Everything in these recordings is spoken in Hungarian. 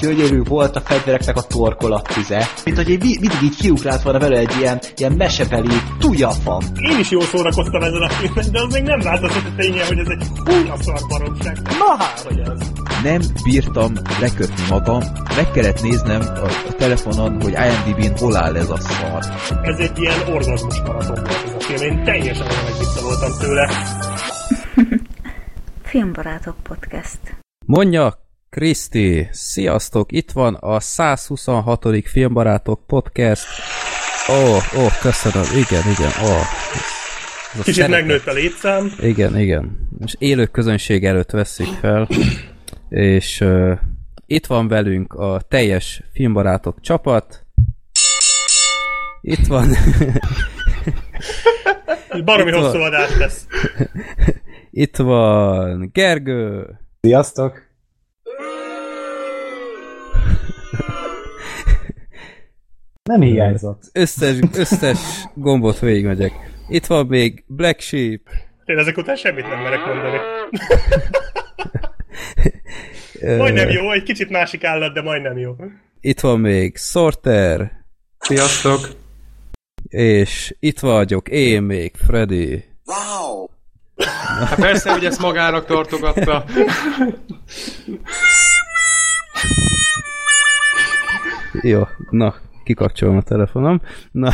gyönyörű volt a fegyvereknek a torkolattize. Mint hogy egy, mindig így kiugrált volna vele egy ilyen, ilyen mesebeli tujafam. Én is jól szórakoztam ezen a filmen, de az még nem változott a ténye, hogy ez egy húnya szar baromság. Na hát, hogy ez. Nem bírtam lekötni magam, meg kellett néznem a, a telefonon, hogy IMDb-n hol áll ez a szar. Ez egy ilyen orgazmus maraton volt ez a film, én teljesen olyan voltam tőle. Filmbarátok Podcast. Mondja, Kriszti, sziasztok! Itt van a 126. Filmbarátok Podcast. Ó, oh, ó, oh, köszönöm, igen, igen, ó. Oh. Kicsit szeretet. megnőtt a létszám. Igen, igen. Most élő közönség előtt veszik fel, és uh, itt van velünk a teljes filmbarátok csapat. Itt van... Baromi hosszú adás lesz. Itt van Gergő. Sziasztok! Nem hiányzott. Összes, összes gombot végigmegyek. Itt van még Black Sheep. Én ezek után semmit nem merek mondani. majdnem jó, egy kicsit másik állat, de majdnem jó. Itt van még Sorter. Sziasztok! És itt vagyok, én még, Freddy. Wow! Hát persze, hogy ezt magának tartogatta. Jó, na, kikapcsolom a telefonom. Na,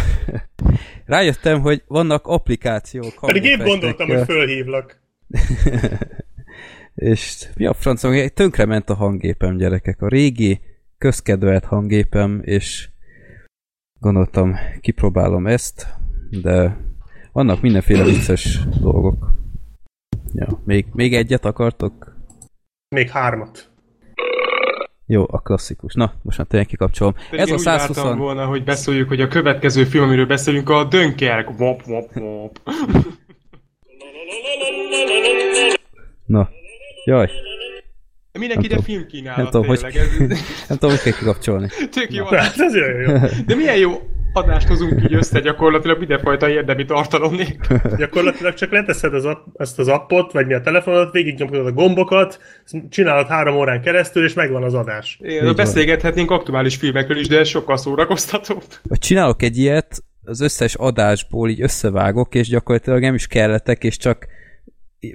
rájöttem, hogy vannak applikációk. Pedig épp gondoltam, hogy fölhívlak. és mi a francom, tönkrement a hangépem, gyerekek. A régi, közkedvelt hangépem, és gondoltam, kipróbálom ezt, de vannak mindenféle vicces dolgok. Ja, még, még egyet akartok? Még hármat. Jó, a klasszikus. Na, most már tényleg kikapcsolom. De Ez a 120... volna, hogy beszéljük, hogy a következő film, amiről beszélünk, a Dönkerk. Wop, wop, wop. Na, jaj. Mindenki ide filmkínálat, nem tudom, tényleg. Hogy, nem tudom, hogy kell kikapcsolni. Tök jó. Hát ez jó. De milyen jó adást hozunk így össze gyakorlatilag mindenfajta érdemi tartalom nélkül. Gyakorlatilag csak leteszed az app, ezt az appot, vagy mi a telefonot, végignyomkodod a gombokat, csinálod három órán keresztül, és megvan az adás. Igen, beszélgethetnénk aktuális filmekről is, de ez sokkal szórakoztatóbb. Csinálok egy ilyet, az összes adásból így összevágok, és gyakorlatilag nem is kelletek, és csak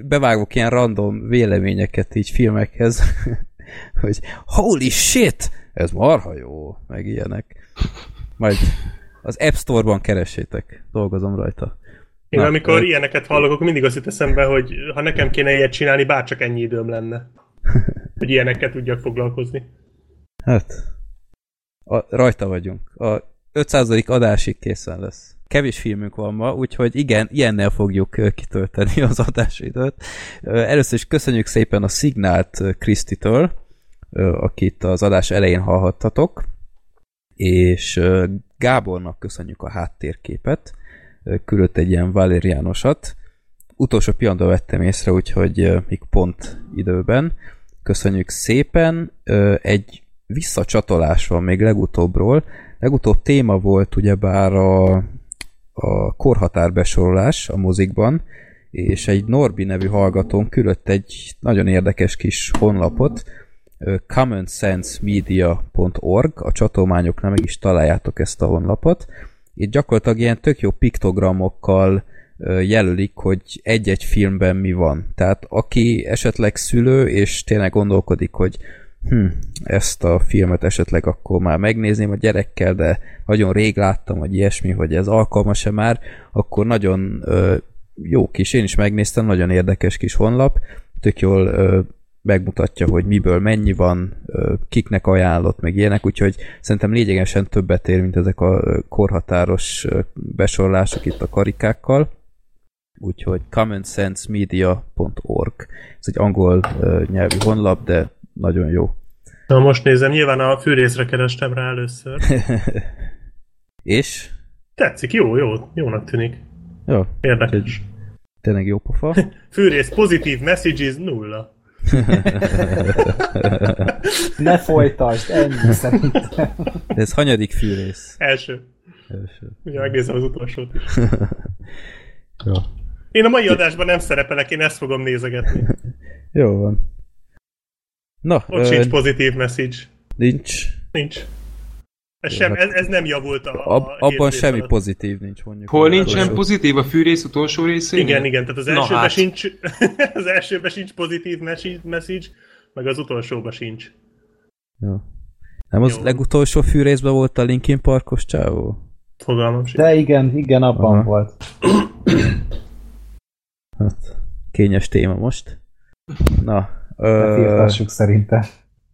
bevágok ilyen random véleményeket így filmekhez, hogy holy shit, ez marha jó, meg ilyenek. Majd az App Store-ban keressétek, dolgozom rajta. Én Na, amikor ö... ilyeneket hallok, akkor mindig azt jut eszembe, hogy ha nekem kéne ilyet csinálni, bárcsak ennyi időm lenne. hogy ilyenekkel tudjak foglalkozni. Hát, a, rajta vagyunk. A 500. adásig készen lesz. Kevés filmünk van ma, úgyhogy igen, ilyennel fogjuk kitölteni az adásidőt. Először is köszönjük szépen a szignált Krisztitől, akit az adás elején hallhattatok, és Gábornak köszönjük a háttérképet, küldött egy ilyen valériánosat. Utolsó pillanatban vettem észre, úgyhogy még pont időben. Köszönjük szépen. Egy visszacsatolás van még legutóbbról. Legutóbb téma volt ugyebár a, a korhatárbesorolás a mozikban, és egy Norbi nevű hallgatón küldött egy nagyon érdekes kis honlapot, commonsensemedia.org, a csatolmányoknál meg is találjátok ezt a honlapot. Itt gyakorlatilag ilyen tök jó piktogramokkal jelölik, hogy egy-egy filmben mi van. Tehát aki esetleg szülő, és tényleg gondolkodik, hogy hm, ezt a filmet esetleg akkor már megnézném a gyerekkel, de nagyon rég láttam, vagy ilyesmi, hogy ez alkalmas-e már, akkor nagyon ö, jó kis, én is megnéztem, nagyon érdekes kis honlap, tök jól ö, megmutatja, hogy miből mennyi van, kiknek ajánlott, meg ilyenek, úgyhogy szerintem lényegesen többet ér, mint ezek a korhatáros besorolások itt a karikákkal. Úgyhogy commonsensemedia.org Ez egy angol nyelvű honlap, de nagyon jó. Na most nézem, nyilván a fűrészre kerestem rá először. És? Tetszik, jó, jó, jónak tűnik. Jó. Érdekes. Tényleg jó pofa. Fűrész, pozitív messages, nulla. ne folytasd, ennyi szerintem. De ez hanyadik fűrész? Első. Első. Ugye megnézem az utolsót is. Jó. Én a mai adásban nem szerepelek, én ezt fogom nézegetni. Jó van. Na, Ott ö... sincs pozitív message. Nincs. Nincs. Ez, sem, ez, ez nem javult a, Ab, a abban semmi alatt. pozitív nincs, mondjuk. Hol nincsen pozitív a fűrész utolsó részén? Igen, igen, tehát az Na elsőben hát. sincs, az elsőben sincs pozitív message, message, meg az utolsóban sincs. Jó. Nem az Jó. legutolsó fűrészben volt a Linkin Parkos csávó? Fogalmam sincs. De igen, igen, abban Aha. volt. Hát, kényes téma most. Na, Hát ö, írtassuk szerinte.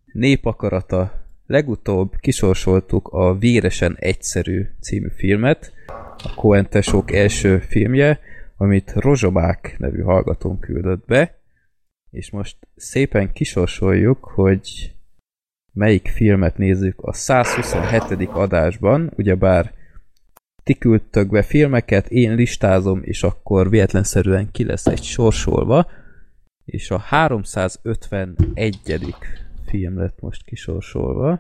népakarata. Legutóbb kisorsoltuk a Véresen Egyszerű című filmet, a Coen első filmje, amit Rozsomák nevű hallgatón küldött be, és most szépen kisorsoljuk, hogy melyik filmet nézzük a 127. adásban, ugyebár ti küldtök be filmeket, én listázom, és akkor véletlenszerűen ki lesz egy sorsolva, és a 351. film lett most kisorsolva.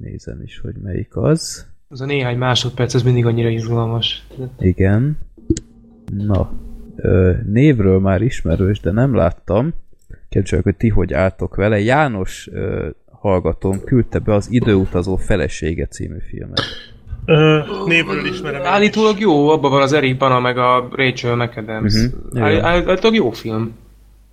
Nézem is, hogy melyik az. Az a néhány másodperc, ez mindig annyira izgalmas. Igen. Na, ö, névről már ismerős, de nem láttam. Kérdések, hogy ti hogy álltok vele. János ö, hallgatón küldte be az Időutazó felesége című filmet. Ö, névről ismerem. Állítólag jó, abban van az Eric Bana meg a Rachel McAdams. Uh-huh. Állítólag jó film.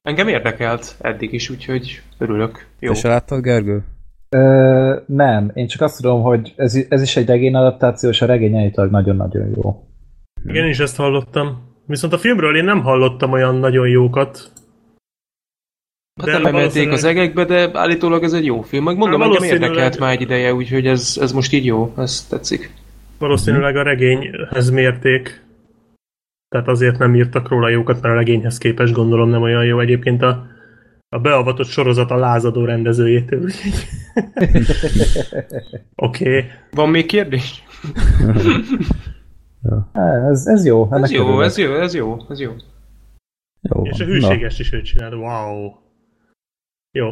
Engem érdekelt eddig is, úgyhogy örülök. Jó. Te se láttad, Gergő? Ö, nem, én csak azt tudom, hogy ez, ez is egy regény adaptáció, és a regény nagyon-nagyon jó. Igen, is ezt hallottam. Viszont a filmről én nem hallottam olyan nagyon jókat. Hát De nem emelték valószínűleg- az egekbe, de állítólag ez egy jó film. Meg mondom, Hát engem érdekelt már egy ideje, úgyhogy ez, ez most így jó. Ez tetszik. Valószínűleg a regényhez mérték. Tehát azért nem írtak róla jókat, mert a regényhez képest gondolom nem olyan jó. Egyébként a, a beavatott sorozat a lázadó rendezőjétől. Oké. Okay. Van még kérdés? Ez, ez jó. Ez jó, ez jó, ez jó, ez jó. Jó És a van. hűségest is ő csinál. Wow. Jó.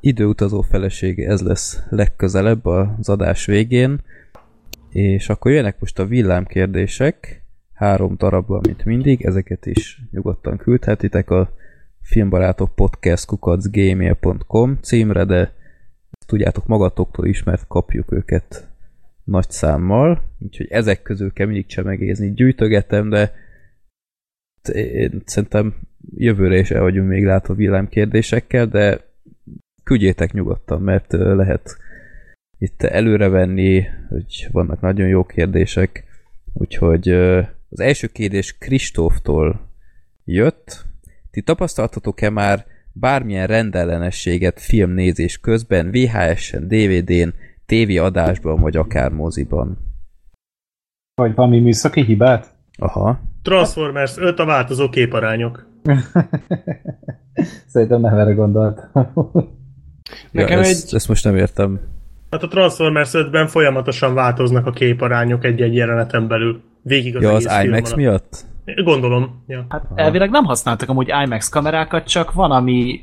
időutazó felesége, ez lesz legközelebb az adás végén, és akkor jönnek most a villámkérdések, három darabban, mint mindig, ezeket is nyugodtan küldhetitek a filmbarátok podcast kukacgmail.com címre, de tudjátok magatoktól is, kapjuk őket nagy számmal, úgyhogy ezek közül kell mindig csemegézni. Gyűjtögetem, de én szerintem jövőre is el vagyunk még látva villámkérdésekkel, de küldjétek nyugodtan, mert lehet itt előrevenni, hogy vannak nagyon jó kérdések, úgyhogy az első kérdés Kristóftól jött. Ti tapasztaltatok-e már bármilyen rendellenességet filmnézés közben, VHS-en, DVD-n, tévéadásban, vagy akár moziban? Vagy valami műszaki hibát? Aha. Transformers 5 a változó képarányok. Szerintem nem erre gondoltam. Nekem ja, egy... ezt, ezt most nem értem. Hát a Transformers 5-ben folyamatosan változnak a képarányok egy-egy jeleneten belül. Végig az Ja, az IMAX alatt. miatt? Gondolom. Ja. Hát elvileg nem használtak amúgy IMAX kamerákat, csak van, ami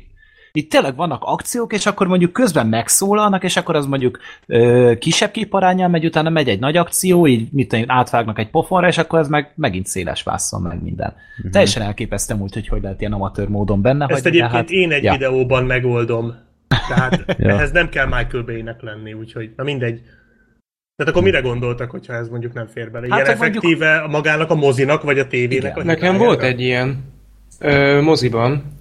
itt tényleg vannak akciók, és akkor mondjuk közben megszólalnak, és akkor az mondjuk ö, kisebb képarányal megy, utána megy egy nagy akció, így mit tudom, átvágnak egy pofonra, és akkor ez meg megint széles vászon, meg minden. Uh-huh. Teljesen elképesztem úgy, hogy hogy lehet ilyen amatőr módon benne Ezt hagyni, egyébként hát, én egy ja. videóban megoldom. Tehát Ja. ehhez nem kell Michael Bay-nek lenni, úgyhogy na mindegy. Tehát akkor mire gondoltak, hogyha ez mondjuk nem fér bele? Ilyen Hát, hát, ha mondjuk- effektíve magának a mozinak, vagy a tévének? Igen. a Nekem volt egy ilyen ö, moziban,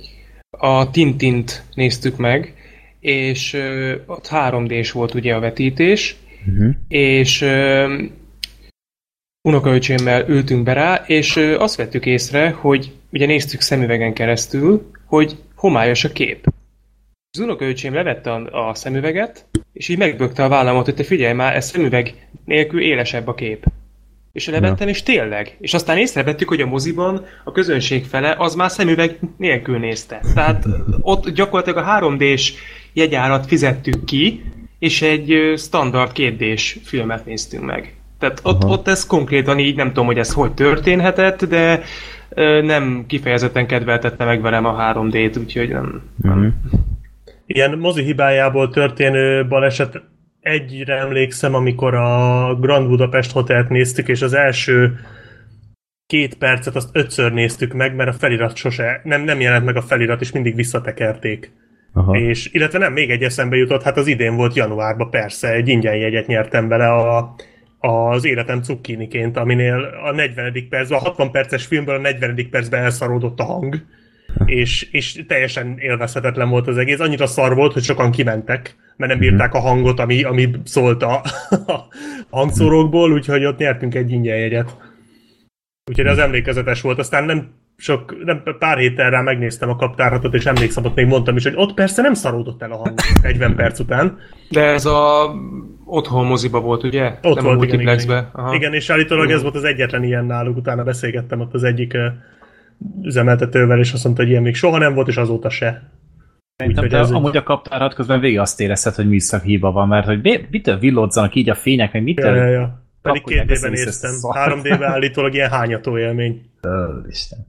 a Tintint néztük meg, és ö, ott 3D-s volt ugye a vetítés, Uh-huh. és ö, unokaöcsémmel ültünk be rá, és ö, azt vettük észre, hogy ugye néztük szemüvegen keresztül, hogy homályos a kép. Az unokaöcsém levette a, a szemüveget, és így megbökte a vállamat, hogy te figyelj már, ez szemüveg nélkül élesebb a kép. És levettem, és tényleg. És aztán észrevettük, hogy a moziban a közönség fele az már szemüveg nélkül nézte. Tehát ott gyakorlatilag a 3D-s jegyárat fizettük ki, és egy standard 2 filmet néztünk meg. Tehát ott, Aha. ott ez konkrétan így, nem tudom, hogy ez hogy történhetett, de ö, nem kifejezetten kedveltette meg velem a 3D-t, úgyhogy nem, Uh-huh. Ilyen mozi hibájából történő baleset egyre emlékszem, amikor a Grand Budapest Hotelt néztük, és az első két percet azt ötször néztük meg, mert a felirat sose, nem, nem jelent meg a felirat, és mindig visszatekerték. Aha. És, illetve nem, még egy eszembe jutott, hát az idén volt januárban persze, egy ingyen jegyet nyertem bele a, az életem cukkiniként, aminél a 40. percben, a 60 perces filmből a 40. percben elszaródott a hang, és, és teljesen élvezhetetlen volt az egész. Annyira szar volt, hogy sokan kimentek, mert nem bírták a hangot, ami, ami szólt a, a hangszórókból, úgyhogy ott nyertünk egy ingyen jegyet. Úgyhogy az emlékezetes volt. Aztán nem sok, nem, pár héttel rá megnéztem a kaptárhatot, és emlékszem, ott még mondtam is, hogy ott persze nem szaródott el a hang 40 perc után. De ez a otthon moziba volt, ugye? Ott Nem volt, a igen, igen, igen, és állítólag ez volt az egyetlen ilyen náluk, utána beszélgettem ott az egyik üzemeltetővel, és azt mondta, hogy ilyen még soha nem volt, és azóta se. Szerintem te ez amúgy a kaptárat közben végig azt érezted, hogy műszak hiba van, mert hogy mi- mitől villodzanak így a fények, meg mitől... Ja, ja, ja. Pedig két d össze-vissza néztem. szar. 3D-ben állítólag ilyen hányató élmény. Ö, Isten.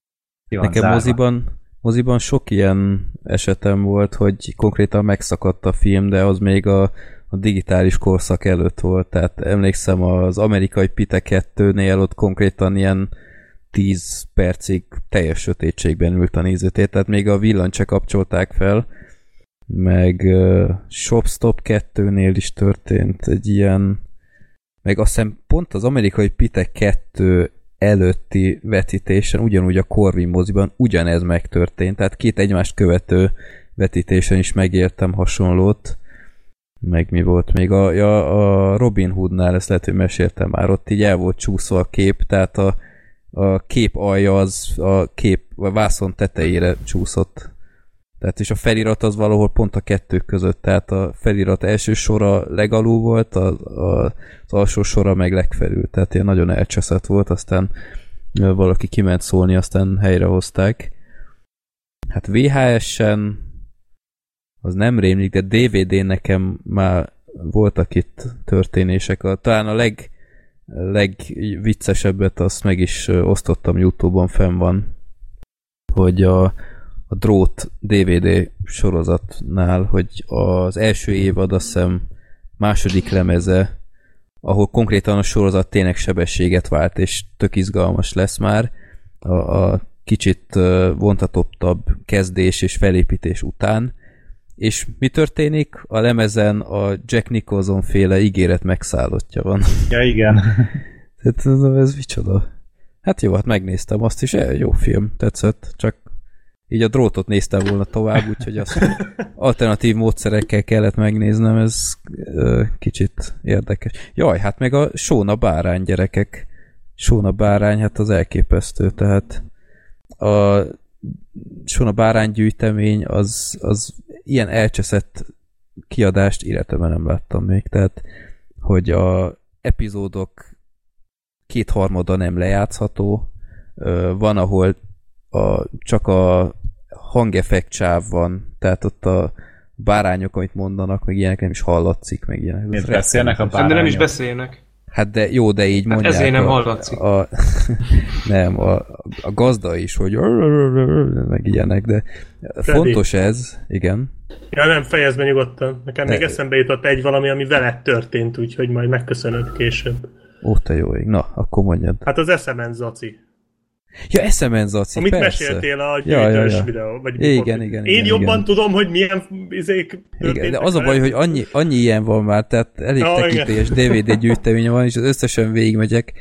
Van Nekem zárva. moziban, moziban sok ilyen esetem volt, hogy konkrétan megszakadt a film, de az még a, a digitális korszak előtt volt. Tehát emlékszem az amerikai Pite 2-nél ott konkrétan ilyen 10 percig teljes sötétségben ült a nézőtér, tehát még a villant se kapcsolták fel, meg uh, Shopstop 2-nél is történt egy ilyen, meg azt hiszem pont az amerikai Pite 2 előtti vetítésen, ugyanúgy a Corvin moziban ugyanez megtörtént, tehát két egymást követő vetítésen is megértem hasonlót, meg mi volt még? A, ja, a Robin Hoodnál, ezt lehet, hogy meséltem már, ott így el volt csúszva a kép, tehát a, a kép alja az a kép, a vászon tetejére csúszott. Tehát és a felirat az valahol pont a kettő között, tehát a felirat első sora legalul volt, a, a, az alsó sora meg legfelül, tehát ilyen nagyon elcseszett volt, aztán valaki kiment szólni, aztán helyrehozták. Hát VHS-en az nem rémlik, de DVD-n nekem már voltak itt történések. A, talán a leg, legviccesebbet azt meg is osztottam Youtube-on, fenn van, hogy a, a drót DVD sorozatnál, hogy az első évad azt hiszem második lemeze, ahol konkrétan a sorozat tényleg sebességet vált, és tök izgalmas lesz már a, a kicsit vontatottabb kezdés és felépítés után. És mi történik? A lemezen a Jack Nicholson féle ígéret megszállottja van. Ja, igen. Tehát ez, micsoda? Hát jó, hát megnéztem azt is, eh, jó film, tetszett, csak így a drótot néztem volna tovább, úgyhogy azt alternatív módszerekkel kellett megnéznem, ez ö, kicsit érdekes. Jaj, hát meg a Sóna bárány gyerekek. Sóna bárány, hát az elképesztő, tehát a Sóna bárány gyűjtemény az, az ilyen elcseszett kiadást életemben nem láttam még, tehát hogy a epizódok kétharmada nem lejátszható, van, ahol a, csak a hangeffekt sáv van, tehát ott a bárányok, amit mondanak, meg ilyenek nem is hallatszik, meg ilyenek. Miért beszélnek a De nem is bárányok? beszélnek. Hát de jó, de így Hát mondják. ezért nem a, hallatszik. A, nem, a, a gazda is, hogy meg ilyenek, de fontos ez, igen. Ja, nem, fejezd be nyugodtan. Nekem még De- eszembe jutott egy valami, ami veled történt, úgyhogy majd megköszönöd később. Ó, te jó ég. Na, akkor mondjad. Hát az SMN Zaci. Ja, SMN Zaci, Amit persze. meséltél a Ja, ja, ja. videó. Vagy Igen, igen, Én igen, jobban igen. tudom, hogy milyen izék Igen, de az a baj, hogy annyi, annyi ilyen van már, tehát elég Ja, tekintélyes DVD gyűjtemény van, és az összesen végigmegyek.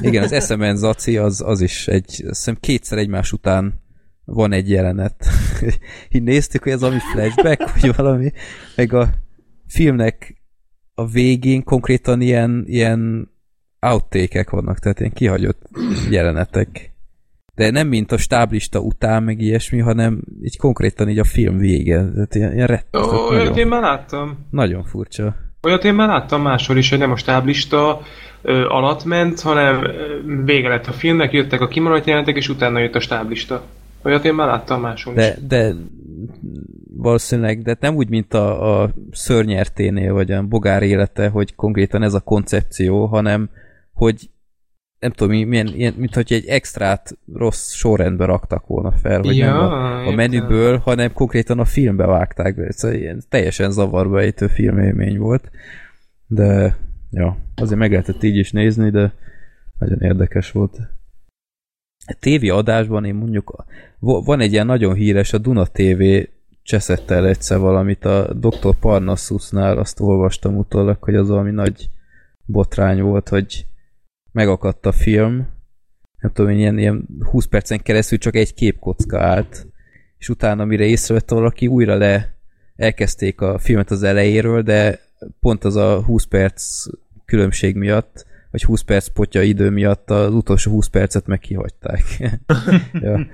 Igen, az SMN Zaci az, az is egy, azt hiszem kétszer egymás után van egy jelenet. Így néztük, hogy ez ami flashback, vagy valami, meg a filmnek a végén konkrétan ilyen, ilyen outtake vannak, tehát ilyen kihagyott jelenetek. De nem mint a stáblista után, meg ilyesmi, hanem így konkrétan így a film vége. Tehát ilyen, ilyen rettenet, Ó, Olyat nagyon, én már láttam. nagyon furcsa. Olyat én már láttam máshol is, hogy nem a stáblista ö, alatt ment, hanem ö, vége lett a filmnek, jöttek a kimaradt jelentek, és utána jött a stáblista. Olyat én már láttam máshol is. De, de valószínűleg, de nem úgy, mint a, a szörnyerténél, vagy a bogár élete, hogy konkrétan ez a koncepció, hanem, hogy nem tudom, mi- milyen, ilyen, mint hogy egy extrát rossz sorrendbe raktak volna fel, hogy Ja, nem a, a menüből, hanem konkrétan a filmbe vágták be. Szóval ilyen teljesen zavarba ejtő filmélmény volt. De, ja, azért meg lehetett így is nézni, de nagyon érdekes volt. A TV adásban én mondjuk, van egy ilyen nagyon híres, a Duna TV cseszett el egyszer valamit a Dr. Parnassusnál, azt olvastam utólag, hogy az valami nagy botrány volt, hogy megakadt a film, nem tudom, ilyen, ilyen 20 percen keresztül csak egy képkocka állt, és utána, mire észrevette valaki, újra le elkezdték a filmet az elejéről, de pont az a 20 perc különbség miatt, vagy 20 perc potya idő miatt az utolsó 20 percet meg kihagyták. ja,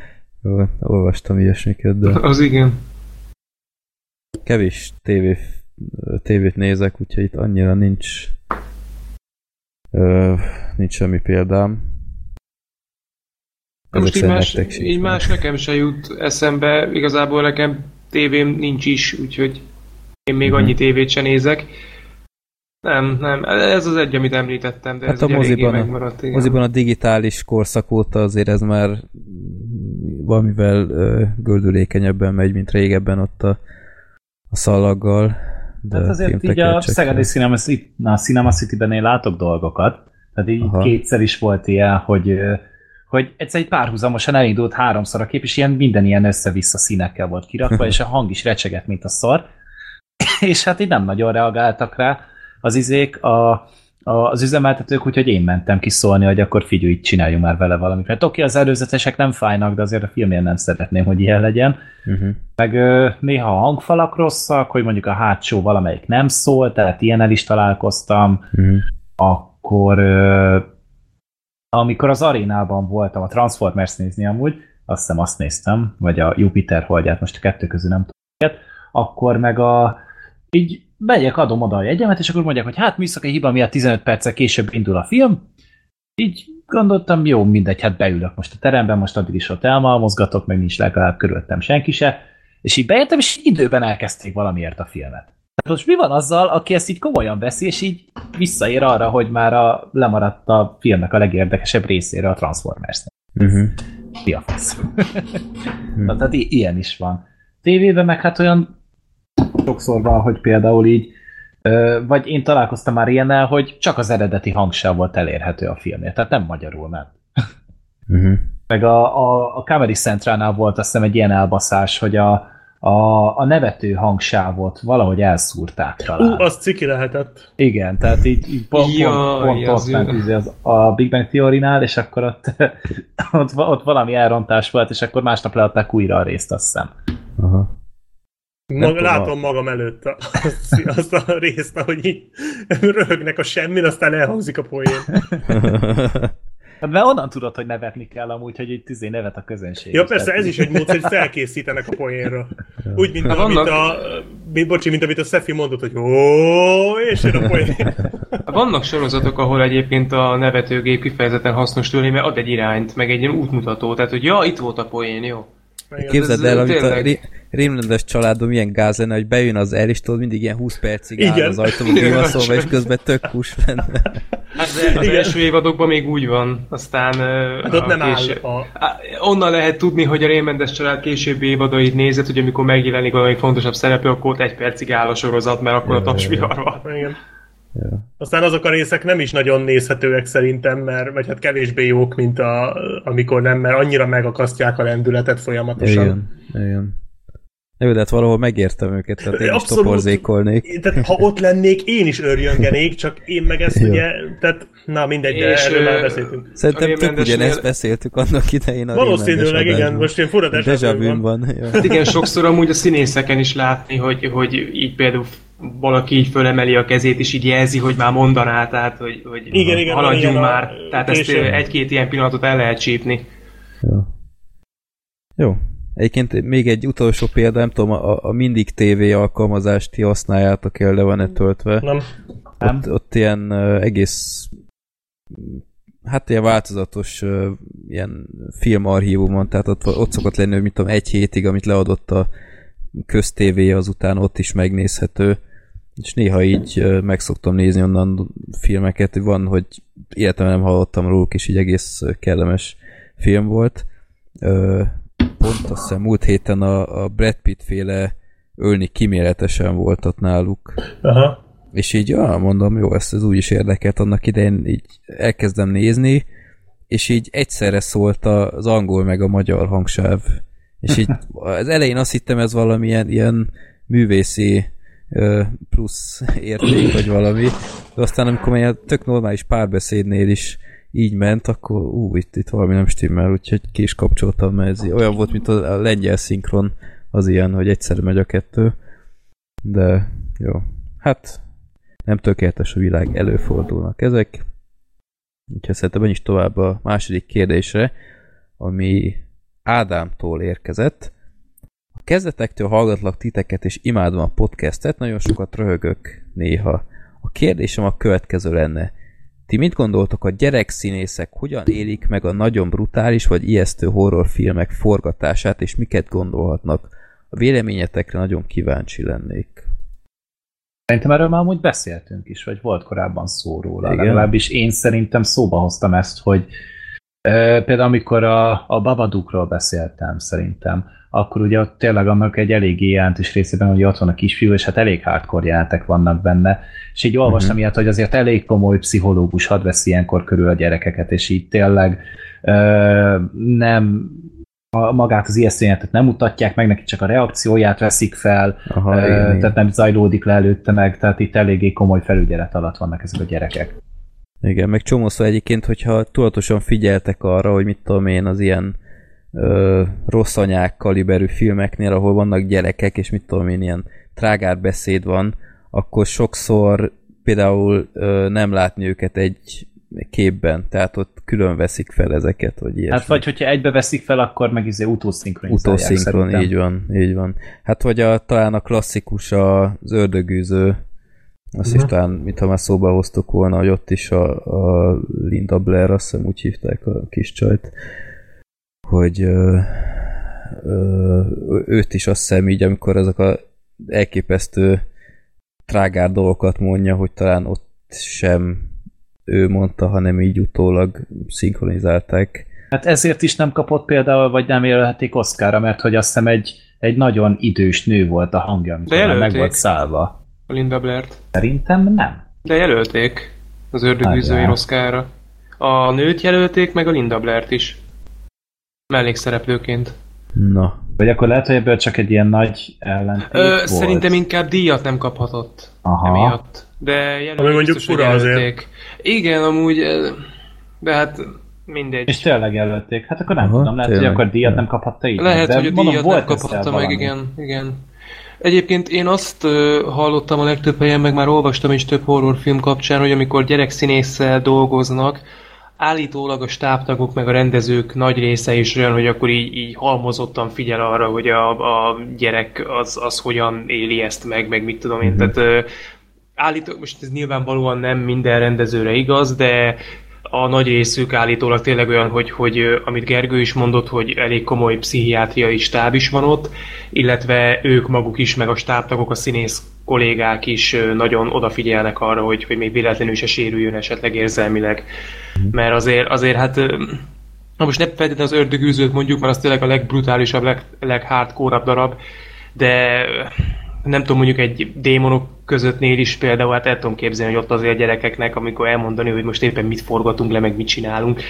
jó, olvastam ilyesmiket, de Az igen. kevés tévé, tévét nézek, úgyhogy itt annyira nincs ö, nincs semmi példám. Most így más, így más nekem se jut eszembe, igazából nekem tévém nincs is, úgyhogy én még Mhm. annyi tévét se nézek. Nem, nem, ez az egy, amit említettem, de Hát ez a moziban a, megmaradt. igen. moziban a digitális korszak óta azért ez már valamivel ö, gördülékenyebben megy, mint régebben ott a, a szalaggal. De Hát azért így a Szegedi Cinema, na, Cinema City-ben én látok dolgokat, tehát így Aha. Kétszer is volt ilyen, hogy, hogy egyszer egy párhuzamosan elindult háromszor a kép, és ilyen minden ilyen össze-vissza színekkel volt kirakva, és a hang is recsegett, mint a szar. és hát így nem nagyon reagáltak rá az izék, a, az üzemeltetők, úgyhogy én mentem ki szólni, hogy akkor figyelj, csináljunk már vele valamit. Mert oké, az előzetesek nem fájnak, de azért a filmén nem szeretném, hogy ilyen legyen. Uh-huh. Meg ö, néha a hangfalak rosszak, hogy mondjuk a hátsó valamelyik nem szól, tehát ilyennel is találkoztam. Uh-huh. Akkor ö, amikor az arénában voltam a Transformers nézni amúgy, azt hiszem azt néztem, vagy a Jupiter holdját, most a kettő közül nem tudom, akkor meg a így megyek, adom oda a jegyemet, és akkor mondják, hogy hát műszaki hiba miatt 15 perccel később indul a film. Így gondoltam, jó, mindegy, hát beülök most a teremben, most addig is ott elmalmozgatok, meg nincs legalább körülöttem senki se. És így bejöttem, és időben elkezdték valamiért a filmet. Tehát most mi van azzal, aki ezt így komolyan veszi, és így visszaér arra, hogy már a, lemaradt a filmnek a legérdekesebb részére a transformers Uh-huh. Mi a fasz? Na, tehát ilyen is van. Tévében meg hát olyan sokszor van, hogy például így, vagy én találkoztam már ilyennel, hogy csak az eredeti hangsáv volt elérhető a filmért, tehát nem magyarul ment. Uh-huh. Meg a, a, a Comedy Centralnál volt azt hiszem egy ilyen elbaszás, hogy a, a, a nevető hangsávot valahogy elszúrták talán. Ú, az ciki lehetett. Igen, tehát így, így pont, Jaj, pont, pont az ott ment az, a Big Bang Theory-nál, és akkor ott, ott, ott valami elrontás volt, és akkor másnap leadták újra a részt, azt hiszem. Aha. Mag, tudom, látom magam előtt a- azt, azt a részt, ahogy így röhögnek a semmin, aztán elhangzik a poén. Hát mert onnan tudod, hogy nevetni kell amúgy, hogy itt izé nevet a közönség. Ja persze, ez is egy módszer, hogy felkészítenek a poénra. Úgy, mint, Hát amit a, mint, bocsi, mint amit a Szefi mondott, hogy ó, és jön a poén. Vannak sorozatok, ahol egyébként a nevetőgép kifejezetten hasznos tőle, mert ad egy irányt, meg egy ilyen útmutató, tehát hogy ja, itt volt a poén, jó. Képzeld ez el, amit a tényleg- Ri- Rémlendes családom milyen gáz lenne, hogy bejön az el, és tudod, mindig ilyen 20 percig áll Igen. az ajtóban Igen, szólva, és közben tök hús lenne. Hát de az Igen. első évadokban még úgy van, aztán... Hát ott a nem áll késő- a... Á, Onnan lehet tudni, hogy a Rémendes család későbbi évadait nézett, hogy amikor megjelenik valami fontosabb szereplő, akkor ott egy percig áll a sorozat, mert akkor a tapsvihar van. Igen. Ja. Aztán azok a részek nem is nagyon nézhetőek szerintem, mert vagy hát kevésbé jók, mint a, amikor nem, mert annyira megakasztják a lendületet folyamatosan. Igen, igen. Jó, de hát valahol megértem őket, tehát én is Abszolút. toporzékolnék. Én- Tehát ha ott lennék, én is örjöngenék, csak én meg ezt ugye, tehát na mindegy, de És, erről már beszéltünk. Szerintem A tök ugyanezt beszéltük annak idején a Valószínűleg igen, most én fura van. van. Ja. Hát igen, sokszor amúgy a színészeken is látni, hogy, hogy így például valaki így fölemeli a kezét, és így jelzi, hogy már mondaná, tehát hogy, hogy Igen, igen, haladjunk igen, a- már. Tehát ezt egy-két ilyen pillanatot el lehet csípni. Jó. Jó. Egyébként még egy utolsó példa, nem tudom, a, a Mindig TV alkalmazást ti használjátok el, le van-e töltve? Nem. Nem. Ott, ott ilyen uh, egész hát ilyen változatos uh, ilyen filmarchívumon, tehát ott, ott szokott lenni, hogy mit tudom, egy hétig, amit leadott a köztévé, azután ott is megnézhető, és néha így uh, meg szoktam nézni onnan filmeket, van, hogy életemben nem hallottam róluk, és így egész kellemes film volt. Uh, pont azt hiszem múlt héten a, a Brad Pitt féle ölni kiméletesen volt ott náluk. Aha. És így, ja, mondom, jó, ezt ez úgy is érdekelt annak idején, így elkezdem nézni, és így egyszerre szólt az angol meg a magyar hangsáv És így az elején azt hittem ez valamilyen ilyen művészi plusz érték, vagy valami. De aztán amikor már tök normális párbeszédnél is így ment, akkor ú, itt, itt valami nem stimmel, úgyhogy ki is kapcsoltam, mert ez olyan volt, mint a, lengyel szinkron az ilyen, hogy egyszer megy a kettő. De jó. Hát nem tökéletes a világ, előfordulnak ezek. Úgyhogy szerintem is tovább a második kérdésre, ami Ádámtól érkezett. A kezdetektől hallgatlak titeket, és imádom a podcastet, nagyon sokat röhögök néha. A kérdésem a következő lenne. Ti mit gondoltok, a gyerekszínészek hogyan élik meg a nagyon brutális vagy ijesztő horrorfilmek forgatását, és miket gondolhatnak? A véleményetekre nagyon kíváncsi lennék. Szerintem erről már amúgy beszéltünk is, vagy volt korábban szó róla. Igen. Legalábbis én szerintem szóba hoztam ezt, hogy e, például amikor a, a Babadookról beszéltem szerintem, akkor ugye ott tényleg annak egy eléggé jelentős részében, hogy ott van a kisfiú, és hát elég hardcore jelentek vannak benne, és így olvastam uh-huh. ilyet, hogy azért elég komoly pszichológus had vesz ilyenkor körül a gyerekeket, és így tényleg e, nem a, magát az ijesztőjelentet nem mutatják meg, neki csak a reakcióját veszik fel, Aha, Ö, igen. tehát nem zajlódik le előtte meg, tehát itt eléggé komoly felügyelet alatt vannak ezek a gyerekek. Igen, meg csomószor egyébként, hogyha tudatosan figyeltek arra, hogy mit tudom én, az ilyen ö, rossz anyák kaliberű filmeknél, ahol vannak gyerekek, és mit tudom én, ilyen trágár beszéd van, akkor sokszor például ö, nem látni őket egy képben, tehát ott külön veszik fel ezeket, vagy ilyesmi. Hát vagy hogyha egybe veszik fel, akkor meg izé utószinkronizálják Utószinkron, szerintem. így van, így van. Hát vagy a, talán a klasszikus az ördögűző, azt is talán, mintha már szóba hoztuk volna, hogy ott is a, a Linda Blair, azt hiszem úgy hívták a kis csajt, hogy ö, ö, őt is azt hiszem így, amikor ezek a elképesztő trágár dolgokat mondja, hogy talán ott sem ő mondta, hanem így utólag szinkronizálták. Hát ezért is nem kapott például, vagy nem jelölhetik Oszkára, mert hogy azt hiszem egy, egy nagyon idős nő volt a hangja, amikor meg volt szállva. A Linda Blair-t. Szerintem nem. De jelölték az ördögűzői. Oszkára. A nőt jelölték, meg a Linda Blair-t is. Mellékszereplőként. Na, Vagy akkor lehet, hogy ebből csak egy ilyen nagy ellentét Ö, volt. szerintem inkább díjat nem kaphatott. Aha. Emiatt. De jelölték Ami mondjuk fura azért. Igen, amúgy, de hát mindegy. És tényleg jelölték. Hát akkor nem Aha, tudom, lehet, tényleg. hogy akkor díjat nem kaphatta így. Lehet, de hogy a mondom, díjat volt nem kaphatta meg, valami. igen, igen. Egyébként én azt hallottam a legtöbb helyen, meg már olvastam is több horrorfilm kapcsán, hogy amikor gyerekszínésszel dolgoznak, állítólag a stábtagok meg a rendezők nagy része is olyan, hogy akkor így, így halmozottan figyel arra, hogy a, a gyerek az, az hogyan éli ezt meg, meg mit tudom én. Mhm. Tehát állítólag, most ez nyilvánvalóan nem minden rendezőre igaz, de a nagy részük állítólag tényleg olyan, hogy, hogy amit Gergő is mondott, hogy elég komoly pszichiátriai stáb is van ott, illetve ők maguk is, meg a stábtagok, a színész kollégák is nagyon odafigyelnek arra, hogy, hogy még véletlenül se sérüljön esetleg érzelmileg. Mert azért, azért hát na most ne feltétlenül az ördögűzőt mondjuk, mert az tényleg a legbrutálisabb, leg, leghardcore darab, de nem tudom, mondjuk egy démonok közöttnél is például, hát el tudom képzelni, hogy ott azért a gyerekeknek, amikor elmondani, hogy most éppen mit forgatunk le, meg mit csinálunk,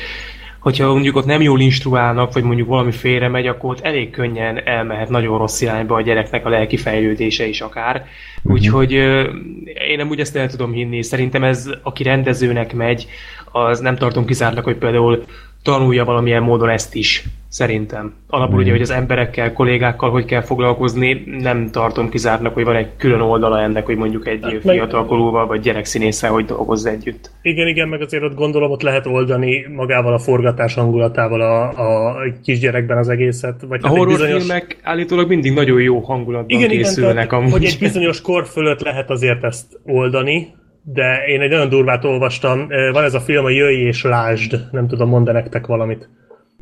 hogyha mondjuk ott nem jól instruálnak, vagy mondjuk valami félre megy, akkor ott elég könnyen elmehet nagyon rossz irányba a gyereknek a lelki fejlődése is akár. Úgyhogy ö, én nem úgy ezt el tudom hinni. Szerintem ez, aki rendezőnek megy, az nem tartom kizártnak, hogy például tanulja valamilyen módon ezt is, szerintem. Alapul ugye, hogy az emberekkel, kollégákkal hogy kell foglalkozni, nem tartom kizártnak, hogy van egy külön oldala ennek, hogy mondjuk egy meg- fiatalkorúval vagy gyerekszínésszel hogy dolgozz együtt. Igen, igen, meg azért ott gondolom, ott lehet oldani magával a forgatás hangulatával a, a kisgyerekben az egészet. Vagy A hát horrorfilmek állítólag mindig nagyon jó hangulatban igen, igen, készülnek tehát, amúgy. hogy egy bizonyos kor fölött lehet azért ezt oldani, de én egy nagyon durvát olvastam, van ez a film, a Jöjj és Lásd, nem tudom, mond nektek valamit.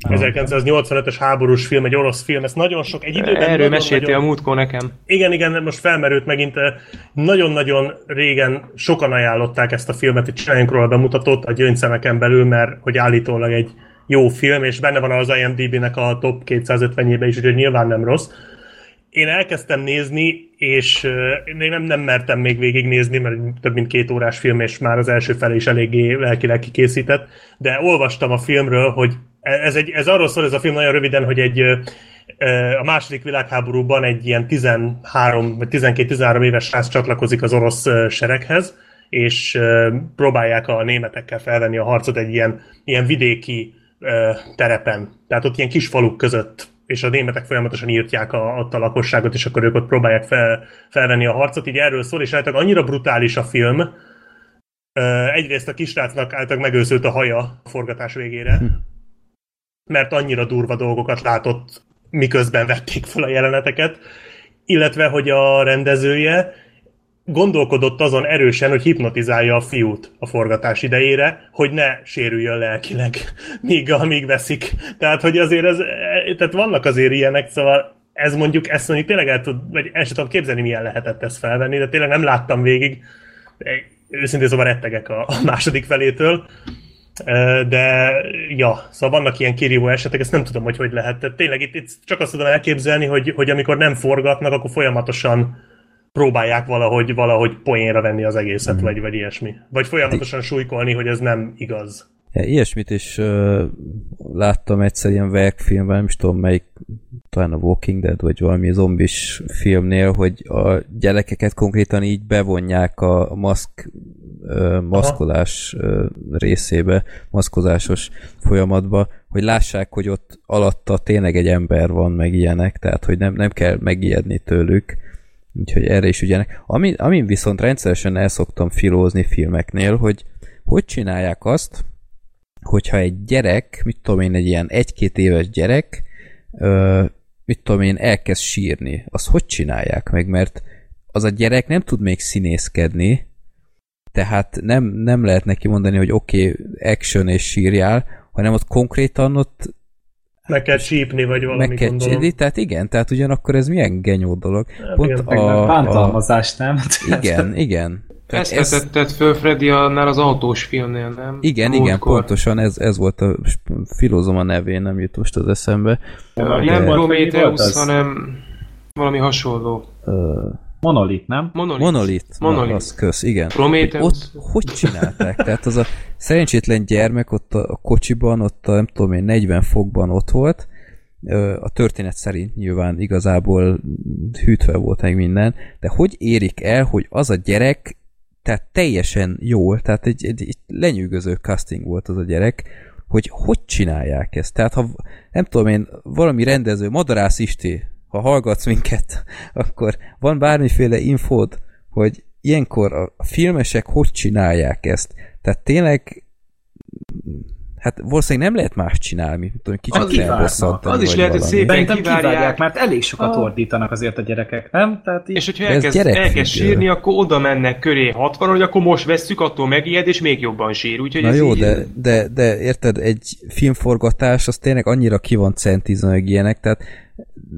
1985-ös háborús film, egy orosz film, ez nagyon sok, egy időben Erről nagyon, meséltél nagyon, a múltkor nekem. igen, igen, most felmerült megint. Nagyon-nagyon régen sokan ajánlották ezt a filmet, hogy csináljunk róla bemutatót a gyöngyszemeken belül, mert hogy állítólag egy jó film, és benne van az IMDb-nek a top 250-jébe is, úgyhogy nyilván nem rossz. Én elkezdtem nézni, és még nem, nem mertem még végignézni, mert több mint két órás film, és már az első fele is eléggé lelkileg kikészített, de olvastam a filmről, hogy ez, egy, ez arról szól ez a film nagyon röviden, hogy egy, A második világháborúban egy ilyen 13 vagy 12-13 éves srác csatlakozik az orosz sereghez, és próbálják a németekkel felvenni a harcot egy ilyen, ilyen vidéki terepen. Tehát ott ilyen kis faluk között és a németek folyamatosan írtják a, ott a lakosságot, és akkor ők ott próbálják fel, felvenni a harcot, így erről szól, és általában annyira brutális a film, egyrészt a kisrácnak általában megőszült a haja a forgatás végére, mert annyira durva dolgokat látott, miközben vették fel a jeleneteket, illetve, hogy a rendezője gondolkodott azon erősen, hogy hipnotizálja a fiút a forgatás idejére, hogy ne sérüljön lelkileg, míg, amíg veszik. Tehát, hogy azért ez, tehát vannak azért ilyenek, szóval ez mondjuk, ezt mondjuk tényleg el tud, vagy el sem tudom képzelni, milyen lehetett ezt felvenni, de tényleg nem láttam végig. Őszintén szóval rettegek a, a második felétől. De ja, szóval vannak ilyen kirívó esetek, ezt nem tudom, hogy hogy lehet. Tehát tényleg itt, itt csak azt tudom elképzelni, hogy, hogy amikor nem forgatnak, akkor folyamatosan próbálják valahogy, valahogy poénra venni az egészet, mm. vagy, vagy ilyesmi. Vagy folyamatosan súlykolni, hogy ez nem igaz. Ilyesmit is uh, láttam egyszer ilyen verkfilmben, nem is tudom melyik, talán a Walking Dead, vagy valami zombis filmnél, hogy a gyerekeket konkrétan így bevonják a maszk, uh, maszkolás uh, részébe, maszkozásos folyamatba, hogy lássák, hogy ott alatta tényleg egy ember van, meg ilyenek, tehát hogy nem, nem kell megijedni tőlük. Úgyhogy erre is ügyenek. Ami, amin viszont rendszeresen el szoktam filózni filmeknél, hogy hogy csinálják azt, hogyha egy gyerek, mit tudom én, egy ilyen egy-két éves gyerek, ö, mit tudom én, elkezd sírni, azt hogy csinálják meg, mert az a gyerek nem tud még színészkedni, tehát nem, nem lehet neki mondani, hogy oké, okay, action és sírjál, hanem ott konkrétan ott Meg kell csípni, vagy valami meg kell gondolom. csinálni, tehát igen, tehát ugyanakkor ez milyen genyó dolog. Hát Pont igen, a, a, a, bántalmazás, nem? igen, igen. Tehát Ezt vetetted föl, Freddy, annál az autós filmnél, nem? Igen, igen, Múltkor. pontosan ez, ez volt a filozom a nevén, nem jut most az eszembe. Nem Ilyen volt, Prometheus, hanem valami hasonló. Ö, Monolit, nem? Monolith. Monolit. Monolith. Na, az kösz, igen. Prometheus. Hogy ott hogy csinálták? Tehát az a szerencsétlen gyermek ott a, a kocsiban, ott a nem tudom én 40 fokban ott volt, a történet szerint nyilván igazából hűtve volt meg minden, de hogy érik el, hogy az a gyerek tehát teljesen jól, tehát egy, egy, egy lenyűgöző casting volt az a gyerek, hogy hogy csinálják ezt. Tehát ha nem tudom én, valami rendező, Madarász Isti, ha hallgatsz minket, akkor van bármiféle infód, hogy ilyenkor a a filmesek hogy csinálják ezt. Tehát tényleg hát valószínűleg nem lehet más csinálni, mint tudom, kicsit Az kivárnak. felbosszantani. Az is lehet, hogy szépen Szerintem kivárják. kivárják, mert elég sokat Ah. ordítanak azért a gyerekek, nem? Tehát így... És hogyha Ez elkezd, elkezd sírni, akkor oda mennek köré 60 hogy akkor most vesszük, attól megijed, és még jobban sír. Úgyhogy Na ez jó, így, de, de, de érted, egy filmforgatás az tényleg annyira ki van centízve meg ilyenek, tehát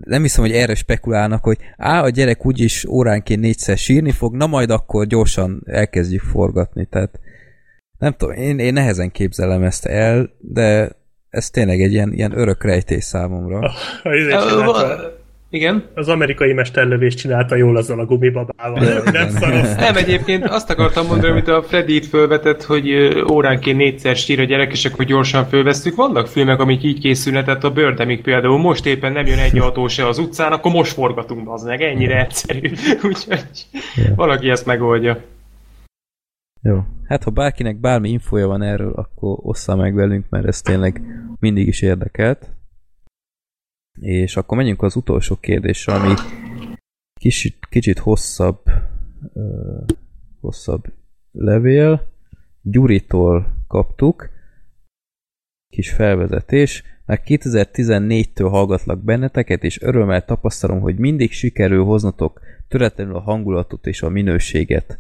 nem hiszem, hogy erre spekulálnak, hogy á, a gyerek úgyis óránként négyszer sírni fog, na majd akkor gyorsan elkezdjük forgatni, tehát nem tudom, én, én nehezen képzelem ezt el, de ez tényleg egy ilyen, ilyen örök rejtély számomra. Izé csinálta- va- Igen? Az amerikai mesterlövést csinálta jól azzal a gumibabával. Igen. nem szarosz. Nem, egyébként azt akartam mondani, amit a Freddy itt fölvetett, hogy óránként négyszer sír a gyerek, és akkor gyorsan fölvesztük. Vannak filmek, amik így készülnek, tehát a Birdemic például most éppen nem jön egy autó se az utcán, akkor most forgatunk az meg, ennyire egyszerű. Úgyhogy valaki ezt megoldja. Jó. Hát ha bárkinek bármi infója van erről, akkor ossza meg velünk, mert ez tényleg mindig is érdekelt. És akkor menjünk az utolsó kérdésre, ami kicsit, kicsit hosszabb, ö, hosszabb levél. Gyuritól kaptuk. Kis felvezetés. Már 2014-től hallgatlak benneteket, és örömmel tapasztalom, hogy mindig sikerül hoznatok töretlenül a hangulatot és a minőséget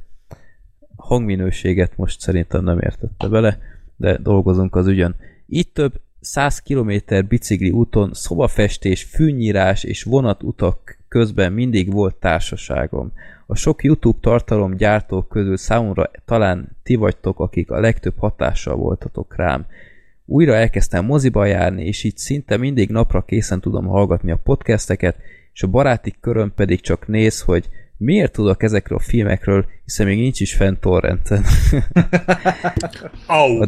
hangminőséget most szerintem nem értette bele, de dolgozunk az ügyön. Itt több 100 km bicikli úton, szobafestés, fűnyírás és vonatutak közben mindig volt társaságom. A sok YouTube tartalom gyártók közül számomra talán ti vagytok, akik a legtöbb hatással voltatok rám. Újra elkezdtem moziba járni, és így szinte mindig napra készen tudom hallgatni a podcasteket, és a baráti köröm pedig csak néz, hogy miért tudok ezekről a filmekről, hiszen még nincs is fent torrenten. Au!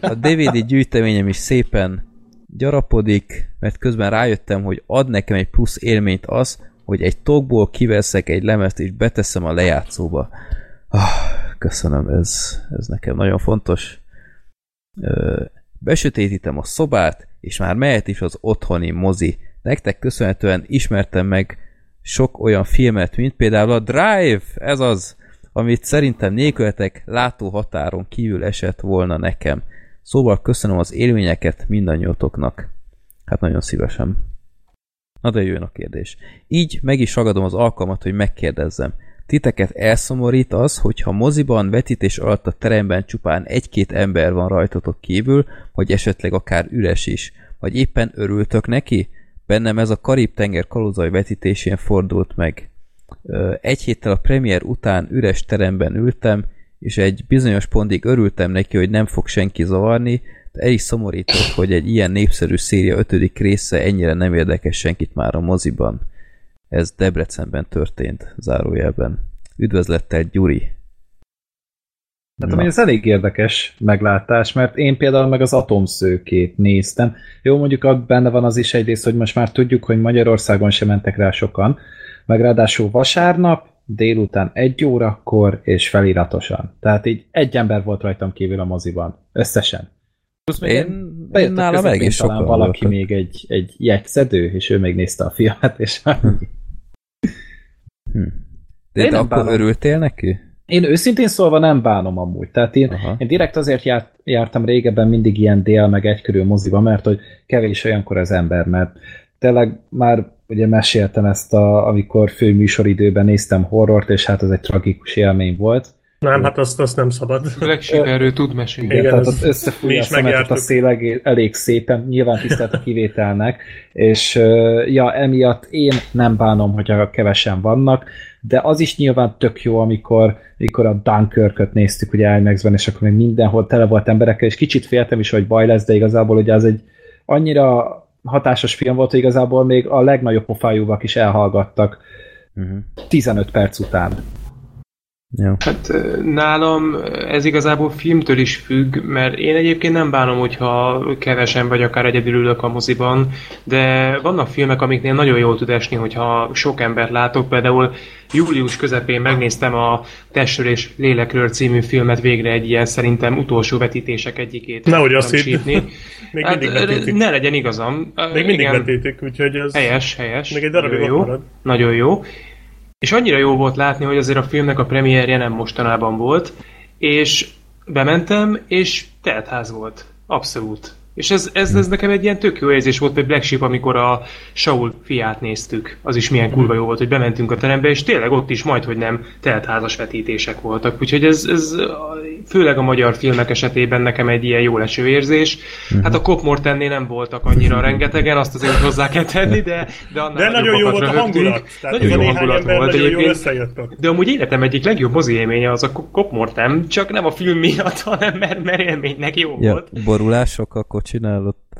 A DVD gyűjteményem is szépen gyarapodik, mert közben rájöttem, hogy ad nekem egy plusz élményt az, hogy egy tokból kiveszek egy lemezt és beteszem a lejátszóba. Ah, köszönöm, ez, ez nekem nagyon fontos. Ö, besötétítem a szobát, és már mehet is az otthoni mozi. Nektek köszönhetően ismertem meg sok olyan filmet, mint például a Drive, ez az, amit szerintem nélkületek látóhatáron kívül esett volna nekem. Szóval köszönöm az élményeket mindannyiótoknak. Hát nagyon szívesen. Na de jön a kérdés. Így meg is ragadom az alkalmat, hogy megkérdezzem. Titeket elszomorít az, hogyha moziban vetítés alatt a teremben csupán egy-két ember van rajtatok kívül, vagy esetleg akár üres is, vagy éppen örültök neki? Bennem ez a Karib-tenger kalózai vetítésén fordult meg. Egy héttel a premier után üres teremben ültem, és egy bizonyos pontig örültem neki, hogy nem fog senki zavarni, de el is szomorított, hogy egy ilyen népszerű széria ötödik része ennyire nem érdekes senkit már a moziban. Ez Debrecenben történt, zárójelben. Üdvözlettel, Gyuri! Hát ami ez elég érdekes meglátás, mert én például meg az atomszőkét néztem. Jó, mondjuk benne van az is egyrészt, hogy most már tudjuk, hogy Magyarországon sem mentek rá sokan, meg ráadásul vasárnap, délután egy órakor és feliratosan. Tehát így egy ember volt rajtam kívül a moziban. Összesen. Plusz még én, én nálam egész sokan valaki voltak. még egy, egy jegyszedő, és ő még nézte a filmet, és hm. De, de akkor bánom. örültél neki? Én őszintén szólva nem bánom amúgy. Tehát én, én direkt azért járt, jártam régebben mindig ilyen dél meg egykörül moziba, mert hogy kevés olyankor az ember, mert tényleg már ugye meséltem ezt, a, amikor főműsoridőben néztem horrort, és hát ez egy tragikus élmény volt. Nem, hát azt, azt nem szabad. Legsikerről tud mesélni. Igen, Igen tehát összefújja a szemetet a szél elég szépen, nyilván tisztelt a kivételnek, és ja, emiatt én nem bánom, hogyha kevesen vannak, de az is nyilván tök jó, amikor, amikor a Dunkirk-öt néztük ugye IMAX-ben, és akkor még mindenhol tele volt emberekkel, és kicsit féltem is, hogy baj lesz, de igazából ugye az egy annyira hatásos film volt, hogy igazából még a legnagyobb pofájúvak is elhallgattak uh-huh. 15 perc után. Ja. Hát nálam ez igazából filmtől is függ, mert én egyébként nem bánom, hogyha kevesen vagy akár egyedül ülök a moziban, de vannak filmek, amiknél nagyon jól tud esni, hogyha sok embert látok, például július közepén megnéztem a Testről és Lélekről című filmet végre egy ilyen szerintem utolsó vetítések egyikét. Nehogy azt hitt. Még hát, mindig Ne legyen igazam. Még mindig Igen, vetítik, úgyhogy ez... Helyes, helyes. Még egy darabig nagyon jó. Nagyon jó. És annyira jó volt látni, hogy azért a filmnek a premierje nem mostanában volt, és bementem, és teltház volt. Abszolút. És ez, ez, ez nekem egy ilyen tök jó érzés volt, hogy Black Sheep, amikor a Saul fiát néztük. Az is milyen kurva jó volt, hogy bementünk a terembe, és tényleg ott is majd, hogy nem teltházas vetítések voltak. Úgyhogy ez, ez főleg a magyar filmek esetében nekem egy ilyen jó leső érzés. Uh-huh. Hát a Cop Mortennél nem voltak annyira rengetegen, azt azért hozzá kell tenni, de, de annál de nagyon jó volt a hangulat. Tehát nagyon jó hangulat volt egyébként. De amúgy életem egyik legjobb mozi élménye az a Cop Mortem, csak nem a film miatt, hanem mert, mert élménynek jó ja, volt. Borulások, akkor csinálott.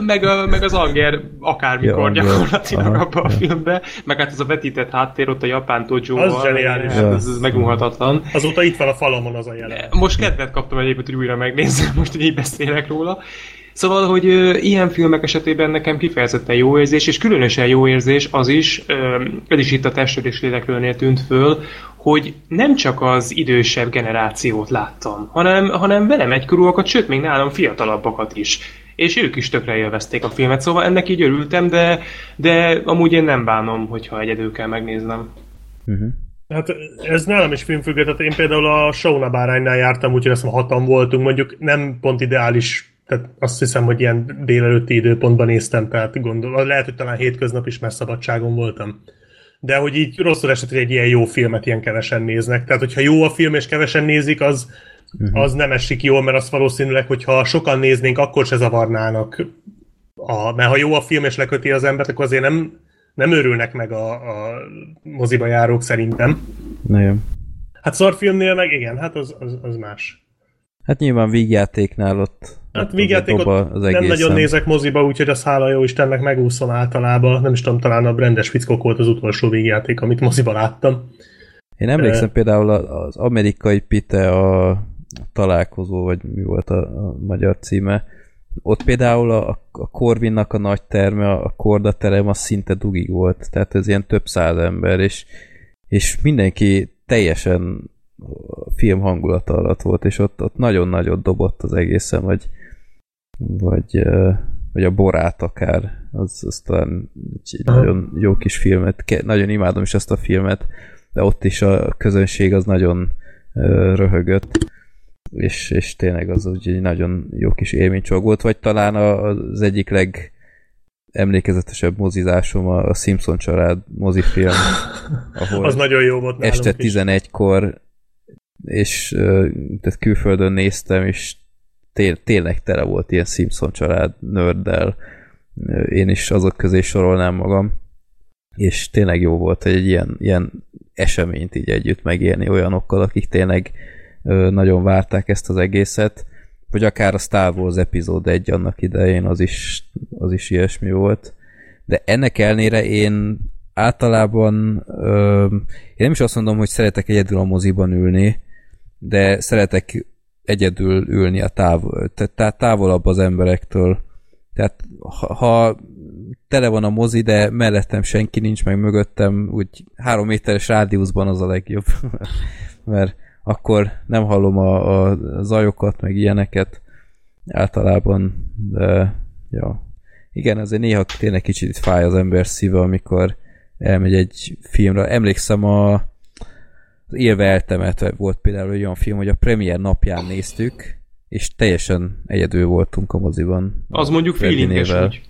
Meg, a, meg az Anger akármikor ja, gyakorlatilag abba a filmbe, meg hát ez a vetített háttér ott a japán tojóval. Az zseniális. Hát ez, ez megunhatatlan. Azóta itt van a falamon az a jelen. Most kedvet kaptam egyébként, hogy újra megnézzem, most, hogy így beszélek róla. Szóval, hogy ö, ilyen filmek esetében nekem kifejezetten jó érzés, és különösen jó érzés az is, ö, ez is itt a testről és lélekről tűnt föl, hogy nem csak az idősebb generációt láttam, hanem, hanem velem egykorúakat, sőt, még nálam fiatalabbakat is. És ők is tökre élvezték a filmet, szóval ennek így örültem, de, de amúgy én nem bánom, hogyha egyedül kell megnéznem. Uh-huh. Hát ez nálam is filmfüggő, tehát én például a Sauna báránynál jártam, úgyhogy azt hatan voltunk, mondjuk nem pont ideális, tehát azt hiszem, hogy ilyen délelőtti időpontban néztem, tehát gondolom, lehet, hogy talán hétköznap is, mert szabadságon voltam de hogy így rosszul esett, hogy egy ilyen jó filmet ilyen kevesen néznek. Tehát, hogyha jó a film és kevesen nézik, az, uh-huh. az nem esik jól, mert azt valószínűleg, hogyha sokan néznénk, akkor se zavarnának. A, mert ha jó a film és leköti az embert, akkor azért nem, nem örülnek meg a, a moziba járók szerintem. Nem. Hát szarfilmnél meg igen, hát az, az, az más. Hát nyilván vígjátéknál ott Hát vígjátékot az nem nagyon nézek moziba, úgyhogy az hála jó Istennek megúszom általában. Nem is tudom, talán a Brendes Fickok volt az utolsó vígjáték, amit moziba láttam. Én emlékszem uh, például az amerikai Pite a találkozó, vagy mi volt a, a magyar címe, ott például a, a Corvinnak a nagy terme, a kordaterem az szinte dugig volt, tehát ez ilyen több száz ember, és, és mindenki teljesen film hangulata alatt volt, és ott, ott nagyon nagyot dobott az egészen, vagy, vagy, vagy a borát akár, az, az talán egy nagyon jó kis filmet, nagyon imádom is ezt a filmet, de ott is a közönség az nagyon röhögött, és, és tényleg az úgy egy nagyon jó kis élménycsog volt, vagy talán az egyik leg emlékezetesebb mozizásom a, a Simpson család mozifilm, ahol az nagyon jó volt este 11-kor és tehát külföldön néztem, és té tényleg tele volt ilyen Simpson család nörddel. Én is azok közé sorolnám magam. És tényleg jó volt, hogy egy ilyen, ilyen eseményt így együtt megélni olyanokkal, akik tényleg nagyon várták ezt az egészet, vagy akár a Star Wars epizód egy annak idején, az is, az is ilyesmi volt. De ennek elnére én általában ö, én nem is azt mondom, hogy szeretek egyedül a moziban ülni, de szeretek egyedül ülni a távol, tehát távolabb az emberektől. Tehát ha, ha tele van a mozi, de mellettem senki nincs, meg mögöttem, úgy három méteres rádiuszban az a legjobb. Mert akkor nem hallom a, a zajokat, meg ilyeneket általában, de ja. Igen, azért néha tényleg kicsit fáj az ember szíve, amikor elmegy egy filmre. Emlékszem a élve eltemetve volt például olyan film, hogy a premier napján néztük, és teljesen egyedül voltunk a moziban. Az mondjuk feelinges úgy.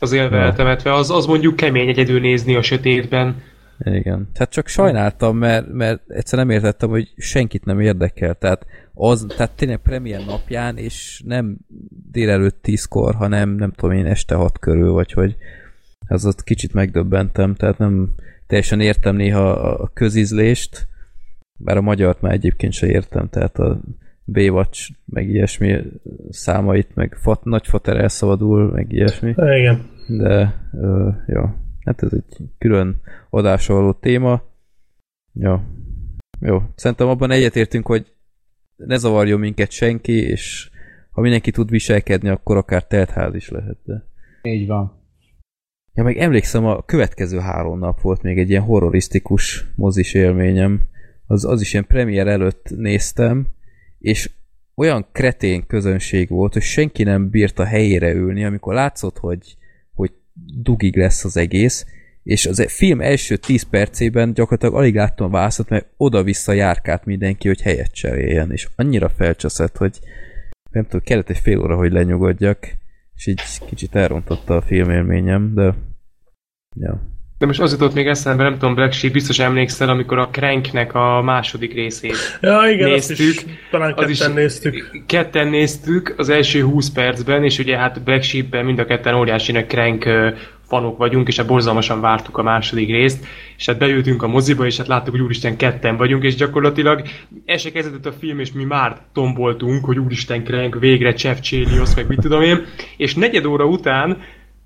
Az élve ja. eltemetve, az, az mondjuk kemény egyedül nézni a sötétben. Igen. Tehát csak sajnáltam, mert, mert egyszer nem értettem, hogy senkit nem érdekel. Tehát, az, tehát tényleg premier napján, és nem délelőtt tízkor, hanem nem tudom én este hat körül, vagy hogy az ott kicsit megdöbbentem, tehát nem teljesen értem néha a közizlést, bár a magyart már egyébként se értem, tehát a Baywatch, meg ilyesmi számait, meg fat, nagy fater elszabadul, meg ilyesmi. Igen. De, ö, jó. Hát ez egy külön adásra való téma. Jó. Jó. Szerintem abban egyetértünk, hogy ne zavarjon minket senki, és ha mindenki tud viselkedni, akkor akár teltház is lehet. De... Így van. Ja, meg emlékszem, a következő három nap volt még egy ilyen horrorisztikus mozis élményem az, az is ilyen premier előtt néztem, és olyan kretén közönség volt, hogy senki nem bírt a helyére ülni, amikor látszott, hogy, hogy dugig lesz az egész, és az film első 10 percében gyakorlatilag alig láttam a mert oda-vissza járkált mindenki, hogy helyet cseréljen, és annyira felcseszett, hogy nem tudom, kellett egy fél óra, hogy lenyugodjak, és így kicsit elrontotta a filmélményem, de ja. De most az jutott még eszembe, nem tudom, Black Sheep, biztos emlékszel, amikor a Cranknek a második részét ja, igen, néztük. Is, talán ketten is, néztük. Ketten néztük az első 20 percben, és ugye hát Black Sheep-ben mind a ketten óriási Crank fanok vagyunk, és hát borzalmasan vártuk a második részt, és hát beültünk a moziba, és hát láttuk, hogy úristen ketten vagyunk, és gyakorlatilag ez se kezdődött a film, és mi már tomboltunk, hogy úristen Crank, végre Jeff Chelios, meg mit tudom én, és negyed óra után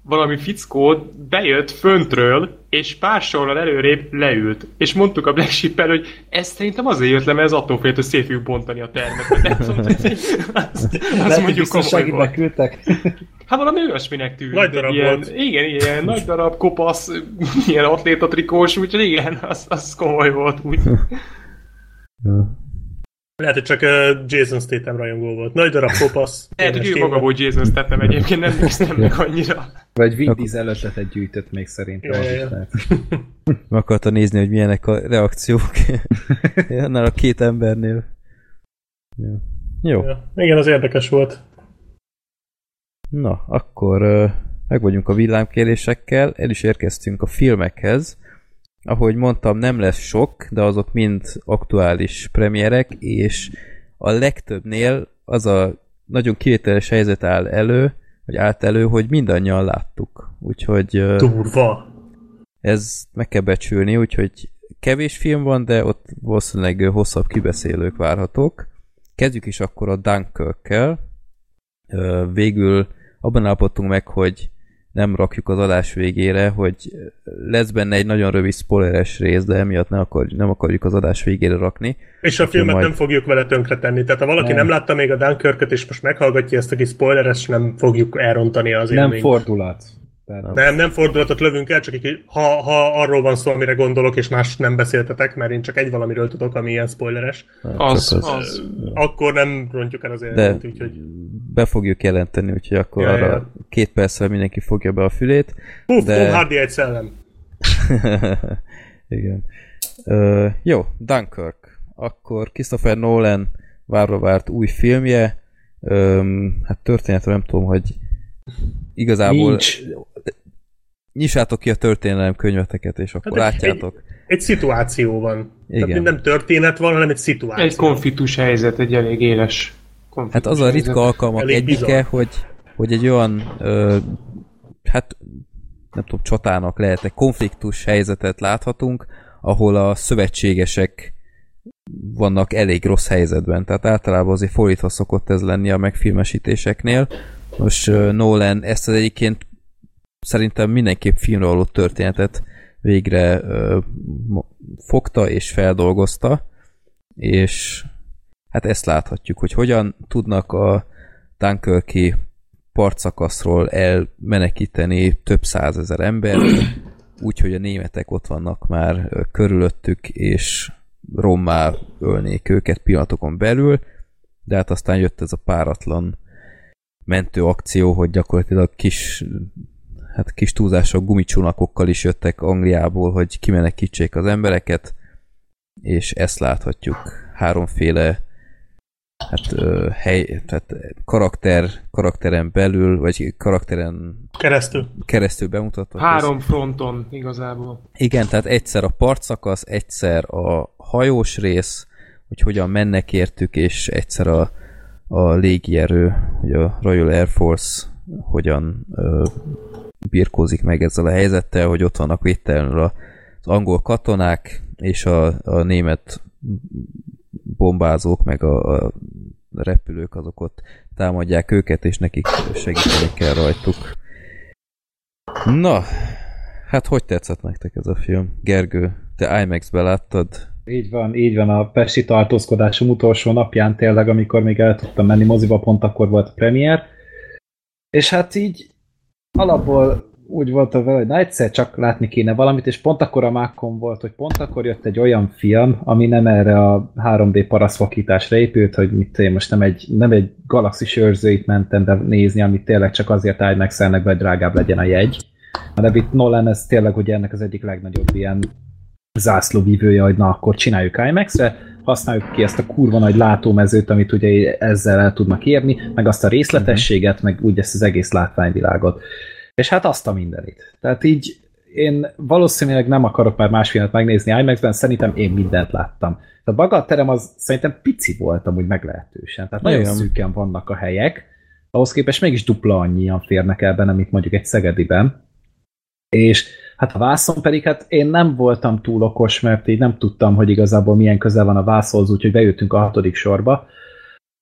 valami fickó bejött föntről, és pár sorral előrébb leült. És mondtuk a Black sheep hogy ez szerintem azért jött le, mert ez attól félt, hogy szét fogjuk bontani a termet. Azt, azt mondjuk komoly volt. Hát valami olyasminek tűnt. Nagy darab ilyen, volt. Igen, ilyen nagy darab, kopasz, ilyen atlétatrikós, úgyhogy igen, az, az komoly volt úgy. Lehet, hogy csak Jason Statham rajongó volt. Nagy darab kopasz. Lehet, hogy ő maga volt Jason Statham egyébként, nem néztem meg annyira. Vagy Vin Diesel ötletet gyűjtött még szerintem. Ja, ja, Meg akarta nézni, hogy milyenek a reakciók annál a két embernél. Jó. Jó. Ja, igen, az érdekes volt. Na, akkor meg vagyunk a villámkérésekkel, el is érkeztünk a filmekhez. Ahogy mondtam, nem lesz sok, de azok mind aktuális premierek, és a legtöbbnél az a nagyon kivételes helyzet áll elő, vagy állt elő, hogy mindannyian láttuk. Úgyhogy... Durva! Ez meg kell becsülni, úgyhogy kevés film van, de ott valószínűleg hosszabb kibeszélők várhatók. Kezdjük is akkor a Dunkirk-kel. Végül abban állapodtunk meg, hogy nem rakjuk az adás végére, hogy lesz benne egy nagyon rövid spoileres rész, de emiatt ne akar, nem akarjuk az adás végére rakni. És a filmet majd... nem fogjuk vele tönkretenni. Tehát ha valaki nem, nem látta még a Dunkirköt, és most meghallgatja ezt a kis spoileres, nem fogjuk elrontani az Nem élményt. fordulat. Tehát... Nem, nem fordulatot lövünk el, csak egy, ha, ha arról van szó, amire gondolok, és más nem beszéltetek, mert én csak egy valamiről tudok, ami ilyen spoileres. Az, az, az. Akkor nem rontjuk el az élményt, úgyhogy... be fogjuk jelenteni, úgyhogy akkor Ja, arra ja. két perccel mindenki fogja be a fülét. Puff, de- Tom Hardy egy szellem. Igen. Ö, jó, Dunkirk. Akkor Christopher Nolan várva várt új filmje. Öm, hát történetről nem tudom, hogy igazából Nincs. Nyissátok ki a történelem könyveteket, és akkor Hát egy- látjátok. Egy szituáció van. Igen. Tehát nem történet van, hanem egy szituáció. Egy konfliktus helyzet, egy elég éles Hát konfliktus az a ritka helyzet. alkalmak Elég egyike, hogy, hogy egy olyan ö, hát nem tudom, csatának lehet egy konfliktus helyzetet láthatunk, ahol a szövetségesek vannak elég rossz helyzetben. Tehát általában azért fordítva szokott ez lenni a megfilmesítéseknél. Most ö, Nolan ezt az egyébként szerintem mindenképp filmre való történetet végre ö, fogta és feldolgozta, és hát ezt láthatjuk, hogy hogyan tudnak a Dunkirki partszakaszról elmenekíteni több százezer ember, úgyhogy a németek ott vannak már körülöttük, és rommá ölnék őket pillanatokon belül, de hát aztán jött ez a páratlan mentő akció, hogy gyakorlatilag kis hát kis túlzások gumicsónakokkal is jöttek Angliából, hogy kimenekítsék az embereket, és ezt láthatjuk. Háromféle hát, ö, hely, tehát karakter, karakteren belül, vagy karakteren Keresztül. keresztül bemutatva. Három fronton igazából. Igen, tehát egyszer a partszakasz, egyszer a hajós rész, hogy hogyan mennek értük, és egyszer a, a légierő, hogy a Royal Air Force hogyan ö, birkózik meg ezzel a helyzettel, hogy ott vannak védtelenül az angol katonák, és a, a német bombázók, meg a, a repülők azok ott támadják őket, és nekik segíteni kell rajtuk. Na, hát hogy tetszett nektek ez a film? Gergő, te IMAX-be láttad? Így van, így van. A Pesti tartózkodásom utolsó napján tényleg, amikor még el tudtam menni moziba, pont akkor volt a premier. És hát így alapból úgy volt vele, hogy na egyszer csak látni kéne valamit, és pont akkor a mákon volt, hogy pont akkor jött egy olyan film, ami nem erre a 3D parasztvakításra épült, hogy mit én most nem egy, nem egy galaxis őrzőit mentem de nézni, amit tényleg csak azért imax be, hogy drágább legyen a jegy. Hanem itt Nolan ez tényleg ugye ennek az egyik legnagyobb ilyen zászlóvívője, hogy na akkor csináljuk IMAX-re, használjuk ki ezt a kurva nagy látómezőt, amit ugye ezzel el tudnak érni, meg azt a részletességet, meg úgy ezt az egész látványvilágot. És hát azt a mindenit. Tehát így én valószínűleg nem akarok már más filmet megnézni IMAX-ben, szerintem én mindent láttam. Tehát maga a terem az szerintem pici volt amúgy meglehetősen. Tehát nagyon Igen. szűken vannak a helyek, ahhoz képest mégis dupla annyian férnek el benne, mint mondjuk egy Szegediben. És hát a vászon pedig, hát én nem voltam túl okos, mert így nem tudtam, hogy igazából milyen közel van a vászolhoz, úgyhogy bejöttünk a hatodik sorba.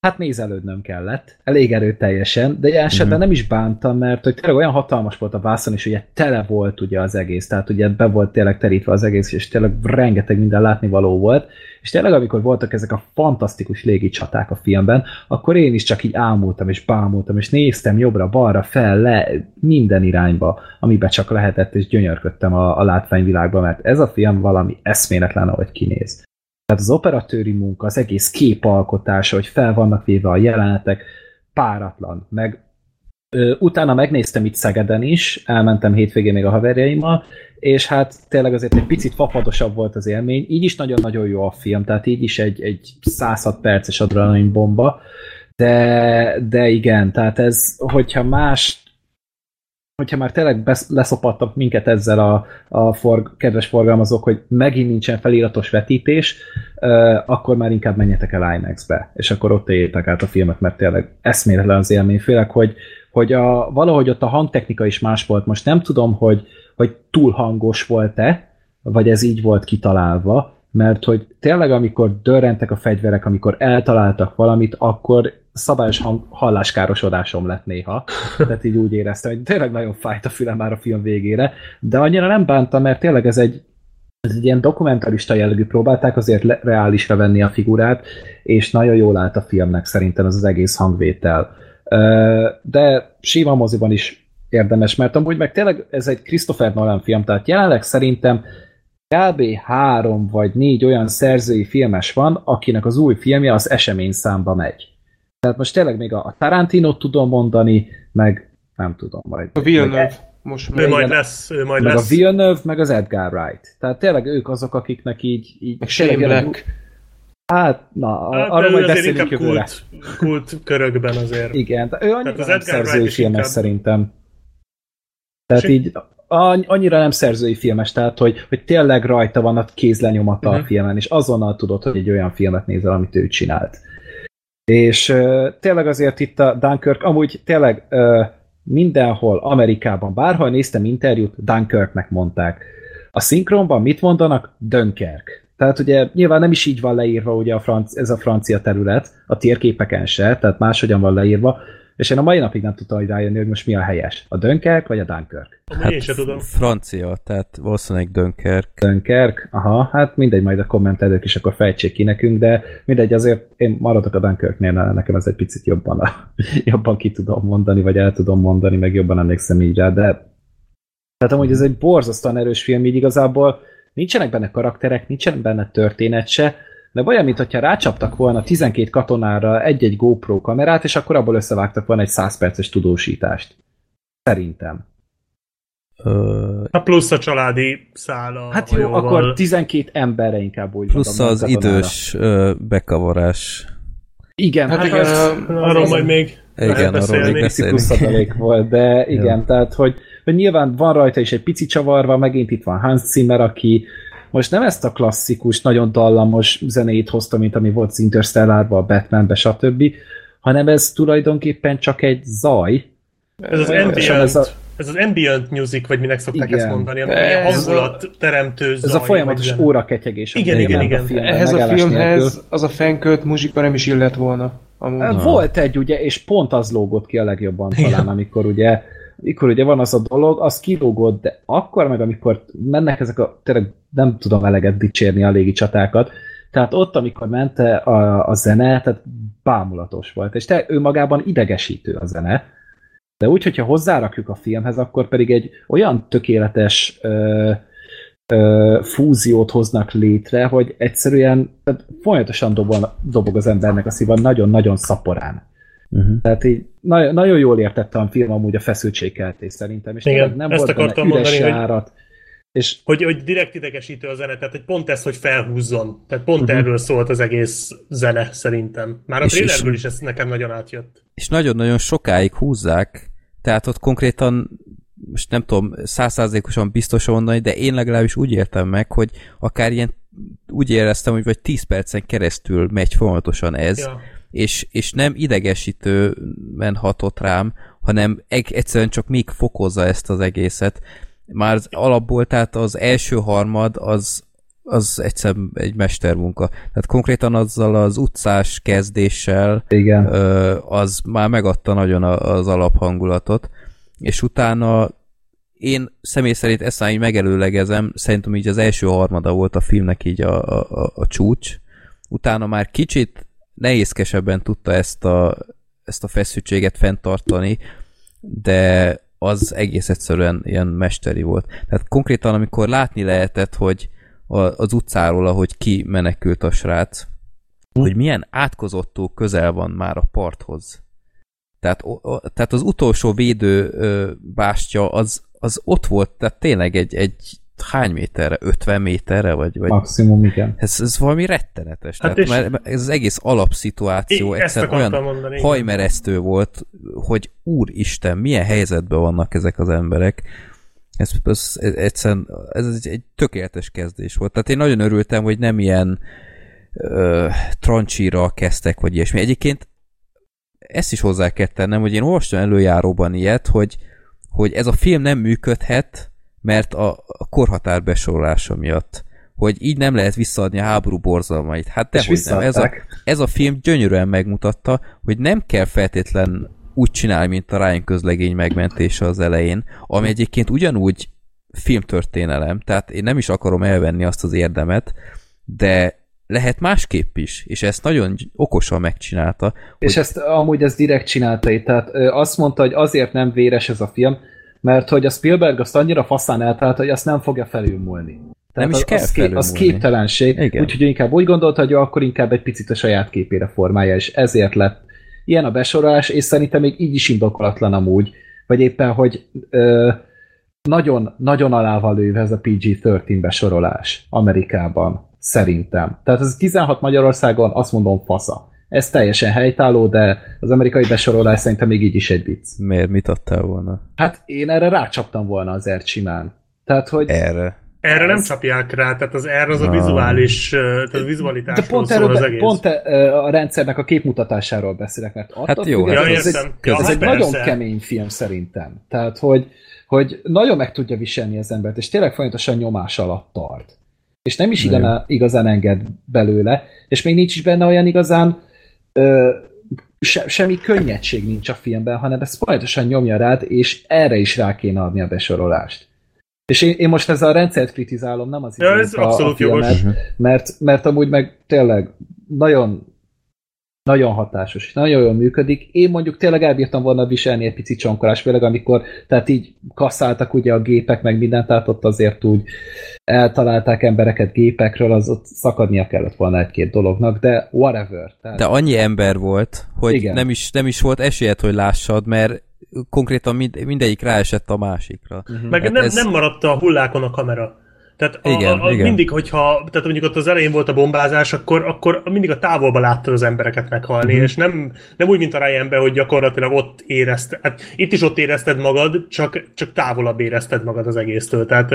Hát nézelődnöm kellett, elég erőteljesen, de ilyen esetben nem is bántam, mert hogy tényleg olyan hatalmas volt a vászon, és ugye tele volt ugye az egész, tehát ugye be volt tényleg terítve az egész, és tényleg rengeteg minden látnivaló volt, és tényleg amikor voltak ezek a fantasztikus légi csaták a filmben, akkor én is csak így ámultam, és bámultam, és néztem jobbra, balra, fel, le, minden irányba, amiben csak lehetett, és gyönyörködtem a, a látványvilágba, mert ez a film valami eszméletlen, ahogy kinéz. Tehát az operatőri munka, az egész képalkotása, hogy fel vannak véve a jelenetek, páratlan. Meg utána megnéztem itt Szegeden is, elmentem hétvégén még a haverjaimmal, és hát tényleg azért egy picit fapadosabb volt az élmény. Így is nagyon-nagyon jó a film, tehát így is egy, egy 106 perces adrenalin bomba, de, de igen, tehát ez, hogyha más hogyha már tényleg besz- minket ezzel a, a forg, kedves forgalmazók, hogy megint nincsen feliratos vetítés, uh, akkor már inkább menjetek el IMAX-be, és akkor ott éljétek át a filmet, mert tényleg eszméletlen az élmény, főleg, hogy, hogy a, valahogy ott a hangtechnika is más volt. Most nem tudom, hogy, hogy túl hangos volt-e, vagy ez így volt kitalálva, mert hogy tényleg amikor dörrentek a fegyverek, amikor eltaláltak valamit, akkor szabályos hang, halláskárosodásom lett néha, tehát így úgy éreztem, hogy tényleg nagyon fájt a fülem már a film végére, de annyira nem bántam, mert tényleg ez egy, ez egy ilyen dokumentarista jellegű, próbálták azért le, reálisra venni a figurát, és nagyon jól állt a filmnek szerintem ez az egész hangvétel. De sima moziban is érdemes, mert amúgy meg tényleg ez egy Christopher Nolan film, tehát jelenleg szerintem kb. három vagy négy olyan szerzői filmes van, akinek az új filmje az esemény számba megy. Tehát most tényleg még a Tarantino tudom mondani, meg nem tudom majd. A Villeneuve. Most ő majd lesz, ő majd meg lesz. a Villeneuve, meg az Edgar Wright. Tehát tényleg ők azok, akiknek így... így Shane Black. Hát, na, hát, arról majd beszélünk jövőre. Kult, kult körökben azért. Igen, ő annyira az nem szerzői filmes inkább... szerintem. Tehát sí. így annyira nem szerzői filmes, tehát hogy, hogy tényleg rajta van a kézlenyomata uh-huh. a Mhm. filmen, és azonnal tudod, hogy egy olyan filmet nézel, amit ő csinált. És uh, tényleg azért itt a Dunkirk, amúgy tényleg uh, mindenhol, Amerikában, bárhol néztem interjút, Dunkirknek mondták. A szinkronban mit mondanak? Dönkerk. Tehát ugye nyilván nem is így van leírva ugye a franc, ez a francia terület, a térképeken se, tehát máshogyan van leírva, és én a mai napig nem tudtam hogy rájönni, hogy most mi a helyes. A Dönkerk vagy a Dunkirk? Hát, én sem tudom. Francia, tehát valószínűleg Dönkerk. Dönkerk, aha, hát mindegy, majd a kommentelők is akkor fejtsék ki nekünk, de mindegy, azért én maradok a Dunkirknél, nekem ez egy picit jobban, a, jobban ki tudom mondani, vagy el tudom mondani, meg jobban emlékszem így rá, de tehát amúgy ez egy borzasztóan erős film, így igazából nincsenek benne karakterek, nincsen benne történet se, de olyan, mintha rácsaptak volna 12 katonára egy-egy GoPro kamerát, és akkor abból összevágtak volna egy 100 perces tudósítást. Szerintem. Hát plusz a családi szála. Hát jó, akkor 12 emberre inkább úgy Plusz mondom, az idős ö, bekavarás. Igen, hát, hát igen, az, arról majd még igen, arról még adalék volt, de igen, ja. tehát hogy, hogy nyilván van rajta is egy pici csavarva, megint itt van Hans Zimmer, aki most nem ezt a klasszikus, nagyon dallamos zenét hozta, mint ami volt az Interstellárba, a Batmanbe, stb., hanem ez tulajdonképpen csak egy zaj. Ez az ambient, ez, a, ez az ambient music, vagy minek szokták igen. ezt mondani, ami ez hangulat a, teremtő zaj. Ez a folyamatos óraketyegés. Igen, igen, igen. A filmben, Ehhez a filmhez nélkül. az a fenkölt muzsika nem is illet volna. Amúgy. Volt egy, ugye, és pont az lógott ki a legjobban igen. talán, amikor ugye mikor ugye van az a dolog, az kilógott, de akkor meg, amikor mennek ezek a, tényleg nem tudom eleget dicsérni a légi csatákat, tehát ott, amikor ment a, a zene, tehát bámulatos volt, és te, ő magában idegesítő a zene, de úgy, hogyha hozzárakjuk a filmhez, akkor pedig egy olyan tökéletes ö, ö, fúziót hoznak létre, hogy egyszerűen tehát folyamatosan dobol, dobog az embernek a szíva nagyon-nagyon szaporán. Uh-huh. Tehát így nagyon, nagyon jól értettem a film amúgy a feszültségkeltés szerintem, és Igen, nem ezt volt akartam benne üres mondani, járat. Hogy, és, hogy, hogy direkt idegesítő a zene, tehát hogy pont ez, hogy felhúzzon. Tehát pont uh-huh. erről szólt az egész zene szerintem. Már a és, trailerből is ez nekem nagyon átjött. És nagyon-nagyon sokáig húzzák, tehát ott konkrétan most nem tudom százszázalékosan biztos mondani, de én legalábbis úgy értem meg, hogy akár ilyen úgy éreztem, hogy vagy 10 percen keresztül megy folyamatosan ez, ja és, és nem idegesítően hatott rám, hanem egyszerűen csak még fokozza ezt az egészet. Már az alapból, tehát az első harmad az, az egyszerűen egy mestermunka. Tehát konkrétan azzal az utcás kezdéssel Igen. az már megadta nagyon az alaphangulatot, és utána én személy szerint ezt így megelőlegezem, szerintem így az első harmada volt a filmnek így a, a, a csúcs, utána már kicsit nehézkesebben tudta ezt a, ezt a feszültséget fenntartani, de az egész egyszerűen ilyen mesteri volt. Tehát konkrétan, amikor látni lehetett, hogy az utcáról, ahogy ki menekült a srác, hm. hogy milyen átkozottó közel van már a parthoz. Tehát, tehát az utolsó védő bástya az, az ott volt, tehát tényleg egy, egy hány méterre? 50 méterre? Vagy, vagy... Maximum, igen. Ez, ez valami rettenetes. Hát Tehát, mert ez az egész alapszituáció egyszerűen olyan mondani, hajmeresztő igen. volt, hogy úristen, milyen helyzetben vannak ezek az emberek. Ez, ez, ez egyszerűen ez egy, egy tökéletes kezdés volt. Tehát én nagyon örültem, hogy nem ilyen ö, trancsíra kezdtek, vagy ilyesmi. Egyébként ezt is hozzá kell tennem, hogy én olvastam előjáróban ilyet, hogy, hogy ez a film nem működhet, mert a, a korhatár besorolása miatt, hogy így nem lehet visszaadni a háború borzalmait. Hát dehogy nem. Ez a, ez a film gyönyörűen megmutatta, hogy nem kell feltétlen úgy csinálni, mint a Ryan közlegény megmentése az elején, ami egyébként ugyanúgy filmtörténelem, tehát én nem is akarom elvenni azt az érdemet, de lehet másképp is, és ezt nagyon okosan megcsinálta. És ezt amúgy ez direkt csinálta tehát azt mondta, hogy azért nem véres ez a film, mert hogy a Spielberg azt annyira faszán eltalálta, hogy azt nem fogja felülmúlni. Nem is az, kell az, ké- az felülmúlni. képtelenség, úgyhogy inkább úgy gondolta, hogy akkor inkább egy picit a saját képére formálja, és ezért lett ilyen a besorolás, és szerintem még így is indokolatlan amúgy, vagy éppen, hogy ö, nagyon, nagyon alával lőve ez a PG-13 besorolás Amerikában, szerintem. Tehát ez 16 Magyarországon azt mondom fasza. Ez teljesen helytálló, de az amerikai besorolás szerintem még így is egy vicc. Miért, mit adtál volna? Hát én erre rácsaptam volna az simán. Tehát, hogy Erre. Erre nem csapják rá, tehát az R az a vizuális, tehát a de vizualitásról pont, erről, az egész. pont a rendszernek a képmutatásáról beszélek, mert attól Hát jó, Ja, ez egy. Ja, ez hát egy persze. nagyon kemény film szerintem. Tehát, hogy, hogy nagyon meg tudja viselni az embert, és tényleg folyamatosan nyomás alatt tart. És nem is igazán, igazán enged belőle, és még nincs is benne olyan igazán ö, se, semmi könnyedség nincs a filmben, hanem ez folyamatosan nyomja rád, és erre is rá kéne adni a besorolást. És én, én most ezzel a rendszert kritizálom, nem az Ja, ez a, a abszolút filmet, jogos. mert, mert amúgy meg tényleg nagyon nagyon hatásos, és nagyon jól működik. Én mondjuk tényleg elbírtam volna viselni egy pici csonkolás, főleg amikor, tehát így kasszáltak ugye a gépek, meg mindent, tehát ott azért úgy eltalálták embereket gépekről, az ott szakadnia kellett volna egy-két dolognak, de whatever. Tehát, De annyi ember volt, hogy Igen. nem is, nem is volt esélyed, hogy lássad, mert konkrétan mind, mindegyik ráesett a másikra. Meg Hát nem, ez- nem maradt a hullákon a kamera. Tehát a, Igen, a, a, igen. mindig, hogyha, tehát mondjuk ott az elején volt a bombázás, akkor, akkor mindig a távolba láttad az embereket meghalni, Mhm. uh-huh. és nem, nem úgy, mint a Ryanben, hogy gyakorlatilag ott érezted, hát itt is ott érezted magad, csak, csak távolabb érezted magad az egésztől, tehát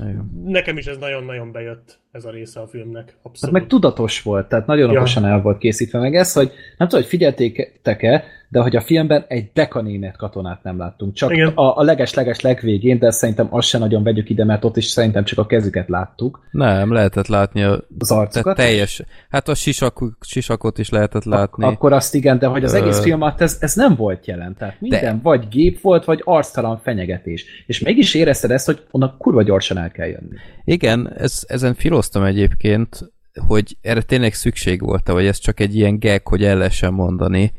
Igen. nekem is ez nagyon-nagyon bejött, ez a része a filmnek, Hát abszolút. meg tudatos volt, tehát nagyon Ja. okosan el volt készítve. Meg ez, hogy nem tudom, hogy figyeltétek-e, de hogy a filmben egy dekanémet katonát nem láttunk. Csak Igen. a, a leges-leges legvégén, de szerintem azt se nagyon vegyük ide, mert ott is szerintem csak a kezüket láttuk. Nem, lehetett látni a Az arcukat. teljes, hát a sisak, sisakot is lehetett látni. Ak- akkor azt igen, de hogy az Ö- egész film alatt ez, ez nem volt jelen. Tehát minden de. vagy gép volt, vagy arctalan fenyegetés. És mégis érezted ezt, hogy onnan kurva gyorsan el kell jönni. Igen, ez, ezen filoztam egyébként, hogy erre tényleg szükség volt vagy ez csak egy ilyen gag, hogy el lehessen mondani,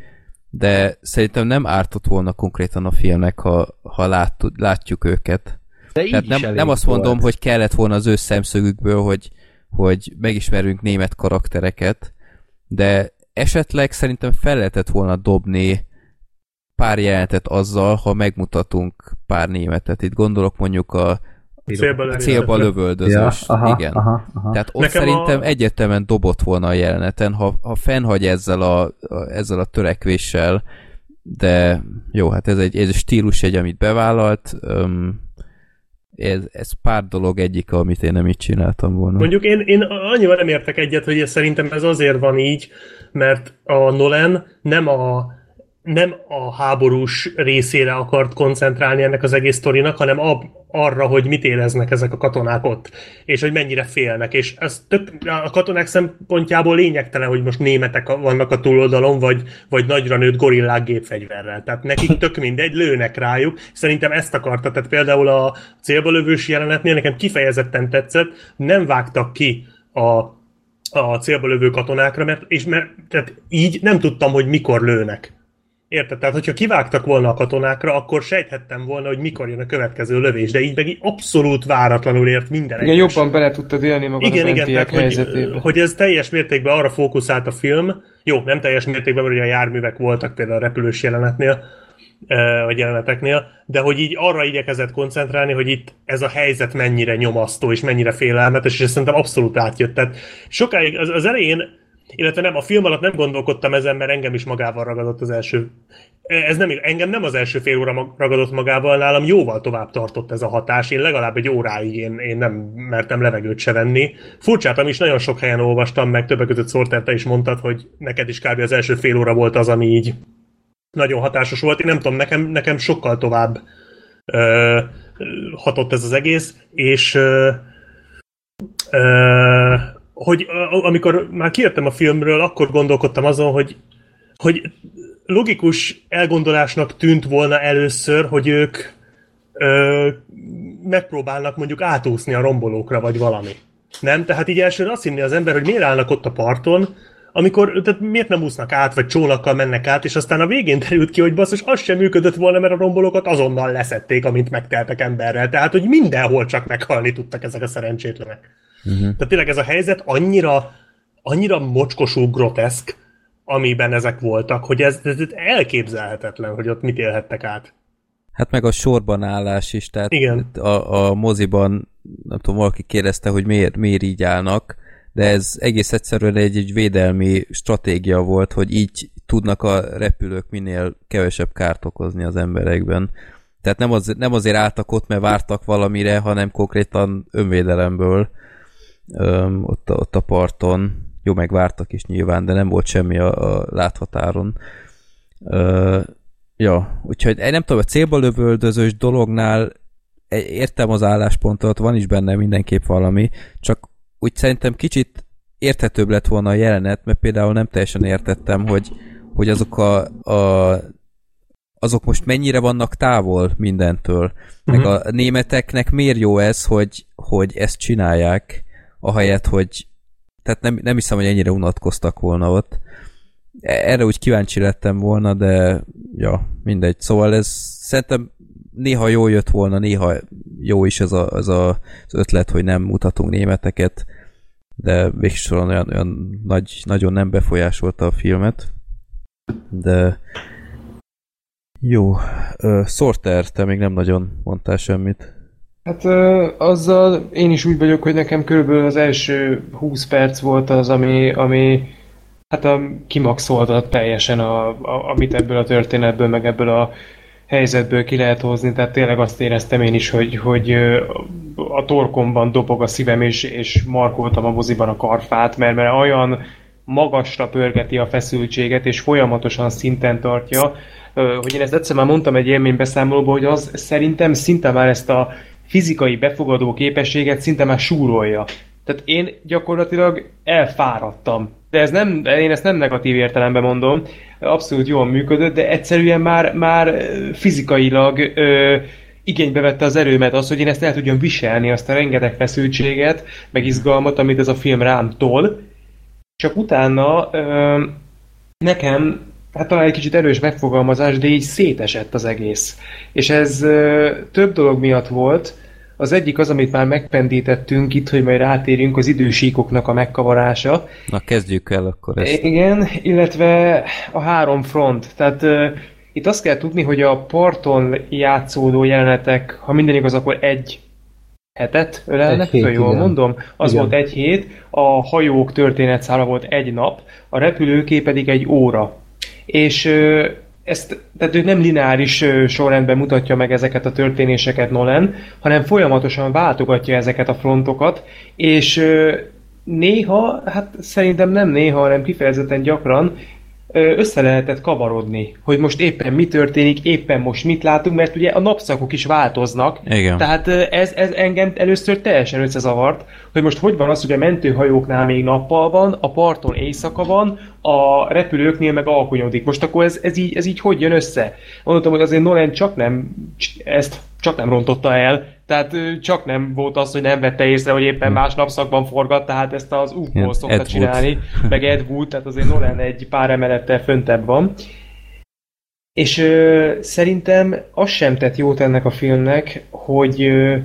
de szerintem nem ártott volna konkrétan a filmnek, ha, ha lát, látjuk őket. De így Tehát nem, nem azt mondom, volt. hogy kellett volna az ő szemszögükből, hogy, hogy megismerünk német karaktereket, de esetleg szerintem fel lehetett volna dobni pár jelenetet azzal, ha megmutatunk pár németet. Itt gondolok mondjuk a célba, célba lövöldözés. Ja, aha, igen. aha, aha. Tehát ott Nekem szerintem a- egyértelműen dobott volna a jeleneten, ha, ha fennhagy ezzel a, a, ezzel a törekvéssel, de jó, hát ez egy, ez egy stílus egy, amit bevállalt, öm, ez, ez pár dolog egyik, amit én nem így csináltam volna. Mondjuk én, én annyival nem értek egyet, hogy ez szerintem ez azért van így, mert a Nolan nem a nem a háborús részére akart koncentrálni ennek az egész sztorinak, hanem ab, arra, hogy mit éreznek ezek a katonák ott, és hogy mennyire félnek, és ez tök, a katonák szempontjából lényegtelen, hogy most németek vannak a túloldalon, vagy, vagy nagyra nőtt gorillák gépfegyverrel. Tehát nekik tök mindegy, lőnek rájuk. Szerintem ezt akarta, tehát például a célba lövős jelenetnél nekem kifejezetten tetszett, nem vágtak ki a, a célba lövő katonákra, mert, és mert, tehát így nem tudtam, hogy mikor lőnek. Érted? Tehát, hogyha kivágtak volna a katonákra, akkor sejthettem volna, hogy mikor jön a következő lövés, de így meg így abszolút váratlanul ért minden Igen, egyes. jobban bele tudtad élni magad Igen, a igen, tehát, hogy, helyzetébe. hogy ez teljes mértékben arra fókuszált a film, jó, nem teljes mértékben, mert ugye a járművek voltak például a repülős jelenetnél, vagy jeleneteknél, de hogy így arra igyekezett koncentrálni, hogy itt ez a helyzet mennyire nyomasztó és mennyire félelmetes, és ez szerintem abszolút átjött. Tehát sokáig az, az elején, illetve nem, a film alatt nem gondolkodtam ezen, mert engem is magával ragadott az első. Ez nem, engem nem az első fél óra ragadott magával, nálam jóval tovább tartott ez a hatás. Én legalább egy óráig én, én nem mertem levegőt se venni. Furcsáltam is, nagyon sok helyen olvastam meg, többek között Sorter, te is mondtad, hogy neked is kb. az első fél óra volt az, ami így nagyon hatásos volt. Én nem tudom, nekem, nekem sokkal tovább ö, hatott ez az egész, és ö, Ö, hogy amikor már kijöttem a filmről, akkor gondolkodtam azon, hogy, hogy logikus elgondolásnak tűnt volna először, hogy ők ö, megpróbálnak mondjuk átúszni a rombolókra, vagy valami. Nem? Tehát így elsőre azt hinni az ember, hogy miért állnak ott a parton, amikor, tehát miért nem úsznak át, vagy csónakkal mennek át, és aztán a végén derült ki, hogy basszus, az sem működött volna, mert a rombolókat azonnal leszették, amint megteltek emberrel. Tehát, hogy mindenhol csak meghalni tudtak ezek a szerencsétlenek. Uh-huh. Tehát tényleg ez a helyzet annyira, annyira mocskosul groteszk, amiben ezek voltak, hogy ez, ez elképzelhetetlen, hogy ott mit élhettek át. Hát meg a sorban állás is, tehát Igen. A, a moziban, nem tudom, valaki kérdezte, hogy miért, miért így állnak, de ez egész egyszerűen egy, egy védelmi stratégia volt, hogy így tudnak a repülők minél kevesebb kárt okozni az emberekben. Tehát nem, az, nem azért álltak ott, mert vártak valamire, hanem konkrétan önvédelemből öm, ott, a, ott a parton. Jó, meg vártak is nyilván, de nem volt semmi a, a láthatáron. Ö, ja, úgyhogy nem tudom, a célba lövöldözős dolognál e- értem az álláspontot, van is benne mindenképp valami, csak úgy szerintem kicsit érthetőbb lett volna a jelenet, mert például nem teljesen értettem, hogy, hogy azok a, a azok most mennyire vannak távol mindentől. Meg Mhm. a németeknek miért jó ez, hogy, hogy ezt csinálják, ahelyett, hogy tehát nem, nem hiszem, hogy ennyire unatkoztak volna ott. E- Erre úgy kíváncsi lettem volna, de ja, mindegy. Szóval ez szerintem néha jó jött volna, néha jó is ez, a, ez a, az ötlet, hogy nem mutatunk németeket, de végsősorban olyan, olyan nagy, nagyon nem befolyásolta a filmet. De jó. Sorter, te még nem nagyon mondtál semmit. Hát azzal én is úgy vagyok, hogy nekem körülbelül az első 20 perc volt az, ami, ami hát a, kimaxolta teljesen, a, a, amit ebből a történetből, meg ebből a helyzetből ki lehet hozni, tehát tényleg azt éreztem én is, hogy, hogy a torkomban dobog a szívem, és, és markoltam a moziban a karfát, mert, mert olyan magasra pörgeti a feszültséget, és folyamatosan szinten tartja, hogy én ezt egyszer már mondtam egy élménybeszámolóban, hogy az szerintem szinte már ezt a fizikai befogadó képességet szinte már súrolja. Tehát én gyakorlatilag elfáradtam. De ez nem, én ezt nem negatív értelemben mondom, abszolút jól működött, de egyszerűen már, már fizikailag ö, igénybe vette az erőmet az, hogy én ezt el tudjam viselni, azt a rengeteg feszültséget, meg izgalmat, amit ez a film rám tol. Csak utána ö, nekem, hát talán egy kicsit erős megfogalmazás, de így szétesett az egész. És ez ö, több dolog miatt volt. Az egyik az, amit már megpendítettünk itt, hogy majd rátérjünk az idősíkoknak a megkavarása. Na, kezdjük el akkor ezt. Igen, illetve a három front. Tehát uh, itt azt kell tudni, hogy a parton játszódó jelenetek, ha minden igaz, akkor egy hetet ölelnek, Egy hét, ha jól igen. mondom. Az Igen. volt egy hét, a hajók történetszála volt egy nap, a repülőké pedig egy óra. És ö, ezt, tehát ő nem lineáris sorrendben mutatja meg ezeket a történéseket Nolan, hanem folyamatosan váltogatja ezeket a frontokat, és néha, hát szerintem nem néha, hanem kifejezetten gyakran össze lehetett kavarodni, hogy most éppen mi történik, éppen most mit látunk, mert ugye a napszakok is változnak, Igen. tehát ez, ez engem először teljesen összezavart, hogy most hogy van az, hogy a mentőhajóknál még nappal van, a parton éjszaka van, a repülőknél meg alkonyodik. Most akkor ez, ez, így, ez így hogy jön össze? Mondtam, hogy azért Nolan csak nem ezt csak nem rontotta el, tehát csak nem volt az, hogy nem vette észre, hogy éppen más napszakban forgat, tehát ezt az ufból szokta Ed Wood. csinálni, meg Ed Wood, tehát azért Nolan egy pár emelettel föntebb van. És ö, szerintem az sem tett jót ennek a filmnek, hogy ö,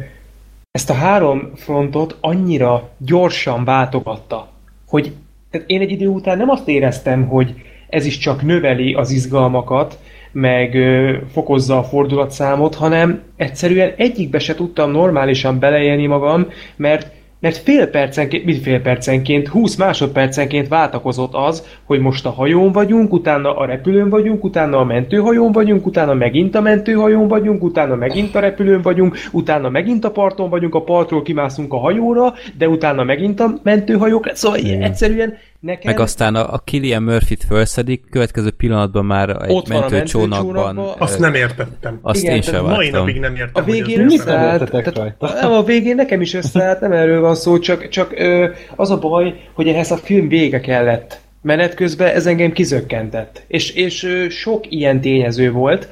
ezt a három frontot annyira gyorsan váltogatta, hogy tehát én egy idő után nem azt éreztem, hogy ez is csak növeli az izgalmakat, meg ö, fokozza a fordulatszámot, hanem egyszerűen egyikbe se tudtam normálisan beleélni magam, mert mert fél percenként, mit fél percenként, 20 másodpercenként váltakozott az, hogy most a hajón vagyunk, utána a repülőn vagyunk, utána a mentőhajón vagyunk, utána megint a mentőhajón vagyunk, utána megint a repülőn vagyunk, utána megint a parton vagyunk, a partról kimászunk a hajóra, de utána megint a mentőhajók. Szóval Igen. egyszerűen nekem Meg aztán a, a Killian Murphy-t felszedik, következő pillanatban már egy Ott van a mentőcsónakban. mentőcsónakban. Azt nem értettem. Azt Igen, én sem Mai vártam. napig nem értem, a hogy végén miért összeállt, tehát, rajta? nem, a végén nekem is összeállt, nem erről van szó, csak, csak ö, az a baj, hogy ehhez a film vége kellett. Menet közben ez engem kizökkentett. És, és ö, sok ilyen tényező volt.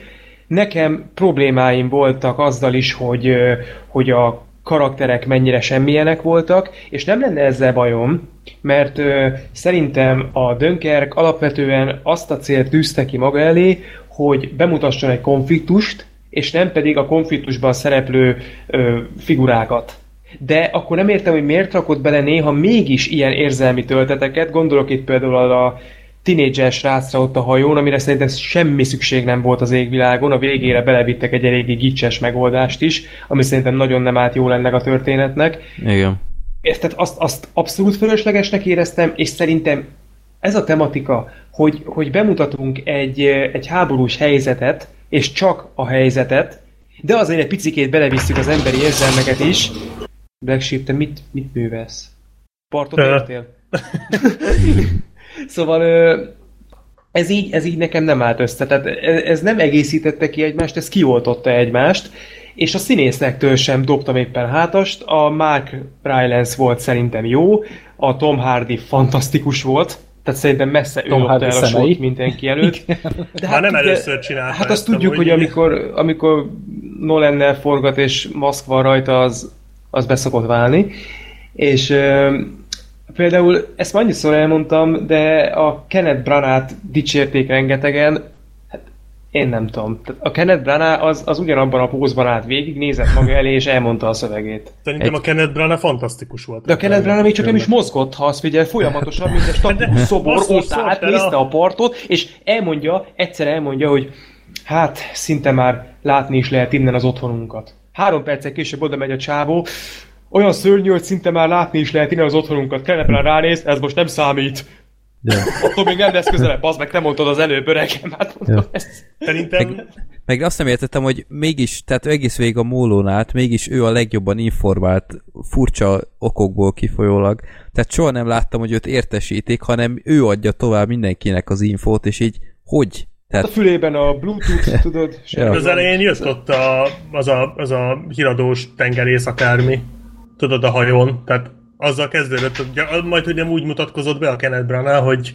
Nekem problémáim voltak azzal is, hogy, ö, hogy a karakterek mennyire semmilyenek voltak, és nem lenne ezzel bajom, mert ö, szerintem a Dönkerk alapvetően azt a célt tűzte ki maga elé, hogy bemutasson egy konfliktust, és nem pedig a konfliktusban szereplő ö, figurákat. De akkor nem értem, hogy miért rakott bele néha mégis ilyen érzelmi tölteteket, gondolok itt például a tinédzser srácra ott a hajón, amire szerintem semmi szükség nem volt az égvilágon, a végére belevittek egy eléggé gicses megoldást is, ami szerintem nagyon nem állt jól ennek a történetnek. Igen. Érted, azt, azt abszolút fölöslegesnek éreztem, és szerintem ez a tematika, hogy, hogy bemutatunk egy, egy háborús helyzetet, és csak a helyzetet, de azért egy picikét belevisszük az emberi érzelmeket is. Black Sheep, te mit, mit művelsz? Partot értél? szóval ez így, ez így nekem nem állt össze. Tehát ez, nem egészítette ki egymást, ez kioltotta egymást, és a színészektől sem dobtam éppen hátast. A Mark Rylance volt szerintem jó, a Tom Hardy fantasztikus volt, tehát szerintem messze ő Tom lopta Hardy el a sót mindenki előtt. De Már nem ugye- először csinálta Hát azt tudjuk, hogy amikor, amikor Nolannel forgat és maszk van rajta, az, az beszokott válni. És például ezt már annyiszor elmondtam, de a Kenneth Branagh dicsérték rengetegen, hát én nem tudom. A Kenneth Branagh az, az ugyanabban a pózban állt végig, nézett maga elé és elmondta a szövegét. Szerintem Egy- a Kenneth Branagh fantasztikus volt. De a Kenneth Branagh még csak nem is mozgott, ha azt figyel, folyamatosan, mint egy statikus szobor, ott állt, nézte a- a partot, és elmondja, egyszer elmondja, hogy hát, szinte már látni is lehet innen az otthonunkat. Három perccel később oda megy a csávó, olyan szörnyű, hogy szinte már látni is lehet innen az otthonunkat. Branagh ránéz, ez most nem számít. Ja. Attól még nem lesz közelebb, az meg te mondtad az előbb, öregem. Hát mondom, Ja. ezt... Szerintem Meg, meg azt nem értettem, hogy mégis, tehát egész végig a mólón át, mégis ő a legjobban informált, furcsa okokból kifolyólag. Tehát soha nem láttam, hogy őt értesítik, hanem ő adja tovább mindenkinek az infót, és így hogy? A Tehát, fülében a Bluetooth, tudod? Ja. az elején jött ott a, az, a, az a híradós tengerész akármi, tudod, a hajón, tehát azzal kezdődött, hogy majd hogy nem úgy mutatkozott be a Kenneth Branagh, hogy,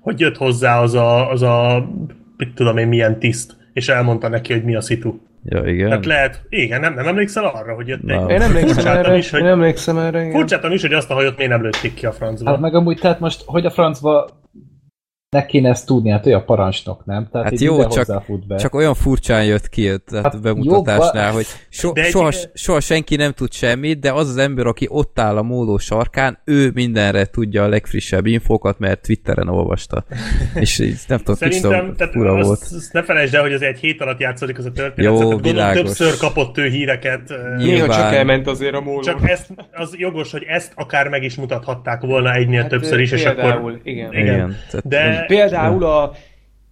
hogy jött hozzá az a, az a, mit tudom én, milyen tiszt, és elmondta neki, hogy mi a szitu. ja, igen. Tehát lehet, igen, nem, nem emlékszel arra, hogy jött Na. egy... Én emlékszem erre, is, hogy, én emlékszem erre, igen. is, hogy azt a hajót miért nem lőtték ki a francba. Hát meg amúgy, tehát most, hogy a francba ne kéne ezt tudni, hát ő a parancsnok, nem? Tehát Hát jó, csak- be. Csak olyan furcsán jött ki tehát Hát a bemutatásnál, jó, hogy so, De egy- soha, soha senki nem tud semmit, de az az ember, aki ott áll a móló sarkán, ő mindenre tudja a legfrissebb infókat, mert Twitteren olvasta. És így nem tudom, kicsit Szerintem, tehát fura azt, volt. azt ne felejtsd el, hogy az egy hét alatt játszódik az a történet. Jó, gondolom, világos. többször kapott ő híreket. Néha csak elment azért a móló. Csak ezt, az jogos, hogy ezt akár meg is mutathatták volna egynél Hát, többször is, és például, akkor... igen. igen. Igen. Tehát De Például a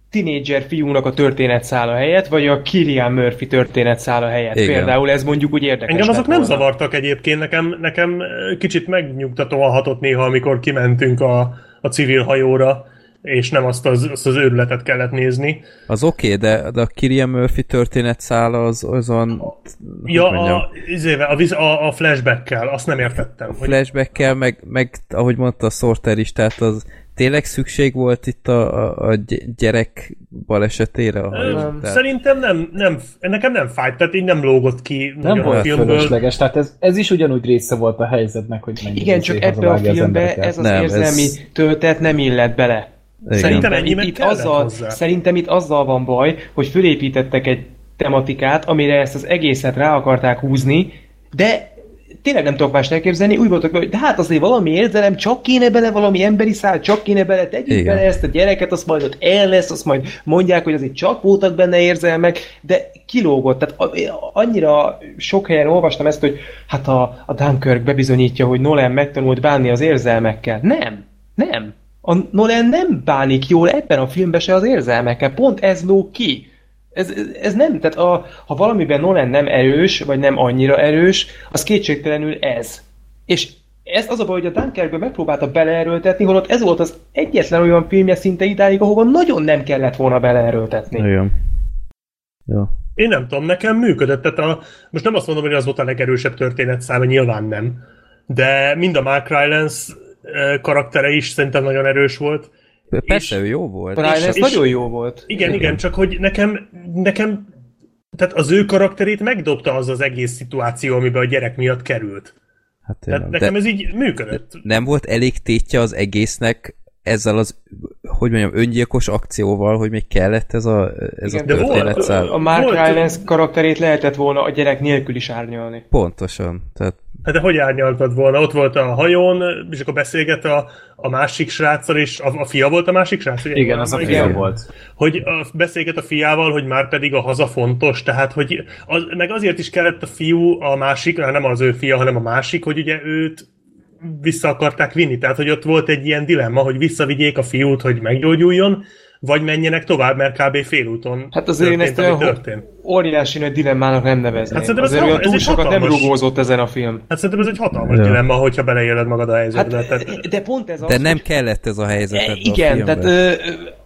tinédzser fiúnak a történetszála helyett, vagy a Killian Murphy történetszála helyett. Igen. Például ez mondjuk úgy érdekes engem azok nem volna. zavartak egyébként, nekem, nekem kicsit megnyugtatóan hatott néha, amikor kimentünk a, a civil hajóra, és nem azt az, azt az őrületet kellett nézni. az oké, okay, de, de a Killian Murphy történetszála az, az olyan... Ja, a, izével, a, a, a flashback-kel, azt nem értettem. Hogy flashback-kel, meg, meg ahogy mondta a Sorter is, tehát az tényleg szükség volt itt a, a, a gy- gyerek balesetére a Tehát- Szerintem nem, nem, nekem nem fájt, tehát így nem lógott ki nem a volt filmből. fölösleges, tehát ez, ez is ugyanúgy része volt a helyzetnek, hogy mennyire Igen, csak ebbe a az filmbe ez az Nem, érzelmi ez- töltet nem illett bele. Igen. Szerintem ennyi itt, itt azzal, hozzá. szerintem itt azzal van baj, hogy fölépítettek egy tematikát, amire ezt az egészet rá akarták húzni, de tényleg nem tudok más elképzelni, úgy voltak, hogy de hát azért valami érzelem, csak kéne bele valami emberi szál, csak kéne bele, tegyük Igen. bele ezt a gyereket, azt majd ott el lesz, azt majd mondják, hogy azért csak voltak benne érzelmek, de kilógott. Tehát annyira sok helyen olvastam ezt, hogy hát a, a Dunkirk bebizonyítja, hogy Nolan megtanult bánni az érzelmekkel. Nem, nem. A Nolan nem bánik jól ebben a filmben se az érzelmekkel, pont ez lóg ki. Ez, ez, ez nem, tehát a, ha valamiben Nolan nem erős, vagy nem annyira erős, az kétségtelenül ez. És ez az a baj, hogy a Dunkirkbe megpróbálta beleerőltetni, holott ez volt az egyetlen olyan filmje szinte idáig, ahova nagyon nem kellett volna beleerőltetni. Igen. Jó. Én nem tudom, nekem működött. Tehát a, most nem azt mondom, hogy az volt a legerősebb történetszáma, nyilván nem. De mind a Mark Rylance karaktere is szerintem nagyon erős volt. Persze, ő jó volt. És- ez nagyon jó volt. Igen, igen, csak hogy nekem, nekem tehát az ő karakterét megdobta az az egész szituáció, amiben a gyerek miatt került. Hát, Tehát tényleg. nekem De ez így működött. nem volt elég tétje az egésznek ezzel az, hogy mondjam, öngyilkos akcióval, hogy még kellett ez a, ez Igen, a de volt- történetszál. A Mark Rylance karakterét lehetett volna a gyerek nélkül is árnyalni. Pontosan. Tehát Hát de hogy árnyaltad volna? Ott volt a hajón, és akkor beszélget a, a másik sráccal, és a, a fia volt a másik srác? Ugye? Igen, az a Igen. film volt. hogy a, beszélget a fiával, hogy már pedig a haza fontos, tehát hogy az, meg azért is kellett a fiú a másik, nem az ő fia, hanem a másik, hogy ugye őt vissza akarták vinni, tehát hogy ott volt egy ilyen dilemma, hogy visszavigyék a fiút, hogy meggyógyuljon, vagy menjenek tovább, mert kb. félúton Hát azért én ezt történt, olyan történt. óriási nagy dilemmának nem nevezném. Hát szerintem ez azért ha- olyan ez túl egy sokat nem hatalmas- rugózott ezen a film. Hát szerintem ez egy hatalmas Ja. dilemma, hogyha beleéled magad a helyzetbe. Hát, tehát, de pont ez az, De nem hogy- kellett ez a helyzet E, a igen, filmbe. tehát ö,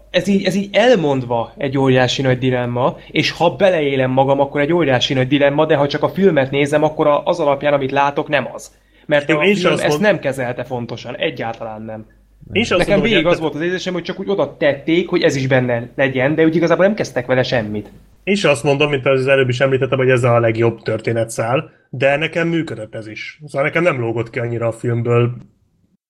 ez így, ez így elmondva egy óriási nagy dilemma, és ha beleélem magam, akkor egy óriási nagy dilemma, de ha csak a filmet nézem, akkor a- az alapján, amit látok, nem az. Mert Jó, a film ezt mond- nem kezelte fontosan, egyáltalán nem. Sem azt Nekem mondom, végig az volt az érzésem, hogy csak úgy oda tették, hogy ez is benne legyen, de úgy igazából nem kezdtek vele semmit. Én sem azt mondom, mint az előbb is említettem, hogy ez a legjobb történetszál, de nekem működött ez is. Szóval nekem nem lógott ki annyira a filmből.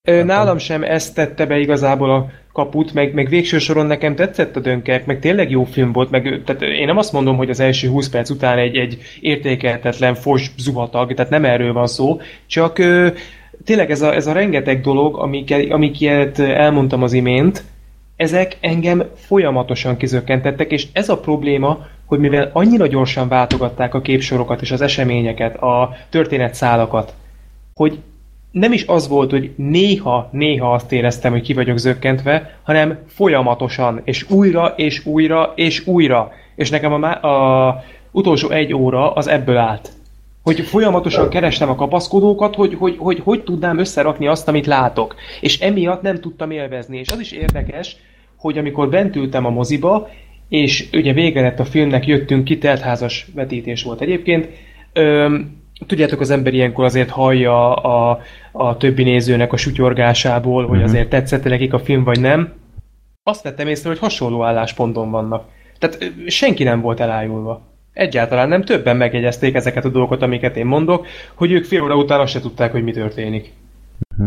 Ö, Nálam sem ezt tette be igazából a kaput, meg, meg végső soron nekem tetszett a dönkek, meg tényleg jó film volt, meg tehát én nem azt mondom, hogy az első 20 perc után egy, egy értékelhetetlen fos zuhatag, tehát nem erről van szó, csak ö, tényleg ez a, ez a rengeteg dolog, amiket, amiket elmondtam az imént, ezek engem folyamatosan kizökkentettek, és ez a probléma, hogy mivel annyira gyorsan váltogatták a képsorokat és az eseményeket, a történetszálakat, hogy nem is az volt, hogy néha, néha azt éreztem, hogy ki vagyok zökkentve, hanem folyamatosan, és újra, és újra, és újra. És nekem a, má- a utolsó egy óra az ebből állt. Hogy folyamatosan kerestem a kapaszkodókat, hogy hogy, hogy hogy tudnám összerakni azt, amit látok. És emiatt nem tudtam élvezni. És az is érdekes, hogy amikor bent ültem a moziba, és ugye vége lett a filmnek, jöttünk ki, teltházas vetítés volt egyébként, öm, tudjátok, az ember ilyenkor azért hallja a, a többi nézőnek a sutyorgásából, hogy azért tetszett nekik a film, vagy nem. Azt vettem észre, hogy hasonló állásponton vannak. Tehát senki nem volt elájulva. Egyáltalán nem, többen megjegyezték ezeket a dolgokat, amiket én mondok, hogy ők fél óra után azt se tudták, hogy mi történik.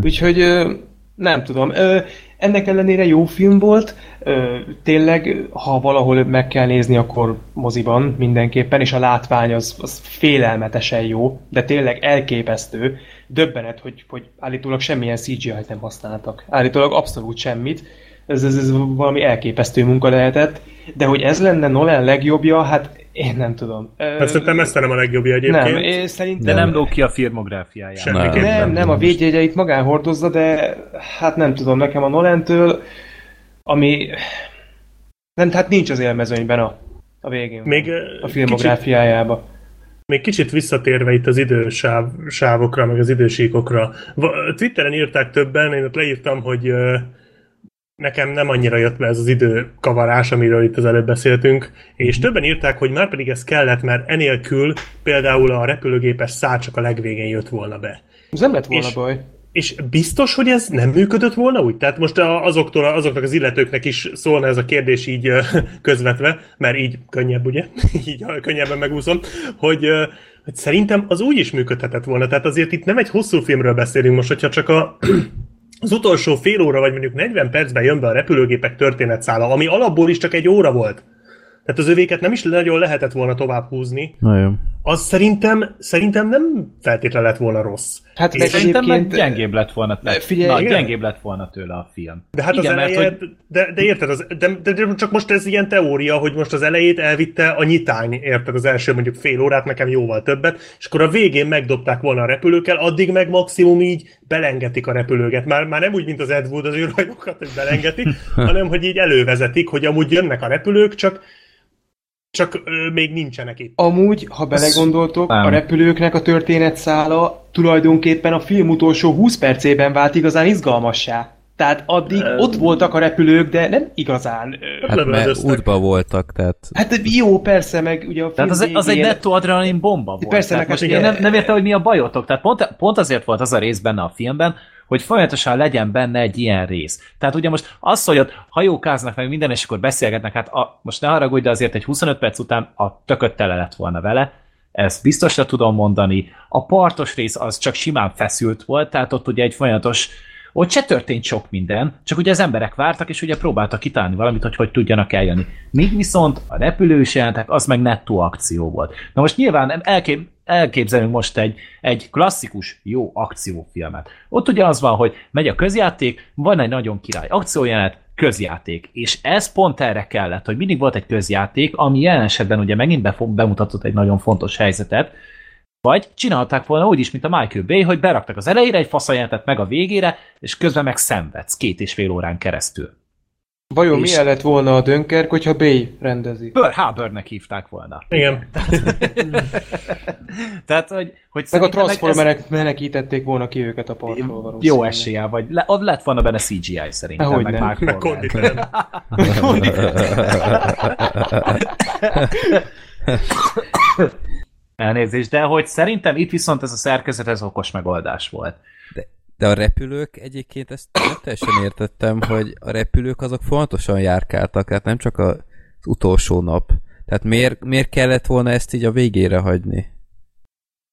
Úgyhogy ö, nem tudom. Ö, ennek ellenére jó film volt. Ö, tényleg, ha valahol meg kell nézni, akkor moziban mindenképpen, és a látvány az, az félelmetesen jó, de tényleg elképesztő. Döbbenet, hogy, hogy állítólag semmilyen CGI-t nem használtak. Állítólag abszolút semmit. Ez, ez, ez valami elképesztő munka lehetett, de hogy ez lenne Nolan legjobbja, hát én nem tudom. Ö, Hát szerintem messze nem a legjobbja egyébként. nem, én szerintem... De nem lóg ki a filmográfiáján. Semmiképpen. Nem, nem, a védjegyeit magán hordozza, de hát nem tudom, nekem a Nolentől, ami... Nem, hát nincs az élmezőnyben a, a végén. Még, a filmográfiájába. Még kicsit visszatérve itt az idősáv, sávokra, meg az idősíkokra. Twitteren írták többen, én ott leírtam, hogy ö, nekem nem annyira jött be ez az időkavarás, amiről itt az előbb beszéltünk, és többen írták, hogy már pedig ez kellett, mert enélkül például a repülőgépes szár csak a legvégén jött volna be. Ez nem lett volna És- baj. És biztos, hogy ez nem működött volna úgy? Tehát most azoktól, azoknak az illetőknek is szólna ez a kérdés így közvetve, mert így könnyebb, ugye? így könnyebben megúszom, hogy, hogy szerintem az úgy is működhetett volna. Tehát azért itt nem egy hosszú filmről beszélünk most, hogyha csak a az utolsó fél óra, vagy mondjuk 40 percben jön be a repülőgépek történetszála, ami alapból is csak egy óra volt. Tehát az övéket nem is nagyon lehetett volna tovább húzni. Nagyon. Az szerintem, szerintem nem feltétlenül lett volna rossz. Hát És Szerintem meg gyengébb lett volna. Ne, figyelj, na, igen. gyengébb lett volna tőle a film. De hát Igen, az mert eleje, hogy- de, de érted, az, de, de, de, csak most ez ilyen teória, hogy most az elejét elvitte a nyitány, érted, az első mondjuk fél órát, nekem jóval többet, és akkor a végén megdobták volna a repülőkkel, addig meg maximum így belengetik a repülőket. Már, már nem úgy, mint az Ed Wood az űrhajókat, hogy belengetik, hanem hogy így elővezetik, hogy amúgy jönnek a repülők, csak csak ö, még nincsenek itt. Amúgy, ha belegondoltok, Nem. a repülőknek a történetszála tulajdonképpen a film utolsó 20 percében vált igazán izgalmassá. Tehát addig ott voltak a repülők, de nem igazán. ö, Hát mert útba voltak, tehát Hát jó, persze, meg ugye a film Tehát az, az egy végén- nettó adrenalin bomba volt. Persze, meg most hát ugye nem, nem érte, hogy mi a bajotok. Tehát pont, pont azért volt az a rész benne a filmben, hogy folyamatosan legyen benne egy ilyen rész. Tehát ugye most az, hogy ott hajókáznak meg minden, és akkor beszélgetnek, hát a, most ne haragudj, de azért egy 25 perc után a tököt tele lett volna vele, ezt biztosra tudom mondani. A partos rész az csak simán feszült volt, tehát ott ugye egy folyamatos ott se történt sok minden, csak ugye az emberek vártak, és ugye próbáltak kitálni valamit, hogy hogy tudjanak eljönni. Míg viszont a repülős jelentek, az meg nettó akció volt. Na most nyilván elkép, elképzelünk most egy, egy klasszikus, jó akciófilmet. Ott ugye az van, hogy megy a közjáték, van egy nagyon király akciójelenet, közjáték. És ez pont erre kellett, hogy mindig volt egy közjáték, ami jelen esetben ugye megint befo- bemutatott egy nagyon fontos helyzetet, vagy csinálták volna úgy is, mint a Michael Bay, hogy beraktak az elejére egy faszajelentet meg a végére, és közben meg szenvedsz két és fél órán keresztül. Vajon És- milyen lett volna a Dönkerk, hogyha Bay rendezi? Pearl Harbornek hívták volna. Igen. Tehát, hogy, hogy Meg a szerintem ez- Transformerek menekítették volna ki őket a partról Jó eséllyel, vagy le, ott lett volna benne CGI szerintem, Dehogy meg nem. Mark Meg konditerem. Elnézést, de hogy szerintem itt viszont ez a szerkezet, ez okos megoldás volt. De a repülők egyébként ezt nem teljesen értettem, hogy a repülők azok fontosan járkáltak, hát nem csak az utolsó nap. Tehát miért, miért kellett volna ezt így a végére hagyni?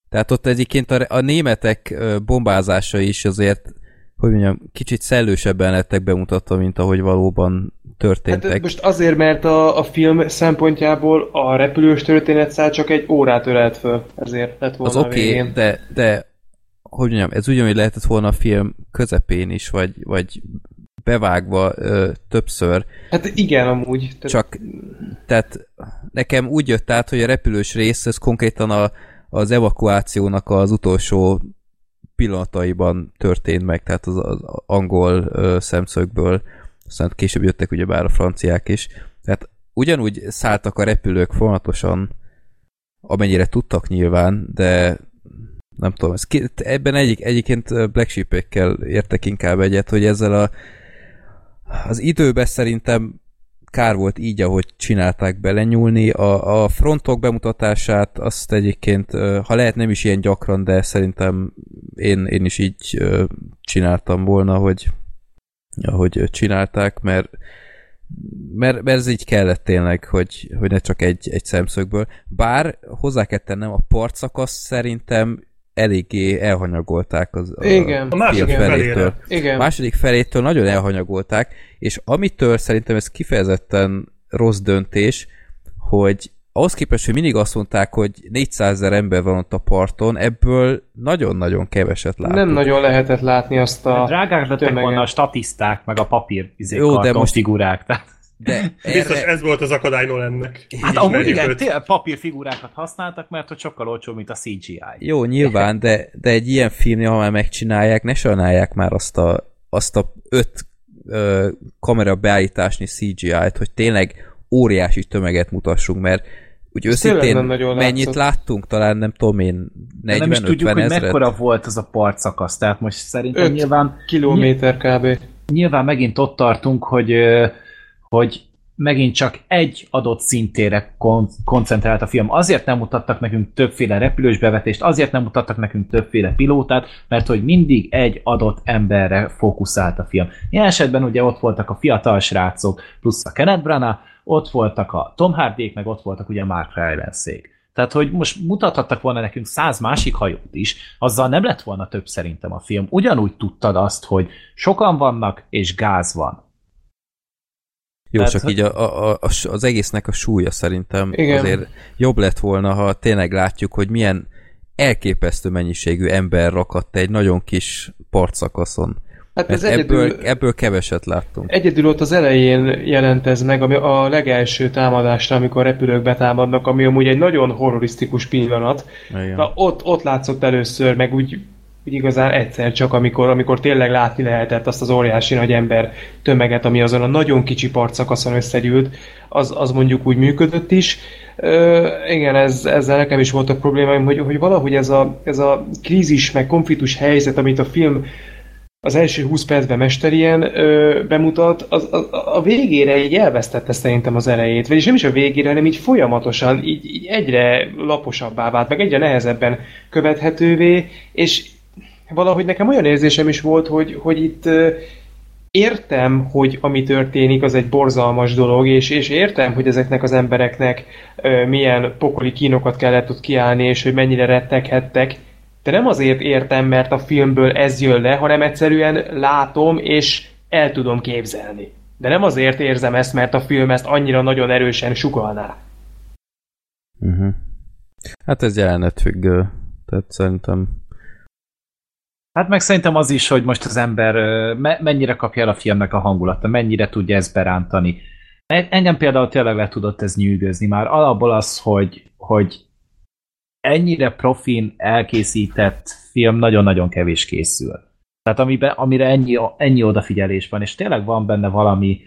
Tehát ott egyébként a, a németek bombázása is azért, hogy mondjam, kicsit szellősebben lettek bemutatva, mint ahogy valóban történtek. Hát most azért, mert a, a film szempontjából a repülős történetszál csak egy órát ölelt föl, ezért lett volna az oké, okay, de, de hogy mondjam, ez ugyanúgy lehetett volna a film közepén is, vagy, vagy bevágva ö, többször, Hát igen, amúgy. Tehát csak tehát nekem úgy jött át, hogy a repülős rész, ez konkrétan a, az evakuációnak az utolsó pillanataiban történt meg, tehát az, az angol ö, szemszögből, aztán később jöttek ugye bár a franciák is, tehát ugyanúgy szálltak a repülők folyamatosan, amennyire tudtak nyilván, de nem tudom, ez ki, ebben egyik, egyébként Black Sheep-ekkel értek inkább egyet, hogy ezzel a az időben szerintem kár volt így, ahogy csinálták belenyúlni. A, a frontok bemutatását azt egyébként, ha lehet nem is ilyen gyakran, de szerintem én, én is így csináltam volna, hogy ahogy csinálták, mert mert, mert ez így kellett tényleg, hogy, hogy ne csak egy, egy szemszögből. Bár hozzá kell tennem, a partszakasz szerintem eléggé elhanyagolták az Igen. A második film felére. igen. a második felétől nagyon elhanyagolták, és amitől szerintem ez kifejezetten rossz döntés, hogy ahhoz képest, hogy mindig azt mondták, hogy 400 ezer ember van ott a parton, ebből nagyon-nagyon keveset láttuk. Nem nagyon lehetett látni azt a... Drágák lettek volna a statiszták, meg a papír izé, Jó, de most- figurák. Tehát, De Biztos erre, ez volt az akadály Nolannek. hát amúgy igen, őt. tényleg papírfigúrákat használtak, mert hogy sokkal olcsóbb, mint a CGI. jó, nyilván, de, de egy ilyen filmnél, ha már megcsinálják, ne sajnálják már azt a, azt a öt ö, kamera beállításnyi CGI-t, hogy tényleg óriási tömeget mutassunk, mert úgy őszintén mennyit látszott. láttunk, talán nem tudom én, De nem is 40-50 tudjuk, hogy ezret? mekkora volt az a partszakasz. Tehát most szerintem Öt nyilván, kilométer kb. nyilván megint ott tartunk, hogy, ö, hogy megint csak egy adott szintére kon- koncentrált a film. Azért nem mutattak nekünk többféle repülős bevetést, azért nem mutattak nekünk többféle pilótát, mert hogy mindig egy adott emberre fókuszált a film. Ilyen esetben ugye ott voltak a fiatal srácok, plusz a Kenneth Branagh, ott voltak a Tom Hardyék, meg ott voltak ugye Mark Rylanszék. Tehát, hogy most mutathattak volna nekünk száz másik hajót is, azzal nem lett volna több szerintem a film. Ugyanúgy tudtad azt, hogy sokan vannak, és gáz van. Jó, Tehát, csak így a, a, a, az egésznek a súlya szerintem Igen. azért jobb lett volna, ha tényleg látjuk, hogy milyen elképesztő mennyiségű ember rakadt egy nagyon kis partszakaszon. Hát ez egyedül, ebből, ebből keveset láttunk. egyedül ott az elején jelent ez meg, ami a legelső támadásra, amikor repülők betámadnak, ami amúgy egy nagyon horrorisztikus pillanat. Igen. Na, ott, ott látszott először, meg úgy, úgy igazán egyszer csak, amikor, amikor tényleg látni lehetett azt az óriási nagy ember tömeget, ami azon a nagyon kicsi partszakaszon összegyűlt, az, az mondjuk úgy működött is. Ö, igen, ez, ezzel nekem is voltak problémáim, hogy, hogy valahogy ez a, ez a krízis meg konfliktus helyzet, amit a film az első 20 percben mesterien ö, bemutat, az, az, a végére így elvesztette szerintem az erejét. Vagyis nem is a végére, hanem így folyamatosan, így, így egyre laposabbá vált, meg egyre nehezebben követhetővé, és valahogy nekem olyan érzésem is volt, hogy, hogy itt értem, hogy ami történik, az egy borzalmas dolog, és, és értem, hogy ezeknek az embereknek milyen pokoli kínokat kellett ott kiállni, és hogy mennyire retteghettek, de nem azért értem, mert a filmből ez jön le, hanem egyszerűen látom, és el tudom képzelni. De nem azért érzem ezt, mert a film ezt annyira nagyon erősen sugalná. Uh-huh. Hát ez jelenetfüggő. Tehát szerintem Hát meg szerintem az is, hogy most az ember mennyire kapja el a filmnek a hangulata, mennyire tudja ezt berántani. Engem például tényleg le tudott ez nyűgözni már. Alapból az, hogy, hogy ennyire profin elkészített film nagyon-nagyon kevés készül. Tehát amibe, amire ennyi, ennyi odafigyelés van, és tényleg van benne valami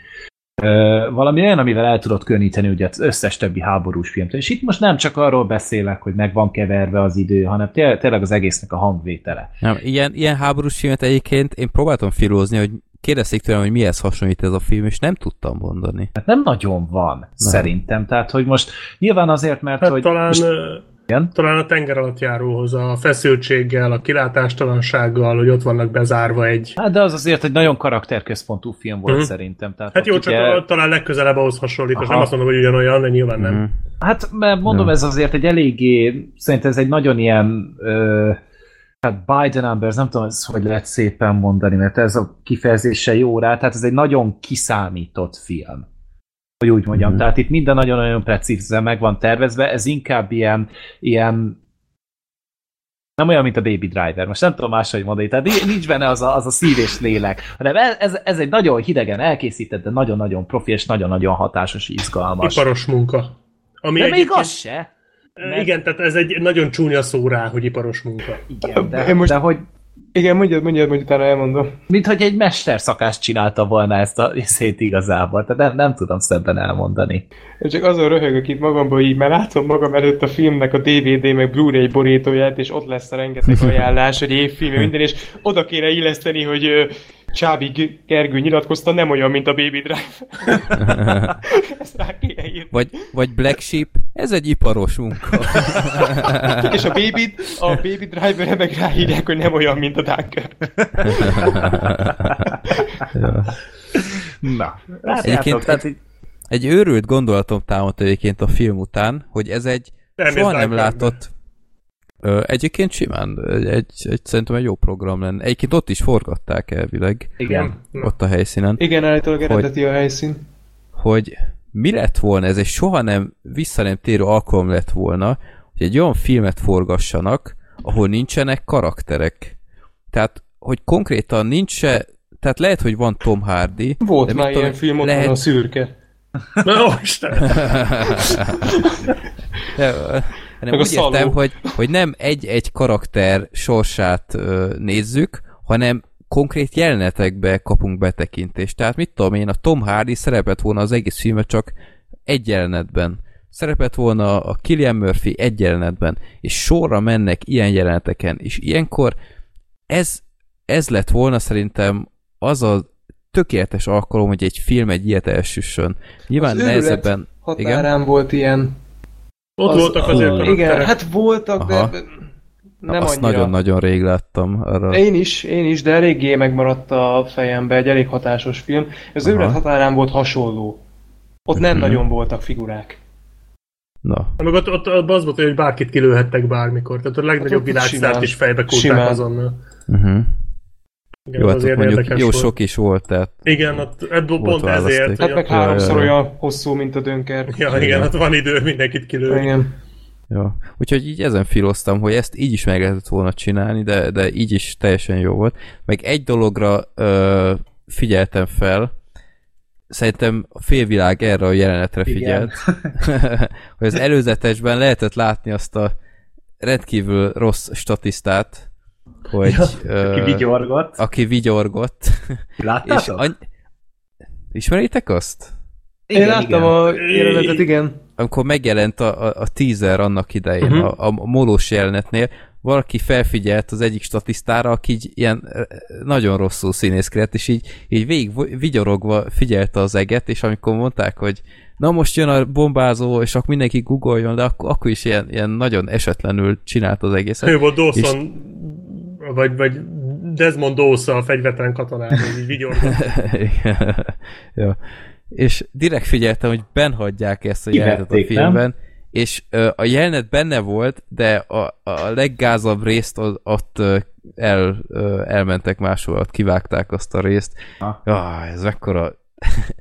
ö, valami olyan, amivel el tudod könnyíteni ugye az összes többi háborús filmtől. És itt most nem csak arról beszélek, hogy meg van keverve az idő, hanem té- tényleg az egésznek a hangvétele. Nem, ilyen, ilyen háborús filmet egyébként én próbáltam filózni, hogy kérdezték tőlem, hogy mihez hasonlít ez a film, és nem tudtam mondani. Hát nem nagyon van, nem. szerintem. Tehát, hogy most nyilván azért, mert Hát hogy... talán, most, igen? talán a tenger alatt járóhoz, a feszültséggel, a kilátástalansággal, hogy ott vannak bezárva egy... Hát de az azért egy nagyon karakterközpontú film volt Mhm. szerintem. Tehát Hát jó, csak ugye- talán legközelebb ahhoz hasonlít, Aha. nem azt mondom, hogy ugyanolyan, de nyilván nem. Mhm. Hát, mert mondom, Ja. ez azért egy eléggé, szerintem ez egy nagyon ilyen, ö, hát by the numbers, nem tudom, hogy lehet szépen mondani, mert ez a kifejezése jó rá, tehát ez egy nagyon kiszámított film. Hogy úgy mondjam, Mhm. tehát itt minden nagyon-nagyon precízen meg van tervezve, ez inkább ilyen, ilyen nem olyan, mint a Baby Driver. Most nem tudom máshogy mondani, tehát ni- nincs benne az a, az a szív és lélek, hanem ez, ez, egy nagyon hidegen elkészített, de nagyon-nagyon profi és nagyon-nagyon hatásos, izgalmas. Iparos munka. Ami De még az se. Ö, Igen, tehát ez egy nagyon csúnya szó rá, hogy iparos munka. Igen, de, most- de hogy Igen, mondjad, mondjad, mondjad, utána elmondom. mint hogy egy mesterszakást csinálta volna ezt a szét igazából. Tehát nem, nem tudom szebben elmondani. Én csak azon röhögök itt magamban, így, mert látom magam előtt a filmnek a DVD meg Blu-ray borítóját, és ott lesz a rengeteg ajánlás, hogy évfilm, minden, és oda kéne illeszteni, hogy Csábi Gergő nyilatkozta, nem olyan, mint a Baby Drive. Ezt rá kéne írni. Vagy, vagy Black Sheep, ez egy iparos munka. És a Baby, a Baby Driver-re meg ráírják, hogy nem olyan, mint a Dunker. Na, Egyébként egyébként, tehát így, Egy őrült gondolatom támadt egyébként a film után, hogy ez egy Elmész soha nem látott egyébként simán, egy, egy, egy, szerintem egy jó program lenne. Egyébként ott is forgatták elvileg, igen. ott a helyszínen, Igen, állítólag eredeti a helyszín. hogy mi lett volna, ez egy soha nem vissza nem térő alkalom lett volna, hogy egy olyan filmet forgassanak, ahol nincsenek karakterek. Tehát, hogy konkrétan nincs se, tehát lehet, hogy van Tom Hardy, Volt de már ilyen tudom, film, ott lehet- van a szürke. Na, Isten! Hanem Meg úgy értem, szaló. hogy, hogy nem egy-egy karakter sorsát ö, nézzük, hanem konkrét jelenetekbe kapunk betekintést. Tehát mit tudom én, a Tom Hardy szerepet volna az egész filmet csak egy jelenetben. Szerepet volna a Killian Murphy egy jelenetben, és sorra mennek ilyen jeleneteken, és ilyenkor ez, ez lett volna szerintem az a tökéletes alkalom, hogy egy film egy ilyet elsüssön. Nyilván Az nehezebben... Határán volt ilyen. Ott Az- voltak azért Hú. karakterek. Igen, hát voltak, Aha. de nem azt nagyon-nagyon rég láttam. Arra. Én is, én is, de eléggé megmaradt a fejembe, egy elég hatásos film. Az őrület határán volt hasonló. Ott nem Mhm. nagyon voltak figurák. Na, Meg ott, ott, ott az volt, hogy bárkit kilőhettek bármikor. Tehát a legnagyobb ott világszárt is fejbe kúrták azonnal. uh-huh. Igen, jó, hát azért mondjuk érdekes jó volt. sok is volt, tehát Igen, ott, ebből Volt pont ezért. választék. Hát hogy meg háromszor ja, ja. olyan hosszú, mint a Dönker. Ja, igen, hát van idő mindenkit kilőni. Igen. jó. Úgyhogy így ezen filoztam, hogy ezt így is meg lehetett volna csinálni, de, de így is teljesen jó volt. Meg egy dologra ö, figyeltem fel, szerintem a félvilág erre a jelenetre Igen. figyelt, hogy az előzetesben lehetett látni azt a rendkívül rossz statisztát, hogy ö, Ki vigyorgott. aki vigyorgott, és any... ismeritek azt? Én láttam a jelenetet, igen. amikor megjelent a, a, a teaser annak idején, uh-huh. a, a molós jelenetnél, valaki felfigyelt az egyik statisztára, aki így ilyen nagyon rosszul színészkedett, és így, így végig vigyorogva figyelte az eget, és amikor mondták, hogy na most jön a bombázó, és akkor mindenki googoljon, de akkor, akkor is ilyen, ilyen nagyon esetlenül csinált az egészet. Ő volt Dawson, vagy, vagy Desmond Dawson a fegyvertelen katonában, így vigyorgott. Igen. ja. És direkt figyeltem, hogy benhagyják ezt a jelenetet a filmben, és ö, a jelenet benne volt, de a, a leggázabb részt ott, ott el, ö, elmentek máshol, ott kivágták azt a részt. Ah, ez mekkora...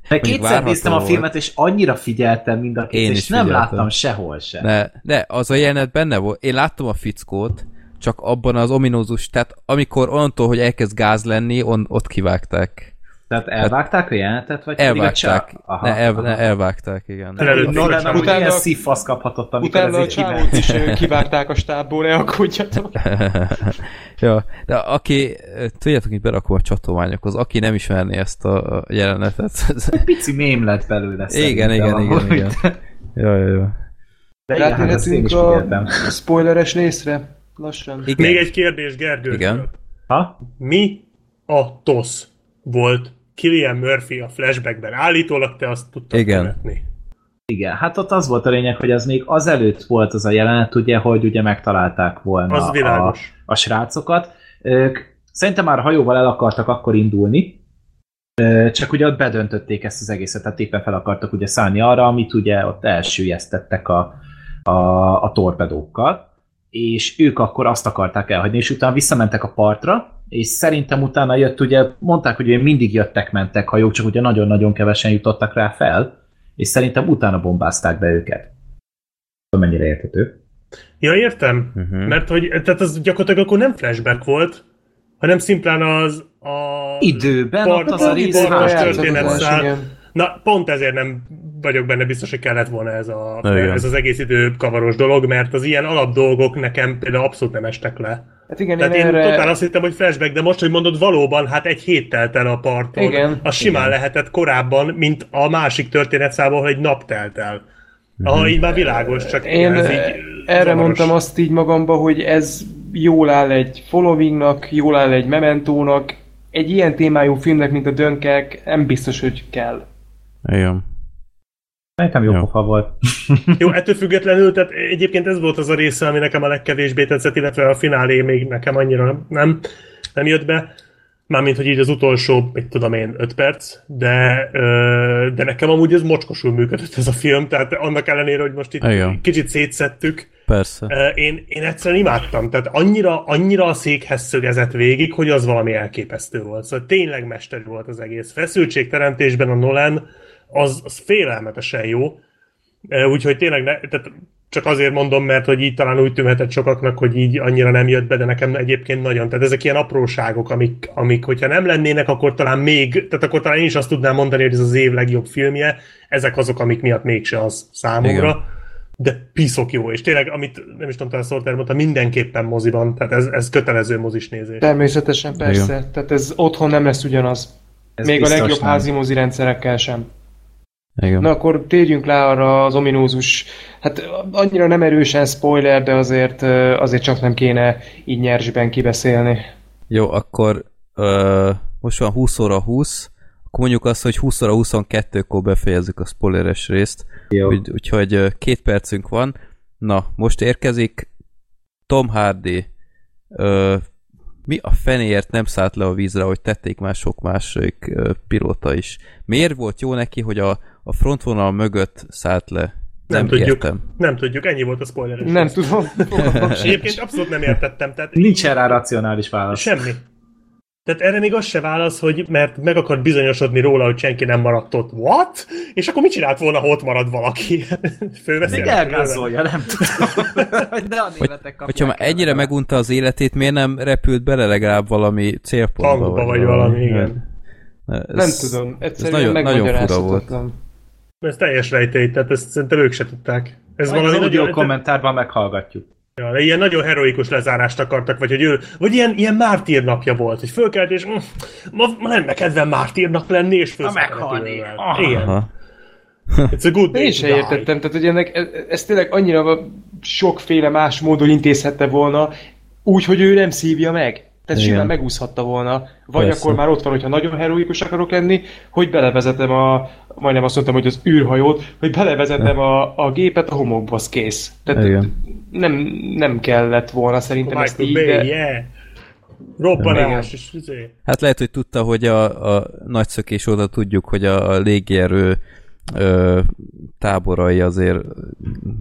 De kétszer néztem a volt. filmet, és annyira figyeltem mind a két, és nem figyeltem. láttam sehol se. Ne, de az a jelenet benne volt. Én láttam a fickót, csak abban az ominózus, tehát amikor onnantól, hogy elkezd gáz lenni, on, ott kivágták. Tehát elvágták a jelenetet, vagy Elvágták. Aha, ne, el, aha. ne, elvágták, igen. Előtt- Utána- utána- ilyen szívfasz kaphatott, amikor Utána a csávót is kivágták a stábból, ne aggódjatok. ja, de aki, tudjátok, hogy berakom a csatolmányokhoz, aki nem ismerné ezt a jelenetet. Pici mém lett belőle igen, igen, igen, igen. Ja, ja, ja. De hát Rátérhetünk is a spoileres részre? Lassan. Igen. Még egy kérdés Gergő. Igen. Ha? Mi a TOSZ volt Killian Murphy a flashbackben? Állítólag te azt tudtad Igen. követni. Igen, hát ott az volt a lényeg, hogy az még azelőtt volt az a jelenet, ugye, hogy ugye megtalálták volna Az a, világos. a srácokat. Ők szerintem már hajóval el akartak akkor indulni, csak ugye ott bedöntötték ezt az egészet, tehát éppen fel akartak ugye szállni arra, amit ugye ott elsüllyesztettek a, a, a torpedókkal, és ők akkor azt akarták elhagyni, és utána visszamentek a partra, és szerintem utána jött, ugye mondták, hogy mindig jöttek-mentek hajók, csak ugye nagyon-nagyon kevesen jutottak rá fel, és szerintem utána bombázták be őket. Mennyire érthető. Ja, értem. Uh-huh. Mert hogy, tehát az gyakorlatilag akkor nem flashback volt, hanem szimplán az a... Időben Part- ott az a rész történet történet. Igen. Na, pont ezért nem vagyok benne biztos, hogy kellett volna ez, a, Igen. ez az egész idő kavaros dolog, mert az ilyen alap dolgok nekem például abszolút nem estek le. Hát igen, Tehát én én erre... totál azt hittem, hogy flashback, de most, hogy mondod, valóban, hát egy hét telt el a parton. Igen. Az simán lehetett korábban, mint a másik történetszában, hogy egy nap telt el. Aha, így már világos, csak Én ez így erre zavaros. mondtam azt így magamba, hogy ez jól áll egy followingnak, jól áll egy mementónak, egy ilyen témájú filmnek, mint a Dönkerk, nem biztos, hogy kell. Igen. Nekem jó Jó. pofa volt. Jó, ettől függetlenül, tehát egyébként ez volt az a része, ami nekem a legkevésbé tetszett, illetve a finálé még nekem annyira nem, nem, nem jött be. Mármint, hogy így az utolsó, mit tudom én, 5 perc, de, ö, de nekem amúgy ez mocskosul működött ez a film, tehát annak ellenére, hogy most itt Igen. kicsit szétszettük, Persze. ö, én, én egyszerűen imádtam, tehát annyira, annyira a székhez szögezett végig, hogy az valami elképesztő volt. Szóval tényleg mester volt az egész. Feszültségteremtésben a Nolan az, az félelmetesen jó, Úgyhogy tényleg ne, tehát csak azért mondom, mert hogy így talán úgy tűnhetett sokaknak, hogy így annyira nem jött be, de nekem egyébként nagyon. Tehát ezek ilyen apróságok, amik, amik hogyha nem lennének, akkor talán még, tehát akkor talán én is azt tudnám mondani, hogy ez az év legjobb filmje. Ezek azok, amik miatt mégse az számomra. Igen. De piszok jó, és tényleg, amit nem is tudom, talán Szorter mondta, mindenképpen moziban, tehát ez, ez kötelező mozis nézés. Természetesen, persze. Tehát ez otthon nem lesz ugyanaz. Ez Még a legjobb nem. házi mozi rendszerekkel sem. Igen. Na akkor térjünk rá arra az ominózus, hát annyira nem erősen spoiler, de azért, azért csak nem kéne így nyersben kibeszélni. Jó, akkor ö, most van 20 óra 20, akkor mondjuk azt, hogy 20 óra 22-kor befejezzük a spoileres részt, Jó. úgy, úgyhogy két percünk van. Na, most érkezik Tom Hardy. Ö, mi a fenéért nem szállt le a vízre, hogy tették már sok másik pilóta is. Miért volt jó neki, hogy a, a frontvonal mögött szállt le? Nem, Nem tudjuk. értem. Nem tudjuk, ennyi volt a spoiler. Nem tudom. És egyébként abszolút nem értettem. Tehát Nincs rá racionális válasz. Semmi. Tehát erre még az se válasz, hogy mert meg akar bizonyosodni róla, hogy senki nem maradt ott. What? És akkor mit csinált volna, ha ott marad valaki? Fölveszi Még el elgázolja, nem tudom. De a németek kapják Hogyha már el ennyire vele. megunta az életét, miért nem repült bele legalább valami célpontba? Tankba vagy valami, igen. Ez, Nem tudom, egyszerűen nagyon- nagyon fura megmagyarázhatatlan. Ez teljes rejtély, tehát ezt szerintem ők se tudták. Ez Majd valami az audio nagyon, kommentárban meghallgatjuk. ja, de ilyen nagyon heroikus lezárást akartak, vagy hogy ő, vagy ilyen, ilyen mártír napja volt, hogy fölkelt, és mm, ma, ma lenne kedvem mártírnak lenni, és a meghalni. Igen. Aha. It's a good day Én to se die. értettem, tehát hogy ennek, ez, ez tényleg annyira sokféle más módon intézhette volna, úgy, hogy ő nem szívja meg. Tehát Igen. simán megúszhatta volna. Vagy Persze. akkor már ott van, hogyha nagyon heroikus akarok lenni, hogy belevezetem a, majdnem azt mondtam, hogy az űrhajót, hogy belevezetem a, a gépet a homokba, az kész. Tehát Igen. nem, nem kellett volna szerintem ezt Michael így, Bay, de... yeah. Robbanás, és izé. Hát lehet, hogy tudta, hogy a, a nagyszökés óta tudjuk, hogy a, a légierő ö, táborai azért,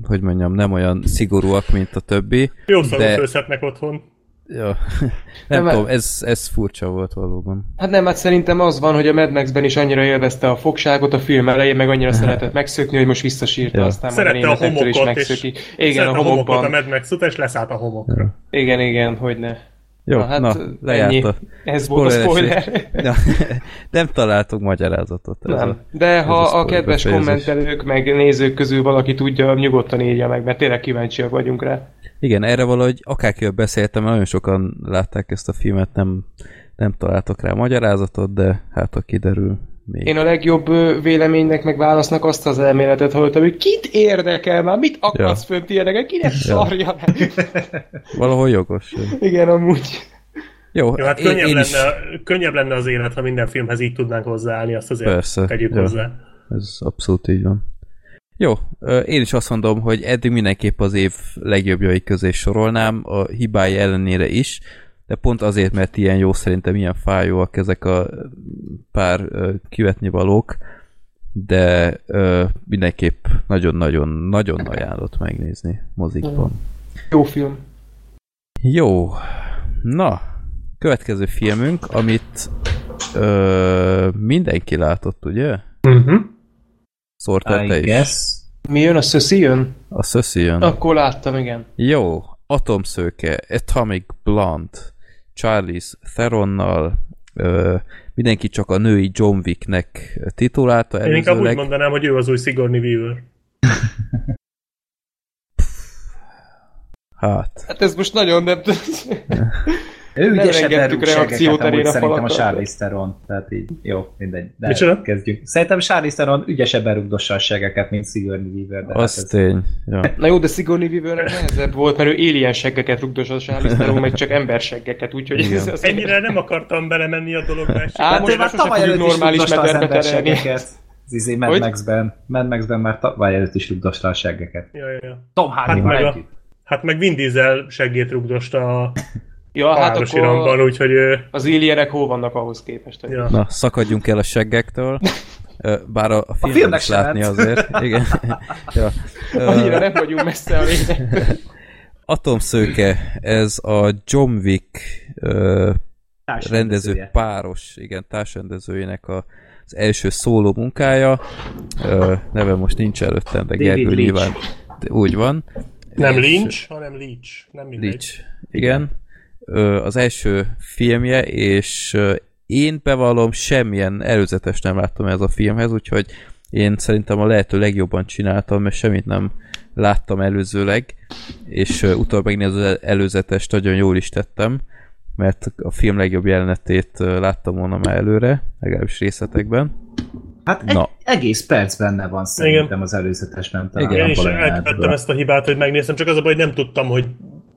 hogy mondjam, nem olyan szigorúak, mint a többi. Jó De- otthon. Ja. Nem, nem tudom, hát- ez, ez furcsa volt valóban. Hát nem, hát szerintem az van, hogy a Mad Max-ben is annyira élvezte a fogságot, a film elején, meg annyira szeretett megszökni, hogy most visszasírta, Ja. aztán majd a Szerette a németektől is homokot, és megszöki. Igen, a szerette a homokot homokban. Mad Max után, és leszállt a homokra. Igen, igen, hogy ne. Jó, Na, hát na, lejárt ennyi. a Ez volt a spoiler. Ja, nem találtunk magyarázatot. Ez Nem. A, De ha a a, kedves befejezés. kommentelők, meg nézők közül valaki tudja, nyugodtan írja meg, mert tényleg kíváncsiak vagyunk rá. igen, erre valahogy akárkivel beszéltem, nagyon sokan látták ezt a filmet, nem, nem találtak rá magyarázatot, de hát a kiderül még. Én a legjobb véleménynek, meg válasznak azt az elméletet hallottam, hogy kit érdekel már, mit akarsz Ja. fönt ilyeneket, kinek szarja meg. Valahol jogos. Igen, amúgy. Jó, Jó, hát én, könnyebb, én lenne, is, könnyebb lenne az élet, ha minden filmhez így tudnánk hozzáállni, azt azért Persze, tegyük jó. hozzá. ez abszolút így van. Jó, én is azt mondom, hogy eddig mindenképp az év legjobbjai közé sorolnám, a hibái ellenére is, de pont azért, mert ilyen jó szerintem, ilyen fájóak ezek a pár kivetni valók, de ö, mindenképp nagyon-nagyon-nagyon ajánlott megnézni mozikban. Jó film. Jó, na, következő filmünk, amit ö, mindenki látott, ugye? Uh-huh. Szórtál te I is? guess. Mi jön? A Szöszi jön? A Szöszi jön. Akkor láttam, igen. Jó, Atomszőke, Atomic Blonde, Charlize Theronnal, ö, mindenki csak a női John Wicknek titulálta Én inkább úgy előzőleg. mondanám, hogy ő az új Sigourney Weaver. Hát, Hát ez most nagyon nem... Ő ügyesebb reakcióterére amúgy szerintem a. Charlize Theron. Tehát így, jó, mindegy. De Micsoda? kezdjük. Szerintem Charlize Theron ügyesebben rugdossa a segeket, mint Sigourney Weaver. De az hát ez... tény. Ja. Na jó, de Sigourney Weavernek nehezebb volt, mert ő alien seggeket rugdos a Charlize Theron, meg csak emberseggeket, úgyhogy Igen. ez az Ennyire nem akartam belemenni a dologba. Á, Hát most már tavaly előtt is normális rugdosta az terelni. emberseggeket. Az izé Mad Hogy? Max-ben. Mad Max-ben már tavaly előtt is rugdosta a seggeket. Ja, ja, ja. Tom Hát Hardy-val meg, a, hát meg Vin Diesel seggét rugdosta a Ja, hát páros iramban, akkor úgyhogy az alienek hol vannak ahhoz képest? hogy- Ja. Na, szakadjunk el a seggektől. Bár a, a filmben filmnek is látni lehet. azért. Igen. ja. Annyira nem vagyunk messze a lényeg. Atomszőke, ez a John Wick ö, rendező páros, igen, társrendezőjének a, az első szóló munkája. Ö, neve most nincs előttem, de David Gergő nyilván de úgy van. Nem És- Lynch, hanem Leach. Nem mindegy. Leach. Igen. Az első filmje, és én bevallom, semmilyen előzetes nem láttam ez a filmhez, úgyhogy én szerintem a lehető legjobban csináltam, mert semmit nem láttam előzőleg, és utóbb megnézni az előzetest nagyon jól is tettem, mert a film legjobb jelenetét láttam volna már előre, legalábbis részletekben. Hát egy Na. egész perc benne van szerintem az előzetesben. Talán Igen. Én is elkövettem ezt a hibát, hogy megnéztem, csak az a baj, hogy nem tudtam, hogy,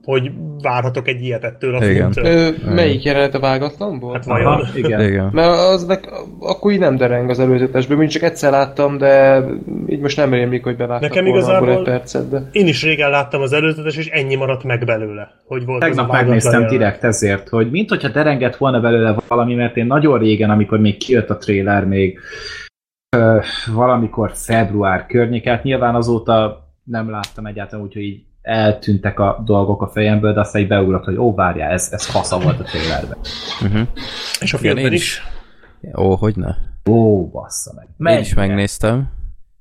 hogy várhatok egy ilyet ettől a Igen. Ö, melyik jelenet a vágatlanból? Hát Aha, vajon? igen. Igen. Mert az nek, akkor így nem dereng az előzetesből, mint csak egyszer láttam, de így most nem rémlik, hogy bevágtak Nekem igazából- egy percet, de... Én is régen láttam az előzetes, és ennyi maradt meg belőle, hogy volt Tegnap megnéztem jelenet. direkt ezért, hogy mint hogyha derengett volna belőle valami, mert én nagyon régen, amikor még kijött a trailer, még ö, valamikor február környéket, nyilván azóta nem láttam egyáltalán, úgyhogy így eltűntek a dolgok a fejemből, de aztán így beugrott, hogy ó, várjál, ez, ez fasza volt a trailerben. Uh-huh. És a filmben én is. Ó, hogy ne. Ó, bassza meg. Én Menj is meg. megnéztem,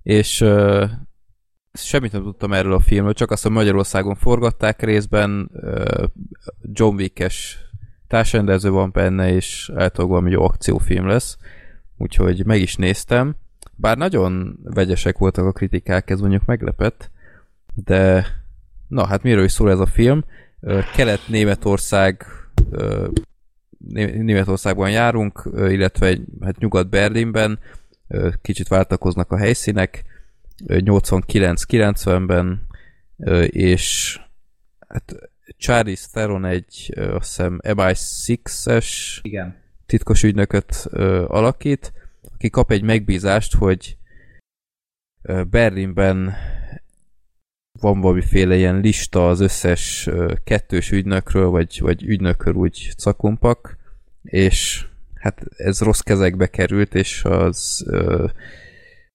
és uh, semmit nem tudtam erről a filmről, csak azt, hogy Magyarországon forgatták részben, uh, John Wick-es társrendező van benne, és általában valami jó akciófilm lesz, úgyhogy meg is néztem. Bár nagyon vegyesek voltak a kritikák, ez mondjuk meglepett, de na, hát miről is szól ez a film? Kelet-Németország Németországban járunk, illetve egy, hát Nyugat-Berlinben, kicsit váltakoznak a helyszínek, ö, 89-90-ben, ö, és hát Charlize Theron egy, azt hiszem, MI6-es Igen. titkos ügynököt alakít, aki kap egy megbízást, hogy Berlinben van valamiféle ilyen lista az összes kettős ügynökről, vagy, vagy ügynökről úgy cakumpak, és hát ez rossz kezekbe került, és az ö,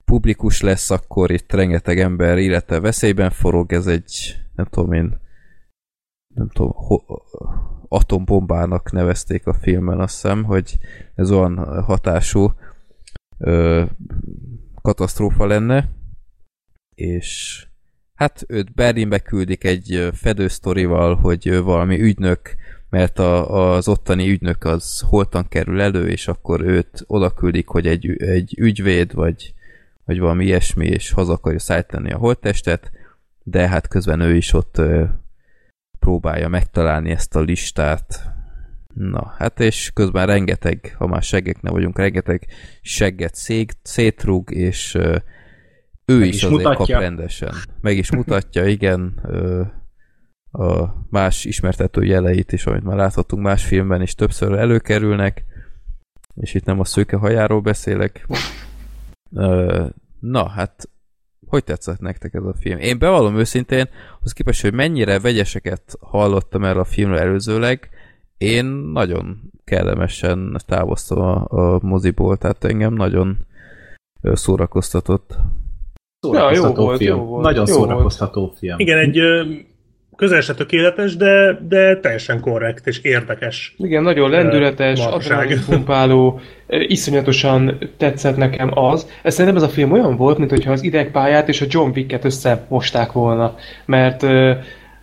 publikus lesz, akkor itt rengeteg ember élete veszélyben forog, ez egy, nem tudom én, nem tudom, ho, atombombának nevezték a filmben, azt hiszem, hogy ez olyan hatású ö, katasztrófa lenne, és hát őt Berlinbe küldik egy fedősztorival, hogy valami ügynök, mert a, az ottani ügynök az holtan kerül elő, és akkor őt oda küldik, hogy egy, egy ügyvéd, vagy, vagy valami ilyesmi, és haza akarja szállítani a holttestet, de hát közben ő is ott próbálja megtalálni ezt a listát. Na, hát és közben rengeteg, ha már seggek ne vagyunk, rengeteg segget szég, szétrúg, és ő Meg is, is azért mutatja. kap rendesen. Meg is mutatja, igen, a más ismertető jeleit is, amit már láthattunk más filmben, és többször előkerülnek, és itt nem a szőke hajáról beszélek. Na, hát hogy tetszett nektek ez a film? Én bevallom őszintén, az képest, hogy mennyire vegyeseket hallottam erről a filmről előzőleg, én nagyon kellemesen távoztam a, a moziból, tehát engem nagyon szórakoztatott. Szórakoztató jó volt, film. jó volt, Nagyon jó szórakoztató film. Igen, egy közel se tökéletes, de, de teljesen korrekt és érdekes. Igen, nagyon lendületes, adrenalinpumpáló, iszonyatosan tetszett nekem az. Ez szerintem ez a film olyan volt, mint hogyha az idegpályát és a John Wick-et összemosták volna. Mert ö,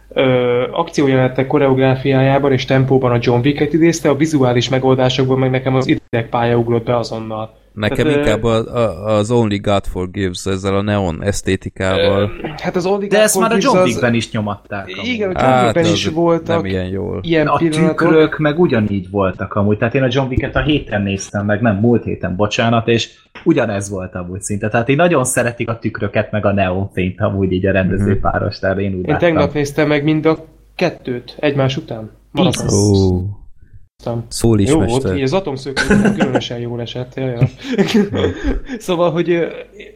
ö, akciójelenetek koreográfiájában és tempóban a John Wick-et idézte, a vizuális megoldásokban meg nekem az idegpálya ugrott be azonnal. Nekem Tehát, inkább a, a, az Only God Forgives ezzel a neon esztétikával. Hát az Old De ezt már a John az- is nyomatták. amúgy. Igen, a John Hát, Wickben is voltak nem ilyen jól. ilyen a pillanatok. tükrök meg ugyanígy voltak amúgy. Tehát én a John Wick-et a héten néztem meg, nem múlt héten, bocsánat, és ugyanez volt amúgy szinte. Tehát én nagyon szeretik a tükröket, meg a neonfényt amúgy így a rendező Mhm. páros, tehát én úgy Én láttam. tegnap néztem meg mind a kettőt egymás után. Ó, szól is Jó volt, mester. így az atomszökő különösen jól esett. Jaj, jaj. szóval, hogy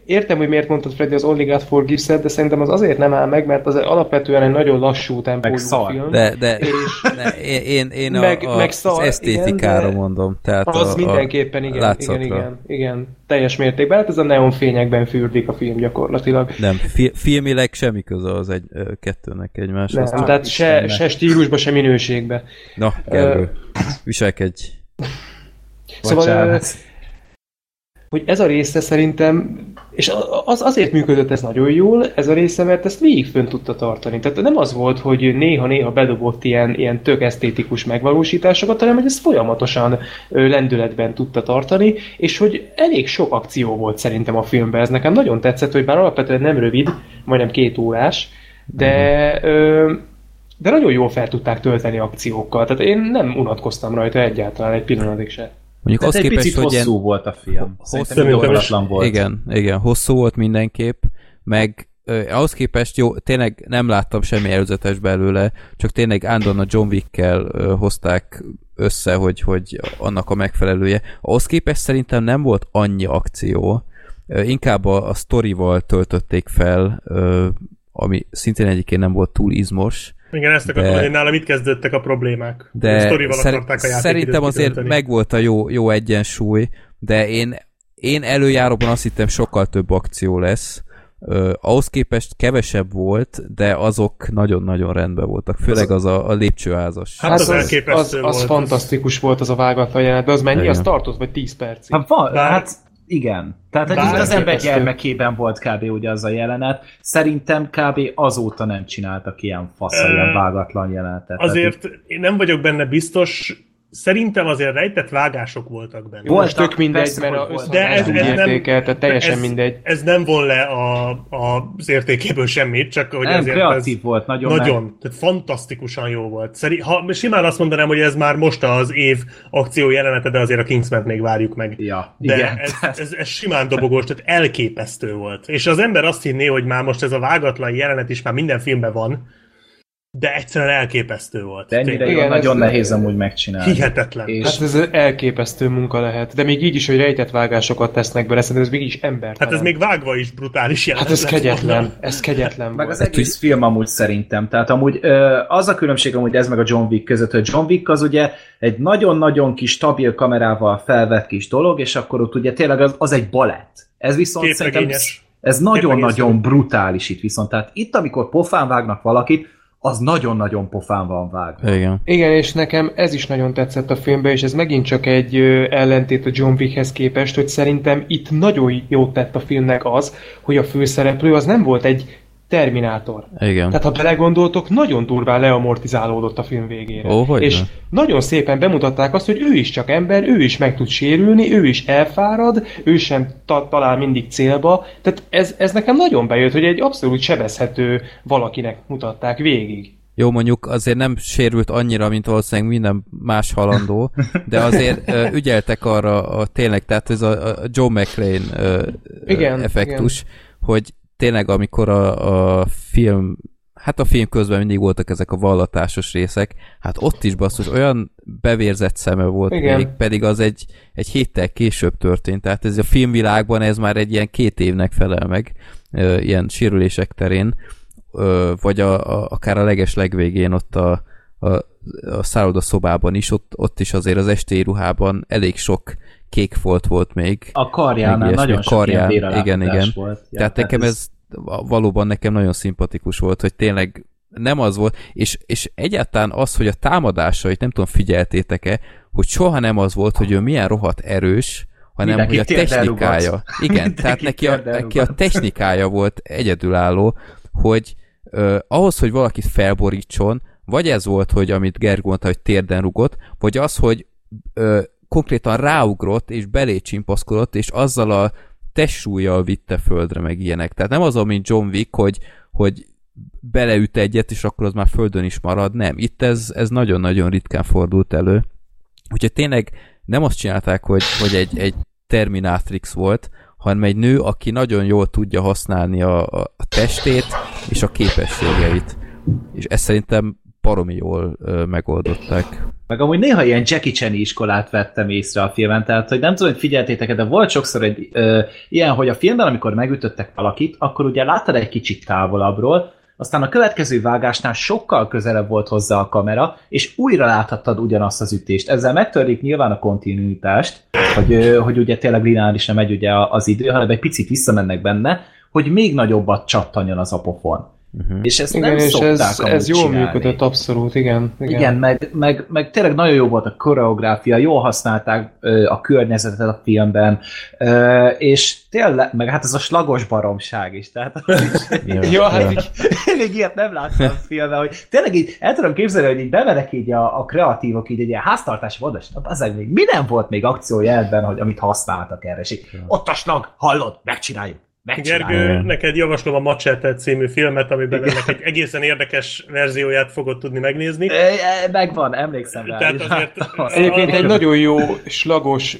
értem, hogy miért mondtad Freddy az Only God Forgives-et, de szerintem az azért nem áll meg, mert az alapvetően egy nagyon lassú tempójú Meg szar. film. De, de És ne, én, én, én Meg- a, a, meg az szar, esztétikára igen, de- mondom. Tehát az a, mindenképpen, a igen, látszatra. igen, igen, igen, teljes mértékben. Hát ez a neonfényekben fürdik a film gyakorlatilag. Nem, fi, filmileg semmi köze az egy, kettőnek egymáshoz. Nem, tehát se, se stílusba, se minőségbe. Na, Gergő, viselkedj. Szóval, Bocsánat. Hogy ez a része szerintem, és az azért működött ez nagyon jól, ez a része, mert ezt végig fönn tudta tartani. Tehát nem az volt, hogy néha-néha bedobott ilyen, ilyen tök esztétikus megvalósításokat, hanem hogy ezt folyamatosan lendületben tudta tartani, és hogy elég sok akció volt szerintem a filmben. Ez nekem nagyon tetszett, hogy bár alapvetően nem rövid, majdnem két órás, de, ö, de nagyon jól fel tudták tölteni akciókkal. Tehát én nem unatkoztam rajta egyáltalán egy pillanatig se. Mondjuk Tehát egy képest, picit hogy hosszú ilyen, volt a film. Hosszú volt. volt. Igen, igen, hosszú volt mindenképp, meg ö, ahhoz képest jó, tényleg nem láttam semmi előzetes belőle, csak tényleg állandóan a John Wick-kel ö, hozták össze, hogy, hogy annak a megfelelője. Ahhoz képest szerintem nem volt annyi akció, ö, inkább a, a sztorival töltötték fel, ö, ami szintén egyébként nem volt túl izmos, Igen, ezt akartam, De- hogy nálam itt kezdődtek a problémák. a de sztorival szer- akarták a szerintem azért kitölteni. megvolt a jó, jó egyensúly, de én, én előjáróban azt hittem sokkal több akció lesz. Ö, ahhoz képest kevesebb volt, de azok nagyon-nagyon rendben voltak. Főleg az a, a lépcsőházas. Hát az elképesztő az, az volt. fantasztikus volt az a vágatlan jelenet, de az mennyi? Igen. Az tartott, vagy 10 percig? Hát, van, hát igen. Tehát egy Bár- az ember gyermekében volt kb. ugye az a jelenet. Szerintem kb. azóta nem csináltak ilyen fasz, ilyen vágatlan jelenetet. Tehát Azért én nem vagyok benne biztos, szerintem azért rejtett vágások voltak benne. Jó, most Voltak, tök mindegy, persze, mert a. De ez- ez nem- értékel, tehát teljesen ez, mindegy. Ez nem von le a, a, az értékéből semmit, csak hogy Nem, azért kreatív ez volt, nagyon. nagyon, tehát fantasztikusan jó volt. Szerint, ha simán azt mondanám, hogy ez már most az év akció jelenete, de azért a Kingsman még várjuk meg. Ja, De igen. ez, ez, ez simán dobogós, tehát elképesztő volt. És az ember azt hinné, hogy már most ez a vágatlan jelenet is már minden filmben van, de egyszerűen elképesztő volt. De ennyire Igen, nagyon nehéz amúgy megcsinálni. Hihetetlen. És Hát ez elképesztő munka lehet. De még így is, hogy rejtett vágásokat tesznek bele, szerintem ez mégis ember. Hát ez még vágva is brutális jelenet. Hát ez kegyetlen. volna. Ez kegyetlen Meg volt. az egész film amúgy szerintem. Tehát amúgy az a különbség amúgy ez meg a John Wick között, hogy John Wick az ugye egy nagyon-nagyon kis stabil kamerával felvett kis dolog, és akkor ott ugye tényleg az, az egy balett. Ez viszont szerintem ez nagyon-nagyon Képregényszerű. brutális itt viszont. Tehát itt, amikor pofán vágnak valakit, az nagyon-nagyon pofán van vágva. Igen. Igen, és nekem ez is nagyon tetszett a filmben, és ez megint csak egy ellentét a John Wickhez képest, hogy szerintem itt nagyon jót tett a filmnek az, hogy a főszereplő az nem volt egy Terminátor. Igen. Tehát ha belegondoltok, nagyon durván leamortizálódott a film végére. Ó, hogyne. és nagyon szépen bemutatták azt, hogy ő is csak ember, ő is meg tud sérülni, ő is elfárad, ő sem ta- talál mindig célba. Tehát ez, ez nekem nagyon bejött, hogy egy abszolút sebezhető valakinek mutatták végig. Jó, mondjuk azért nem sérült annyira, mint valószínűleg minden más halandó, de azért ö, ügyeltek arra a, tényleg, tehát ez a, a Joe McLean ö, Igen, effektus, hogy tényleg amikor a, a film, hát a film közben mindig voltak ezek a vallatásos részek, hát ott is basszus, olyan bevérzett szeme volt Igen. még, pedig az egy, egy héttel később történt, tehát ez a filmvilágban ez már egy ilyen két évnek felel meg, ö, ilyen sérülések terén, ö, vagy a, a, akár a leges legvégén ott a, a, a szálloda szobában is, ott, ott is azért az estély ruhában elég sok kék folt volt még. A karjánál Meg ilyesmi, nagyon a sok karján, ilyen igen, igen. volt. Ja, Tehát nekem ez valóban nekem nagyon szimpatikus volt, hogy tényleg nem az volt, és, és egyáltalán az, hogy a támadásait, nem tudom, figyeltétek-e, hogy soha nem az volt, hogy ő milyen rohadt erős, hanem Mindenki hogy a technikája. Igen, Mindenki tehát neki a, neki a technikája volt egyedülálló, hogy ö, ahhoz, hogy valakit felborítson, vagy ez volt, hogy amit Gergó mondta, hogy térden rugott, vagy az, hogy ö, konkrétan ráugrott, és belé csimpaszkodott, és azzal a testsúlyjal vitte földre, meg ilyenek. Tehát nem az, mint John Wick, hogy, hogy beleüt egyet, és akkor az már földön is marad. Nem, itt ez, ez nagyon-nagyon ritkán fordult elő. Úgyhogy tényleg nem azt csinálták, hogy, hogy egy, egy Terminatrix volt, hanem egy nő, aki nagyon jól tudja használni a, a, testét és a képességeit. És ezt szerintem baromi jól ö, megoldották. Meg amúgy néha ilyen Jackie Chan iskolát vettem észre a filmen, tehát hogy nem tudom, hogy figyeltétek de volt sokszor egy ö, ilyen, hogy a filmben, amikor megütöttek valakit, akkor ugye láttad egy kicsit távolabbról, aztán a következő vágásnál sokkal közelebb volt hozzá a kamera, és újra láthattad ugyanazt az ütést. Ezzel megtörik nyilván a kontinuitást, hogy, hogy ugye tényleg lineárisan megy ugye az idő, hanem egy picit visszamennek benne, hogy még nagyobbat csattanjon az apofon. Uh-huh. És ezt Igen, nem és szokták ez, ez jól csinálni. működött abszolút, igen. Igen, igen meg, meg, meg tényleg nagyon jó volt a koreográfia, jól használták ö, a környezetet a filmben, ö, és tényleg, meg hát ez a slagos baromság is, tehát Ja, hát így, én még ilyet nem láttam a filmben, hogy tényleg így el tudom képzelni, hogy így bemenek így a, a kreatívok így egy ilyen háztartási vadas, azért még mi nem volt még akciójelben, hogy amit használtak erre, és így, ott a slag, hallod, megcsináljuk. Gergő, neked javaslom a Machete című filmet, amiben ennek egy egészen érdekes verzióját fogod tudni megnézni. Megvan, emlékszem rá. Tehát azért- egyébként egy nagyon jó, slagos,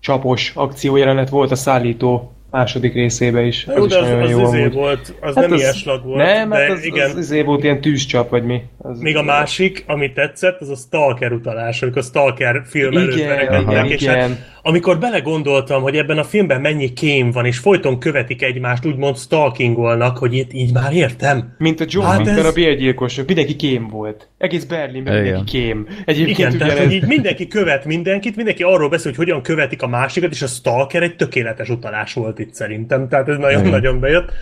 csapos akciójelenet volt a szállító második részébe is. Jó, Az is de az, nagyon az jó izé amúgy. volt, az Hát nem az- ilyen slag volt, Nem, de hát az, igen. az, izé volt ilyen tűzcsap, vagy mi. Az, Még a másik, ami tetszett, az a Stalker utalás, amikor a Stalker film előtt Igen, verekednek, igen, és hát igen. Amikor belegondoltam, hogy ebben a filmben mennyi kém van, és folyton követik egymást, úgymond stalkingolnak, hogy itt így már értem. Mint a John Hát hát ez- a bérgyilkosok, mindenki kém volt. Egész Berlinben Igen. mindenki kém. Egyébként Igen, tehát hogy így mindenki követ mindenkit, mindenki arról beszél, hogy hogyan követik a másikat, és a Stalker egy tökéletes utalás volt itt szerintem, tehát ez nagyon-nagyon bejött.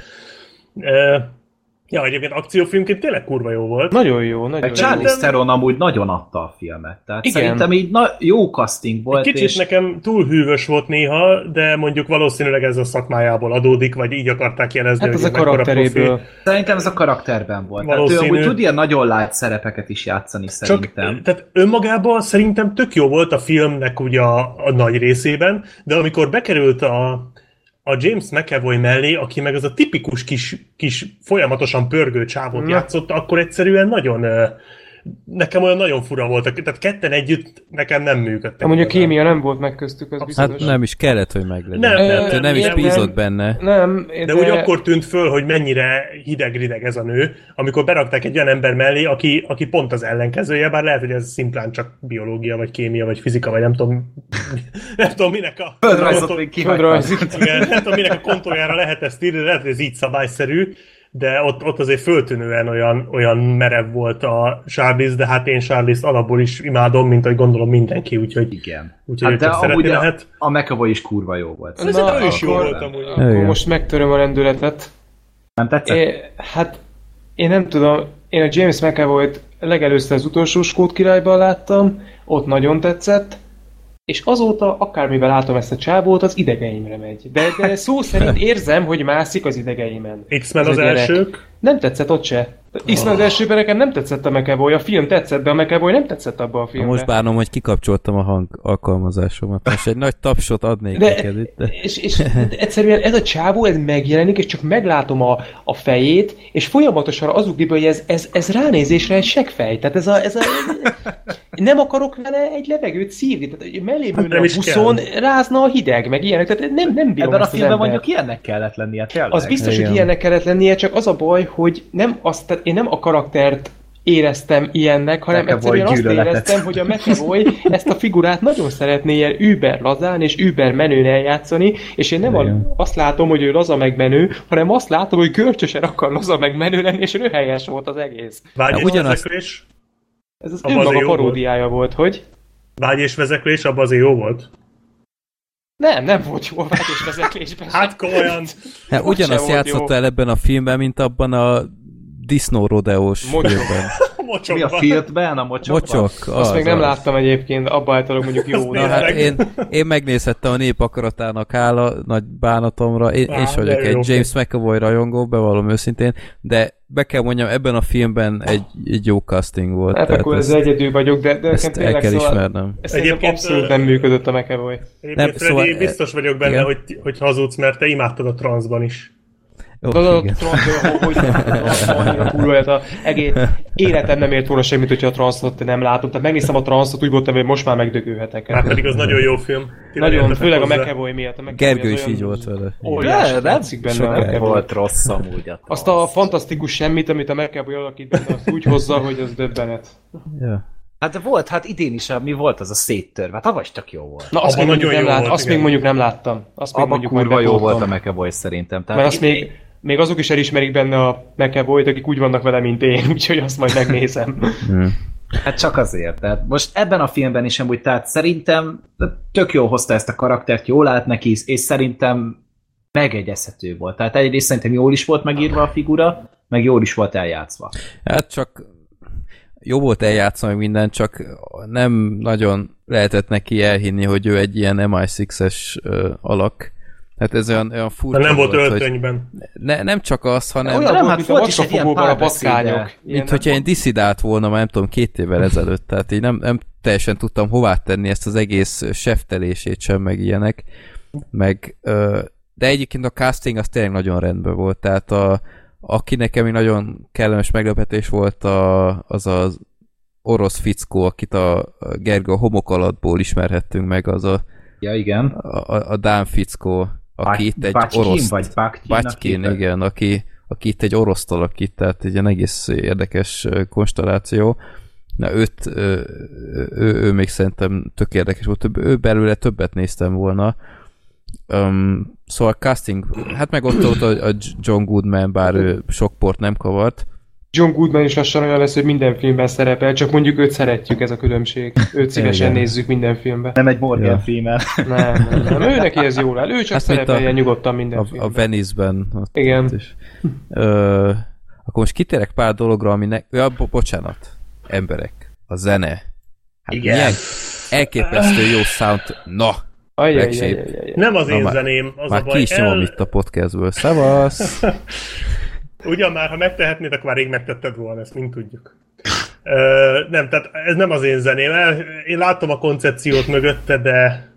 E, Ja, egyébként akciófilmként tényleg kurva jó volt. Nagyon jó, nagyon Meg jó. Charlize Theron amúgy nagyon adta a filmet. Tehát Igen. szerintem így na, jó casting volt. Kicsit és nekem túl hűvös volt néha, de mondjuk valószínűleg ez a szakmájából adódik, vagy így akarták jelezni, Hát hogy a karakteréből. Szerintem ez a karakterben volt. Tehát ő Valószínű. amúgy tud ilyen nagyon light szerepeket is játszani Csak szerintem. tehát önmagában szerintem tök jó volt a filmnek ugye a, a nagy részében, de amikor bekerült a, a James McAvoy mellé, aki meg az a tipikus kis, kis folyamatosan pörgő csávót Na. játszott, akkor egyszerűen nagyon nekem olyan nagyon fura volt. Tehát ketten együtt nekem nem működtek. Amúgy a kémia nem volt megköztük, az biztos. Hát nem is kellett, hogy meglegyen. Nem, Nem, nem, nem, nem, is nem, bízott nem. benne. Nem, De úgy akkor tűnt föl, hogy mennyire hideg-rideg ez a nő, amikor berakták egy olyan ember mellé, aki, aki pont az ellenkezője, bár lehet, hogy ez szimplán csak biológia, vagy kémia, vagy fizika, vagy nem tudom, nem tudom minek a... Földrajzot még. Igen, nem tudom, minek a kontójára lehet ezt írni, de lehet, hogy ez így szabályszerű, de ott, ott azért föltűnően olyan, olyan merev volt a Charlize, de hát én Charlize alapból is imádom, mint ahogy gondolom mindenki, úgyhogy, Igen. úgyhogy Hát de amúgy szeretni a, lehet. a McAvoy is kurva jó volt. Ez Na, ő is jó volt amúgy. Akkor most megtöröm a rendületet. Nem tetszett? É, hát én nem tudom, én a James McAvoy-t legelőször az utolsó Skót királyban láttam, ott nagyon tetszett, és azóta akármivel látom ezt a csávót, az idegeimre megy. De, de szó szerint érzem, hogy mászik az idegeimen. X-Men az gyerek. elsők, Nem tetszett ott se. X-Men az elsőben nekem nem tetszett a McAvoy, a film tetszett, de a McAvoy nem tetszett abban a Na filmben. most bánom, hogy kikapcsoltam a hang alkalmazásomat. Most egy nagy tapsot adnék De, neked itt. De... és, és egyszerűen ez a csávó, ez megjelenik, és csak meglátom a, a fejét, és folyamatosan az ugrik, hogy ez, ez, ez ránézésre egy seggfej. Tehát ez a, ez a, nem akarok vele egy levegőt szívni. Tehát mellé Hát a buszon, kell. rázna a hideg, meg ilyenek. Tehát nem, nem bírom Ebben a filmben mondjuk ilyennek kellett lennie, tényleg. Az biztos, Igen. hogy ilyennek kellett lennie, csak az a baj, hogy nem azt, tehát én nem a karaktert éreztem ilyennek, hanem McAvoy egyszerűen azt gyűlöletet. éreztem, hogy a McAvoy ezt a figurát nagyon szeretné ilyen über lazán és über menőn eljátszani, és én nem a, azt látom, hogy ő laza meg menő, hanem azt látom, hogy görcsösen akar laza meg menő lenni, és röhelyes volt az egész. vágy és ugyanazt- vezeklés, Ez az azért önmaga jó volt. paródiája volt, hogy vágy és vezeklés, abban azért jó volt. nem, nem volt jó a vágyos vezeklésben. Hát komolyan, Hát ugyanazt volt játszott jó. el ebben a filmben, mint abban a disznó rodeós Mocsok. filmben. Mi a filmben, a mocsokban? Mocsok. Azt az, még nem az. láttam egyébként, abban általában mondjuk jó. Azt Na hát én, én megnézhettem a nép akaratának hála, nagy bánatomra. Én, Á, én is vagyok egy. James McAvoy rajongó, bevallom őszintén, de be kell mondjam, ebben a filmben egy, egy jó casting volt. Hát akkor ez egyedül vagyok, de, de ezt el kell szóval, ismernem. ez Egyébként, abszolút nem működött a McAvoy. Egyébként Nem, Freddy, szóval- biztos vagyok benne, igen. hogy, hogy hazudsz, mert te imádtad a transzban is. Jó, De a igen. transz, hogy a kurva, ez a egész életem nem ért volna semmit, hogyha a transzot nem látom. Tehát megnéztem a transzot, úgy voltam, hogy most már megdögölhetek. Már pedig az nagyon jó film. Ti Nagyon, főleg a hozzá. McAvoy miatt. A McAvoy Gergő az is olyan így volt vele. Óriási tetszik benne a nem volt rossz amúgy a Azt a fantasztikus semmit, amit a McAvoy alakít benne, azt úgy hozza, hogy az döbbenet. Ja. Hát volt, hát idén is, mi volt az a széttörve, hát tavaly is tök jó volt. Na, azt, Abban még mondjuk, nagyon nem jó lát, volt, azt még igen. mondjuk nem láttam. Azt még Abban mondjuk kurva jó volt a McAvoy szerintem. Tehát Mert azt még, még azok is elismerik benne a McAvoy-t, akik úgy vannak vele, mint én, úgyhogy azt majd megnézem. Hm. Hát csak azért. Tehát most ebben a filmben is amúgy, tehát szerintem tök jó hozta ezt a karaktert, jól állt neki, és szerintem megegyezhető volt. Tehát egyrészt szerintem jól is volt megírva a figura, meg jól is volt eljátszva. Hát csak jó volt eljátszani meg minden, csak nem nagyon lehetett neki elhinni, hogy ő egy ilyen MI6-es ö, alak. Hát ez olyan, olyan furcsa De nem volt hogy öltönyben. ne, nem csak az, hanem Olyan nem, volt, hát volt is egy ilyen macskafogóban a patkányok. Mint hogyha én diszidált volna, már nem tudom, két évvel ezelőtt, tehát így nem, nem teljesen tudtam hová tenni ezt az egész seftelését sem, meg ilyenek, meg, de egyébként a casting az tényleg nagyon rendben volt, tehát a, aki nekem egy nagyon kellemes meglepetés volt, a, az az orosz fickó, akit a a Gergő a homok alattból ismerhettünk meg, az a, Ja, igen. a, a, a Dán fickó, aki itt egy orosz vagy Batyin, igen, aki, aki itt egy orosz alakít, tehát egy ilyen egész érdekes konstelláció. Na őt, ö, ő, ő még szerintem tök érdekes volt, ő, ő belőle többet néztem volna. Um, szóval casting, hát meg ott volt a, a John Goodman, bár ő sok port nem kavart. John Goodman is lassan olyan lesz, hogy minden filmben szerepel, csak mondjuk őt szeretjük, ez a különbség. Őt szívesen Igen. nézzük minden filmben. Nem egy Morgan Ja. Freeman. Nem, nem, nem. Ő neki ez jól áll. Ő csak Hát, szerepeljen a- nyugodtan minden A, a filmben. Venice-ben. Ott, Igen. ott is. Ö, Akkor most kitérek pár dologra, aminek... Ja, bo- bocsánat. Emberek. A zene. Hát Igen. Milyen elképesztő jó sound... Na! Ajjaj, Black ajjaj, Sheep. ajjaj. Nem az Na én már- zeném, az Már a ki baj. is nyomom itt a podcastből. Szevasz! Ugyan már, ha megtehetnéd, akkor már rég megtetted volna, ezt mind tudjuk. Ö, nem, tehát ez nem az én zeném. Én látom a koncepciót mögötte, de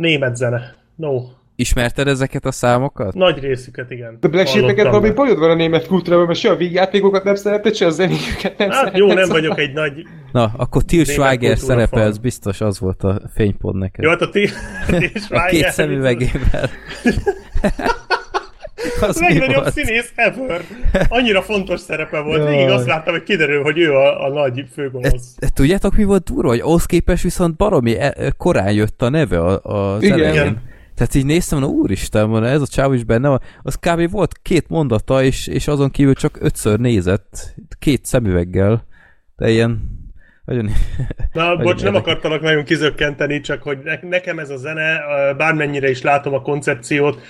német zene. No. Ismerted ezeket a számokat? Nagy részüket, igen. De Black Sheep neked Hallottam valami bajod van a német kultúrában, mert se a vígjátékokat nem szereted, se a zenéjüket nem Hát szereted. jó, nem szóval- vagyok egy nagy... Na, akkor Till Schweiger szerepe, ez biztos az volt a fénypod neked. Jó, hát a ti... a két szemüvegével. az legnagyobb volt? színész ever. Annyira fontos szerepe volt. Jaj. Végig azt láttam, hogy kiderül, hogy ő a, a nagy főgonosz. E- Tudjátok, mi volt durva? Hogy ahhoz képest viszont baromi e- korán jött a neve a, az Igen. elején. Tehát így néztem, na úristen, van, ez a csáv is benne van. Az kb. volt két mondata, és, és azon kívül csak ötször nézett, két szemüveggel. De ilyen nagyon... Na, Nagyon bocs, nem akartalak nagyon kizökkenteni, csak hogy ne- nekem ez a zene, bármennyire is látom a koncepciót,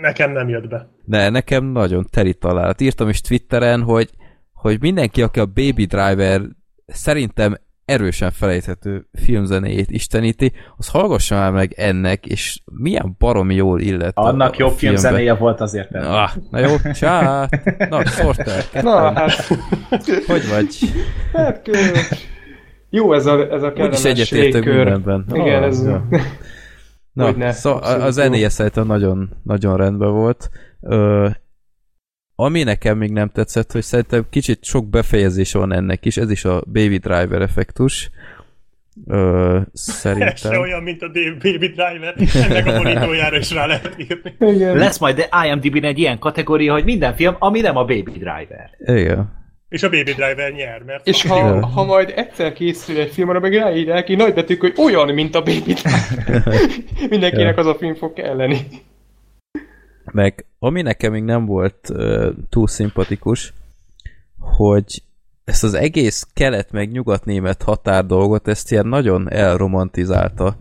nekem nem jött be. Ne, nekem nagyon teri találat. Írtam is Twitteren, hogy, hogy mindenki, aki a Baby Driver szerintem erősen felejthető filmzenéjét isteníti, az hallgassa már meg ennek, és milyen baromi jól illet a- Annak a jobb filmbe. filmzenéje volt azért. Ah, na jó, csát! Na, Sorter, Na, hát, Hogy vagy? hát Jó ez a, ez a Úgyis kellemes egyetértünk légkör. mindenben. Igen, Ah, ez... jó. Na, Hogyne, szóval a, zenéje szerintem nagyon, nagyon rendben volt. Ö, ami nekem még nem tetszett, hogy szerintem kicsit sok befejezés van ennek is, ez is a Baby Driver effektus. Ö, Ez se szerintem. olyan, mint a Baby Driver, ennek a borítójára is rá lehet írni. Igen. Lesz majd IMDb-n egy ilyen kategória, hogy minden film, ami nem a Baby Driver. Igen. És a Baby Driver nyer, mert... És ha, ha majd egyszer készül egy film, arra meg ráírják ki nagybetűk, hogy olyan, mint a Baby Driver. Mindenkinek az a film fog kelleni. Meg ami nekem még nem volt uh, túl szimpatikus, hogy ezt az egész kelet meg nyugat-német határ dolgot, ezt ilyen nagyon elromantizálta.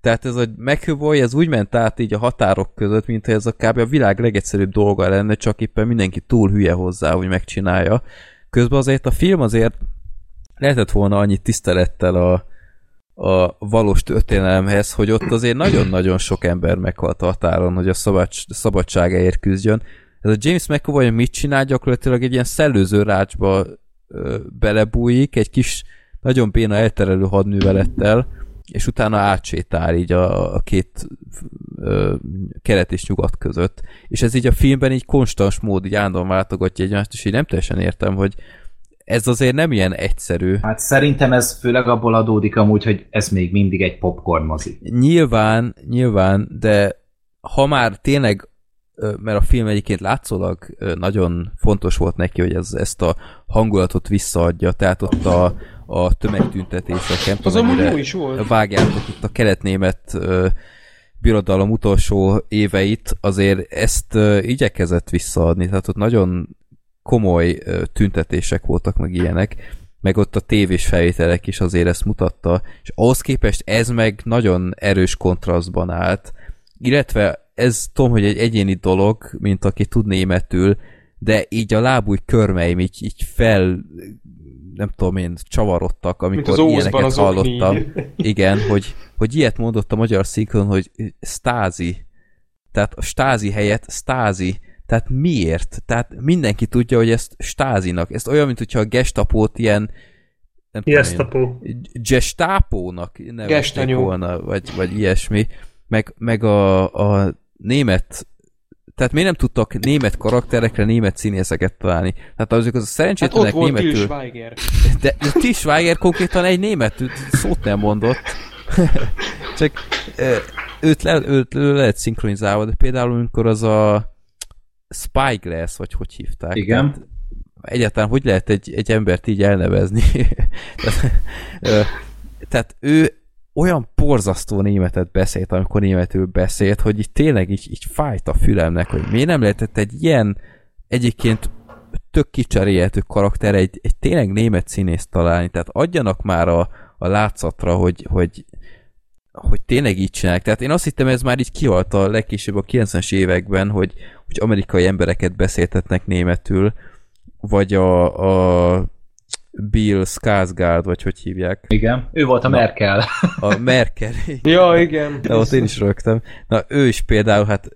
Tehát ez a McAvoy, ez úgy ment át így a határok között, mint hogy ez a kb. a világ legegyszerűbb dolga lenne, csak éppen mindenki túl hülye hozzá, hogy megcsinálja. Közben azért a film azért lehetett volna annyi tisztelettel a, a valós történelemhez, hogy ott azért nagyon-nagyon sok ember meghalt a határon, hogy a szabad, szabadságáért küzdjön. Ez a James McAvoy mit csinál? Gyakorlatilag egy ilyen szellőző rácsba ö, belebújik, egy kis, nagyon béna elterelő hadművelettel, és utána átsétál így a, a két ö, kelet és nyugat között. És ez így a filmben így konstans mód, így állandóan váltogatja egymást, és így nem teljesen értem, hogy ez azért nem ilyen egyszerű. Hát szerintem ez főleg abból adódik amúgy, hogy ez még mindig egy popcorn mozi. Nyilván, nyilván, de ha már tényleg, mert a film egyébként látszólag nagyon fontos volt neki, hogy ez, ezt a hangulatot visszaadja, tehát ott a, a tömegtüntetések, nem Az amúgy jó is volt. vágjátok itt a keletnémet ö, birodalom utolsó éveit, azért ezt ö, igyekezett visszaadni, tehát ott nagyon komoly ö, tüntetések voltak, meg ilyenek, meg ott a tévés felvételek is azért ezt mutatta, és ahhoz képest ez meg nagyon erős kontrasztban állt, illetve ez tudom, hogy egy egyéni dolog, mint aki tud németül, de így a lábúj körmeim így, így fel nem tudom én, csavarodtak, amikor az Ózban ilyeneket az hallottam. Igen, hogy, hogy ilyet mondott a magyar szinkron, hogy stázi. Tehát a stázi helyett stázi. Tehát miért? Tehát mindenki tudja, hogy ezt stázinak. Ez olyan, mint hogyha a gestapót ilyen nem tudom én, Gestapo. gestápónak nevezték volna, vagy, vagy ilyesmi. Meg, meg a, a német tehát miért nem tudtak német karakterekre német színészeket találni? Tehát azok az a Hát szerencsétlenek Till németül... Schweiger. De, de Til Schweiger konkrétan egy német szót nem mondott. Csak őt, le, őt le lehet szinkronizálva, de például amikor az a Spyglass, vagy hogy hívták. Igen. Tehát egyáltalán hogy lehet egy, egy embert így elnevezni? tehát, ö, tehát ő olyan porzasztó németet beszélt, amikor németül beszélt, hogy így tényleg így, így fájt a fülemnek, hogy miért nem lehetett egy ilyen egyébként tök kicserélhető karakter egy, egy tényleg német színészt találni, tehát adjanak már a, a látszatra, hogy, hogy, hogy tényleg így csinálják. Tehát én azt hittem, ez már így kihalt a legkésőbb a 90-es években, hogy, hogy amerikai embereket beszéltetnek németül, vagy a, a Bill Skarsgård, vagy hogy hívják. Igen. Ő volt a Merkel. A Merkel. Ja, igen. De ott én is rögtem. Na, ő is például, hát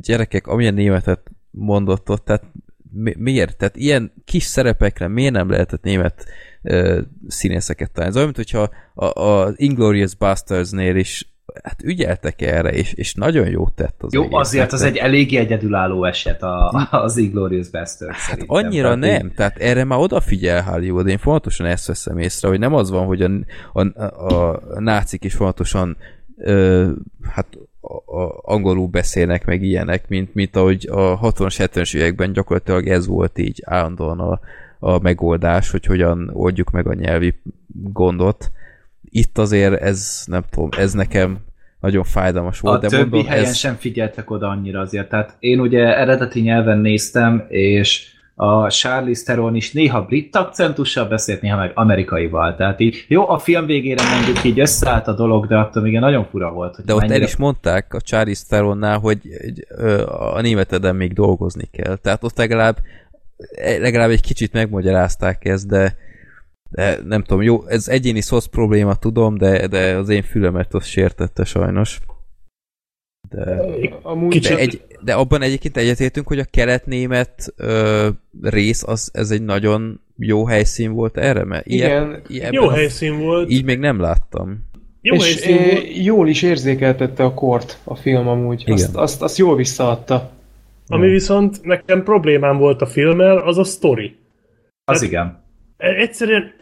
gyerekek, amilyen németet mondott ott, tehát mi, miért? Tehát ilyen kis szerepekre miért nem lehetett német ö, színészeket találni? Ez olyan, mint hogyha a, a Inglorious Bastards-nél is hát ügyeltek erre, és, és nagyon jót tett az Jó, egésznek. azért az egy eléggé egyedülálló eset a, az Inglourious Bastard Hát annyira Tehát nem, tehát erre már odafigyel Hollywood, én fontosan ezt veszem észre, hogy nem az van, hogy a, a, a, a nácik is fontosan ö, hát a, a, angolul beszélnek meg ilyenek, mint, mint ahogy a 60-as, 70-es években gyakorlatilag ez volt így állandóan a, a megoldás, hogy hogyan oldjuk meg a nyelvi gondot. Itt azért ez, nem tudom, ez nekem nagyon fájdalmas volt, A de többi mondom, helyen ez, sem figyeltek oda annyira azért. Tehát én ugye eredeti nyelven néztem, és a Charlize Theron is néha brit akcentussal beszélt, néha meg amerikaival. Tehát így, jó, a film végére mondjuk így összeállt a dolog, de attól még nagyon fura volt. Hogy De ott mennyire... el is mondták a Charlize Theronnál, hogy a németeden még dolgozni kell. Tehát ott legalább legalább egy kicsit megmagyarázták ezt, de, de nem tudom, jó, ez egyéni szosz probléma, tudom, de, de az én fülemet az sértette sajnos. De, Amúgy Kicsit- de, egy, de abban egyébként egyetértünk, hogy a kelet-német ö, rész, az, ez egy nagyon jó helyszín volt erre, mert Igen. ilyen, Jó ebben a- helyszín volt. Így még nem láttam. Jó és helyszín eh, volt. jól is érzékeltette a kort a film amúgy. Igen. Azt, azt, azt jól visszaadta. Ami viszont nekem problémám volt a filmmel, az a sztori. Az igen. E- Egyszerűen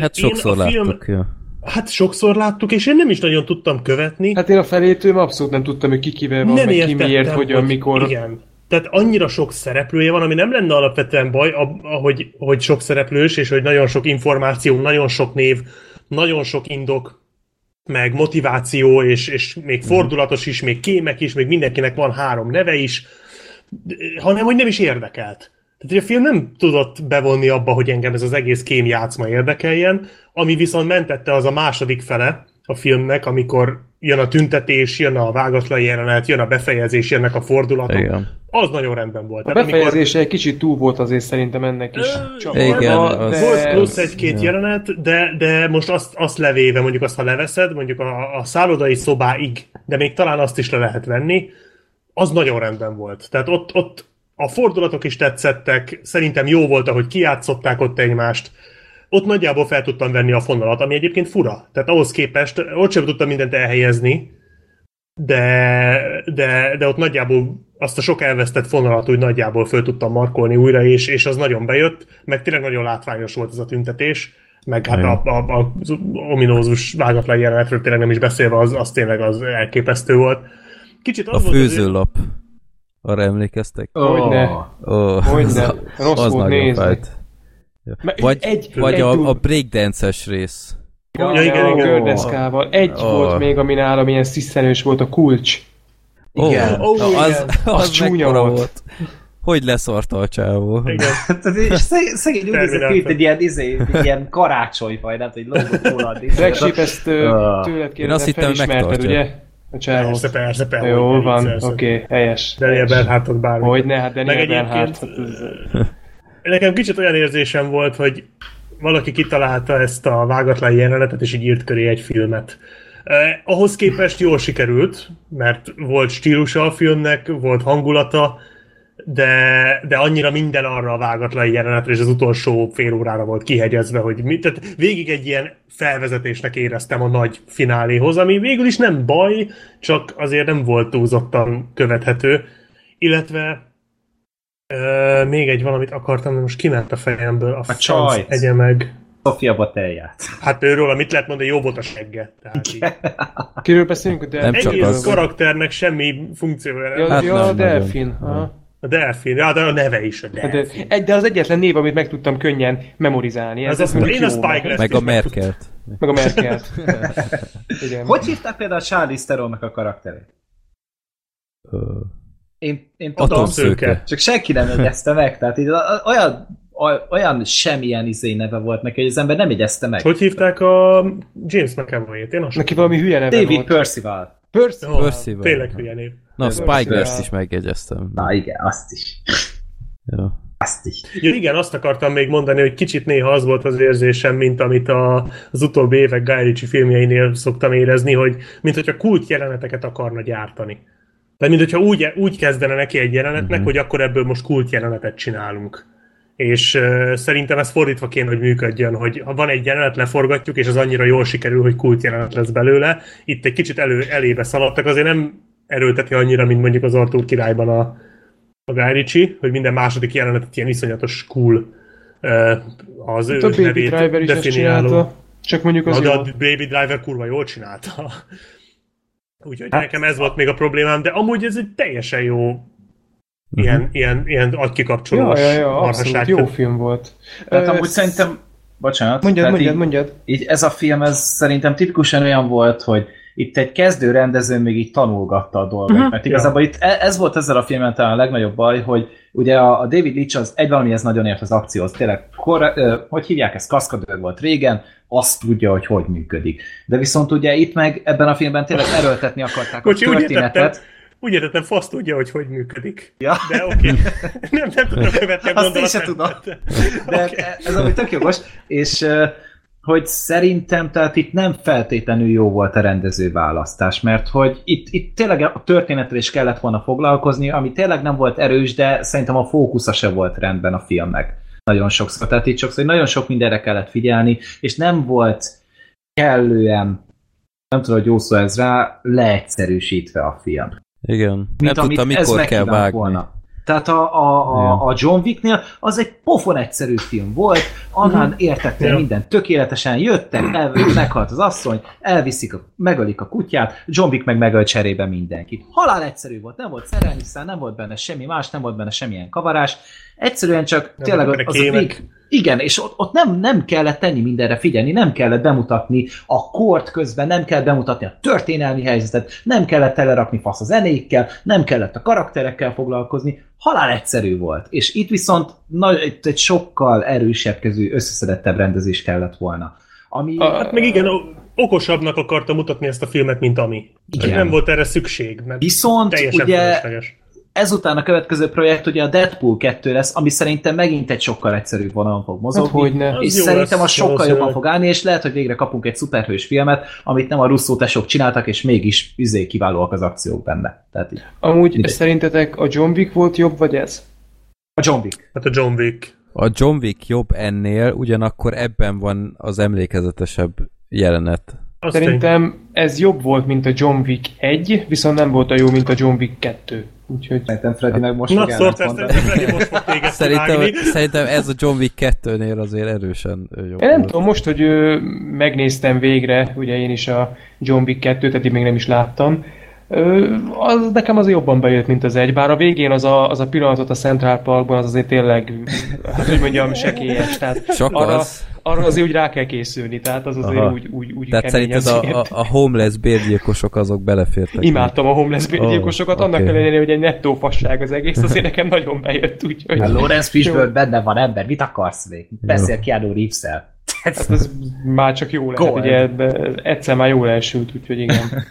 Hát én sokszor a film- láttuk. Ja. Hát sokszor láttuk, és én nem is nagyon tudtam követni. Hát én a felétől abszolút nem tudtam, hogy ki kivel van, nem meg ki miért, hogyan, hogy mikor. Igen. Tehát annyira sok szereplője van, ami nem lenne alapvetően baj, ahogy, hogy sok szereplős, és hogy nagyon sok információ, nagyon sok név, nagyon sok indok, meg motiváció, és, és még Mhm. fordulatos is, még kémek is, még mindenkinek van három neve is, hanem hogy nem is érdekelt. Tehát, hogy a film nem tudott bevonni abba, hogy engem ez az egész kém játszma érdekeljen, ami viszont mentette az a második fele a filmnek, amikor jön a tüntetés, jön a vágatlan jelenet, jön a befejezés, jönnek a fordulatok. Igen. Az nagyon rendben volt. A Tehát befejezése egy kicsit túl volt azért szerintem ennek is. Csavarva, igen, de... az- Volt plusz egy-két jelenet, de, de most azt, azt levéve, mondjuk azt, ha leveszed, mondjuk a, a szállodai szobáig, de még talán azt is le lehet venni, az nagyon rendben volt. Tehát ott, ott a fordulatok is tetszettek, szerintem jó volt, ahogy kijátszották ott egymást, ott nagyjából fel tudtam venni a fonalat, ami egyébként fura. Tehát ahhoz képest ott sem tudtam mindent elhelyezni, de, de, de ott nagyjából azt a sok elvesztett fonalat úgy nagyjából föl tudtam markolni újra, és, és az nagyon bejött, meg tényleg nagyon látványos volt ez a tüntetés, meg hát a, a, a, az ominózus vágatlan jelenetről tényleg nem is beszélve, az, az tényleg az elképesztő volt. Kicsit A az volt az- főzőlap. Arra emlékeztek? Hogyne. Ó, Hogyne. az, Rossz az volt nagyon nézni. fájt. Vagy, egy, vagy egy a, a breakdance-es rész. Ja, Ja, igen, a igen. gördeszkával. Egy Ó. volt még, ami nálam ilyen sziszenős volt, a kulcs. Igen. Ó, Ó, na, igen. az, az, Az az csúnya volt. volt. Hogy leszarta a csávó? Igen. Tehát, és szegény, úgy nézett ki, egy ilyen, izé, ilyen karácsonyfaj, nem tudom, egy lógott róla. a. Black Sheep, ezt tőled hogy felismerted, ugye? Csávót. Persze, persze, persze. Jó hogy van, oké, okay, helyes. Daniel. Bernhardtot bármi. Hogy ne, hát Daniel Bernhardt. Nekem kicsit olyan érzésem volt, hogy valaki kitalálta ezt a vágatlan jelenetet, és így írt köré egy filmet. Eh, ahhoz képest jól sikerült, mert volt stílusa a filmnek, volt hangulata, de, de annyira minden arra a vágatlan jelenetre, és az utolsó fél órára volt kihegyezve, hogy mi, tehát végig egy ilyen felvezetésnek éreztem a nagy fináléhoz, ami végül is nem baj, csak azért nem volt túlzottan követhető, illetve Ö, még egy valamit akartam, de most kiment a fejemből. A, A csajt. Egye meg. Sofia Batelját. Hát őről, mit lehet mondani, jó volt a segge. Tehát így. Kiről beszélünk? De Nem csak Egész az. karakternek semmi funkciója. Ja, Hát ja nem a delfin. A delfin, ja, de a neve is a De, delfin. egy- de az egyetlen név, amit meg tudtam könnyen memorizálni. Ez, az, mondjuk én a Spyglass Meg a Merkelt. Meg a Merkelt. Igen. Hogy hívták például a Charlize Theronnak a karakterét? Ö, Én, én tudom, Atomszőke. csak senki nem jegyezte meg, tehát így, olyan, olyan semmilyen izé neve volt neki, hogy az ember nem jegyezte meg. Hogy hívták a James McAvoy-t? Én Neki valami hülye neve David volt. Percival. Percival. Percival. Tényleg hülye név. Na. Spyglass-t is megjegyeztem. Na igen, azt is. Ja. Azt is. Ja, igen, azt akartam még mondani, hogy kicsit néha az volt az érzésem, mint amit a, az utóbbi évek Guy Ritchie filmjeinél szoktam érezni, hogy mint hogyha kult jeleneteket akarna gyártani. Tehát mint hogyha úgy, úgy kezdene neki egy jelenetnek, Mhm. hogy akkor ebből most kult jelenetet csinálunk. És uh, szerintem ez fordítva kéne, hogy működjön, hogy ha van egy jelenet, leforgatjuk, és az annyira jól sikerül, hogy kult jelenet lesz belőle. Itt egy kicsit elő, elébe szaladtak, azért nem erőlteti annyira, mint mondjuk az Arthur királyban a, a Guy Ritchie, hogy minden második jelenetet ilyen iszonyatos cool uh, az Hát ő a Baby nevét Driver is definiáló. Csak mondjuk az Na, de a Baby Driver kurva jól csinálta. Úgyhogy nekem ez volt még a problémám, de amúgy ez egy teljesen jó ilyen, ilyen, ilyen Ja, agykikapcsolós ja, ja, abszolút marhaság. jó film volt. Tehát amúgy szerintem, bocsánat. Mondjad, mondjad, így, mondjad. így ez a film, ez szerintem tipikusan olyan volt, hogy itt egy kezdő rendező még így tanulgatta a dolgot, Mhm. uh-huh. mert igazából itt e- ez volt ezzel a filmen talán a legnagyobb baj, hogy ugye a, David Leitch az egy valamihez nagyon ért az akcióhoz, tényleg, kor, hogy hívják ezt, kaszkadőr volt régen, azt tudja, hogy hogy működik. De viszont ugye itt meg ebben a filmben tényleg erőltetni akarták Bocsi, a történetet. úgy értettem, fasz tudja, hogy hogy működik. Ja. De oké. Okay. nem, nem tudom követni a Azt én sem gondolatmenetet. De Oké. ez ami tök jogos, és hogy szerintem, tehát itt nem feltétlenül jó volt a rendező választás, mert hogy itt, itt tényleg a történetre is kellett volna foglalkozni, ami tényleg nem volt erős, de szerintem a fókusza se volt rendben a filmnek. Nagyon sokszor. Tehát itt sokszor nagyon sok mindenre kellett figyelni, és nem volt kellően, nem tudom, hogy jó szó ez rá, leegyszerűsítve a film Igen. Nem mint amit tudta, ez mikor kell vágni. volna. Tehát a, a, a, a John Wicknél az egy pofon egyszerű film volt, annál értettél Ja. mindent tökéletesen, jöttek, el, meghalt az asszony, elviszik, a, megölik a kutyát, John Wick meg megöl cserébe mindenkit. Halál egyszerű volt, nem volt szerelmiszál, nem volt benne semmi más, nem volt benne semmilyen kavarás, egyszerűen csak Nem tényleg az, az a vég, igen, és ott, ott nem, nem kellett tenni mindenre figyelni, nem kellett bemutatni a kort közben, nem kellett bemutatni a történelmi helyzetet, nem kellett telerakni fasz a zenékkel, nem kellett a karakterekkel foglalkozni, halál egyszerű volt. És itt viszont nagy, egy, egy sokkal erősebb kezű, összeszedettebb rendezés kellett volna. Ami, A- Hát meg igen, okosabbnak akarta mutatni ezt a filmet, mint ami. Igen. Nem volt erre szükség, mert Viszont teljesen ugye. Ezután a következő projekt ugye a Deadpool 2 lesz, ami szerintem megint egy sokkal egyszerűbb vonalon fog mozogni. Hát hogyne. Az És jó szerintem az sokkal valószínűleg. jobban fog állni, és lehet, hogy végre kapunk egy szuperhős filmet, amit nem a Russo tesók csináltak, és mégis üzé kiválóak az akciók benne. Tehát így. Amúgy Mindegy. szerintetek a John Wick volt jobb, vagy ez? A John Wick. Hát a John Wick. A John Wick jobb ennél, ugyanakkor ebben van az emlékezetesebb jelenet. Azt Szerintem ez jobb volt, mint a John Wick 1, viszont nem volt a jó, mint a John Wick 2. Úgyhogy Szerintem Freddy meg most Na, ellentmondani. Freddy most fog téged Szerintem, szerintem ez a John Wick 2-nél azért erősen jobb Én nem tudom, most, hogy ö, megnéztem végre, ugye én is a John Wick 2-t, eddig még nem is láttam, ö, az nekem az jobban bejött, mint az egy, bár a végén az a, az a pillanatot a Central Parkban az azért tényleg, hát hogy mondjam, sekélyes, tehát Csak arra, az. Arra azért úgy rá kell készülni, tehát az azért Aha. úgy, úgy, úgy Tehát szerinted a, azért. a, a homeless bérgyilkosok azok belefértek? Imádtam a homeless gyilkosokat, Ó, annak oké. ellenére, hogy egy nettó fasság az egész, azért nekem nagyon bejött, úgyhogy... A Lawrence Fishburne benne van ember, mit akarsz még? Beszél Keanu Reeves-el. Hát ez már csak jó lehet, Gold. ugye de egyszer már jól elsült, úgyhogy igen.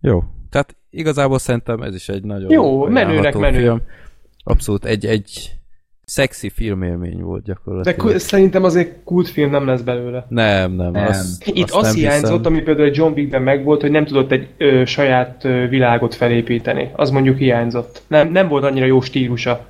Jó. Tehát igazából szerintem ez is egy nagyon Jó, menőnek menő. Film. Abszolút egy, egy szexi filmélmény volt De gyakorlatilag. ku- szerintem azért kultfilm nem lesz belőle. Nem, nem. Nem. Azt, Itt azt az nem hiányzott, hiszem. ami például egy John Wickben megvolt, hogy nem tudott egy ö, saját ö, világot felépíteni. Az mondjuk hiányzott. Nem, nem volt annyira jó stílusa.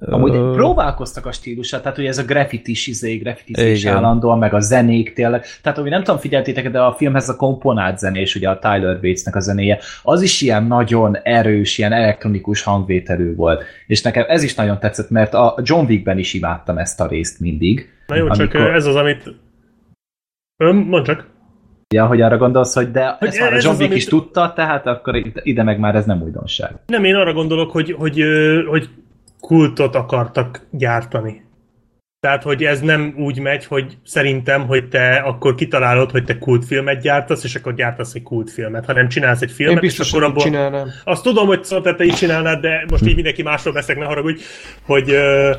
Amúgy Ö, próbálkoztak a stílusát, tehát ugye ez a graffitis, izé, graffitizés állandóan, meg a zenék tényleg. Tehát, ami nem tudom, figyeltétek, de a filmhez a komponált zenés, ugye a Tyler Batesnek a zenéje, az is ilyen nagyon erős, ilyen elektronikus hangvételű volt. És nekem ez is nagyon tetszett, mert a John Wickben is imádtam ezt a részt mindig. Na jó, csak Amikor- ez az, amit... Ön, mondd csak. Ja, hogy arra gondolsz, hogy de Hogy ezt már a ez John az, Wick amit- is tudta, tehát akkor ide- meg már ez nem újdonság. Nem, én arra gondolok, hogy, hogy, hogy kultot akartak gyártani. Tehát, hogy ez nem úgy megy, hogy szerintem, hogy te akkor kitalálod, hogy te kultfilmet gyártasz, és akkor gyártasz egy kultfilmet, hanem csinálsz egy Én filmet, biztos, és akkor abból... csinálnám. Azt tudom, hogy szóval te, te így csinálnád, de most így mindenki másról beszélek, ne haragudj, hogy ö,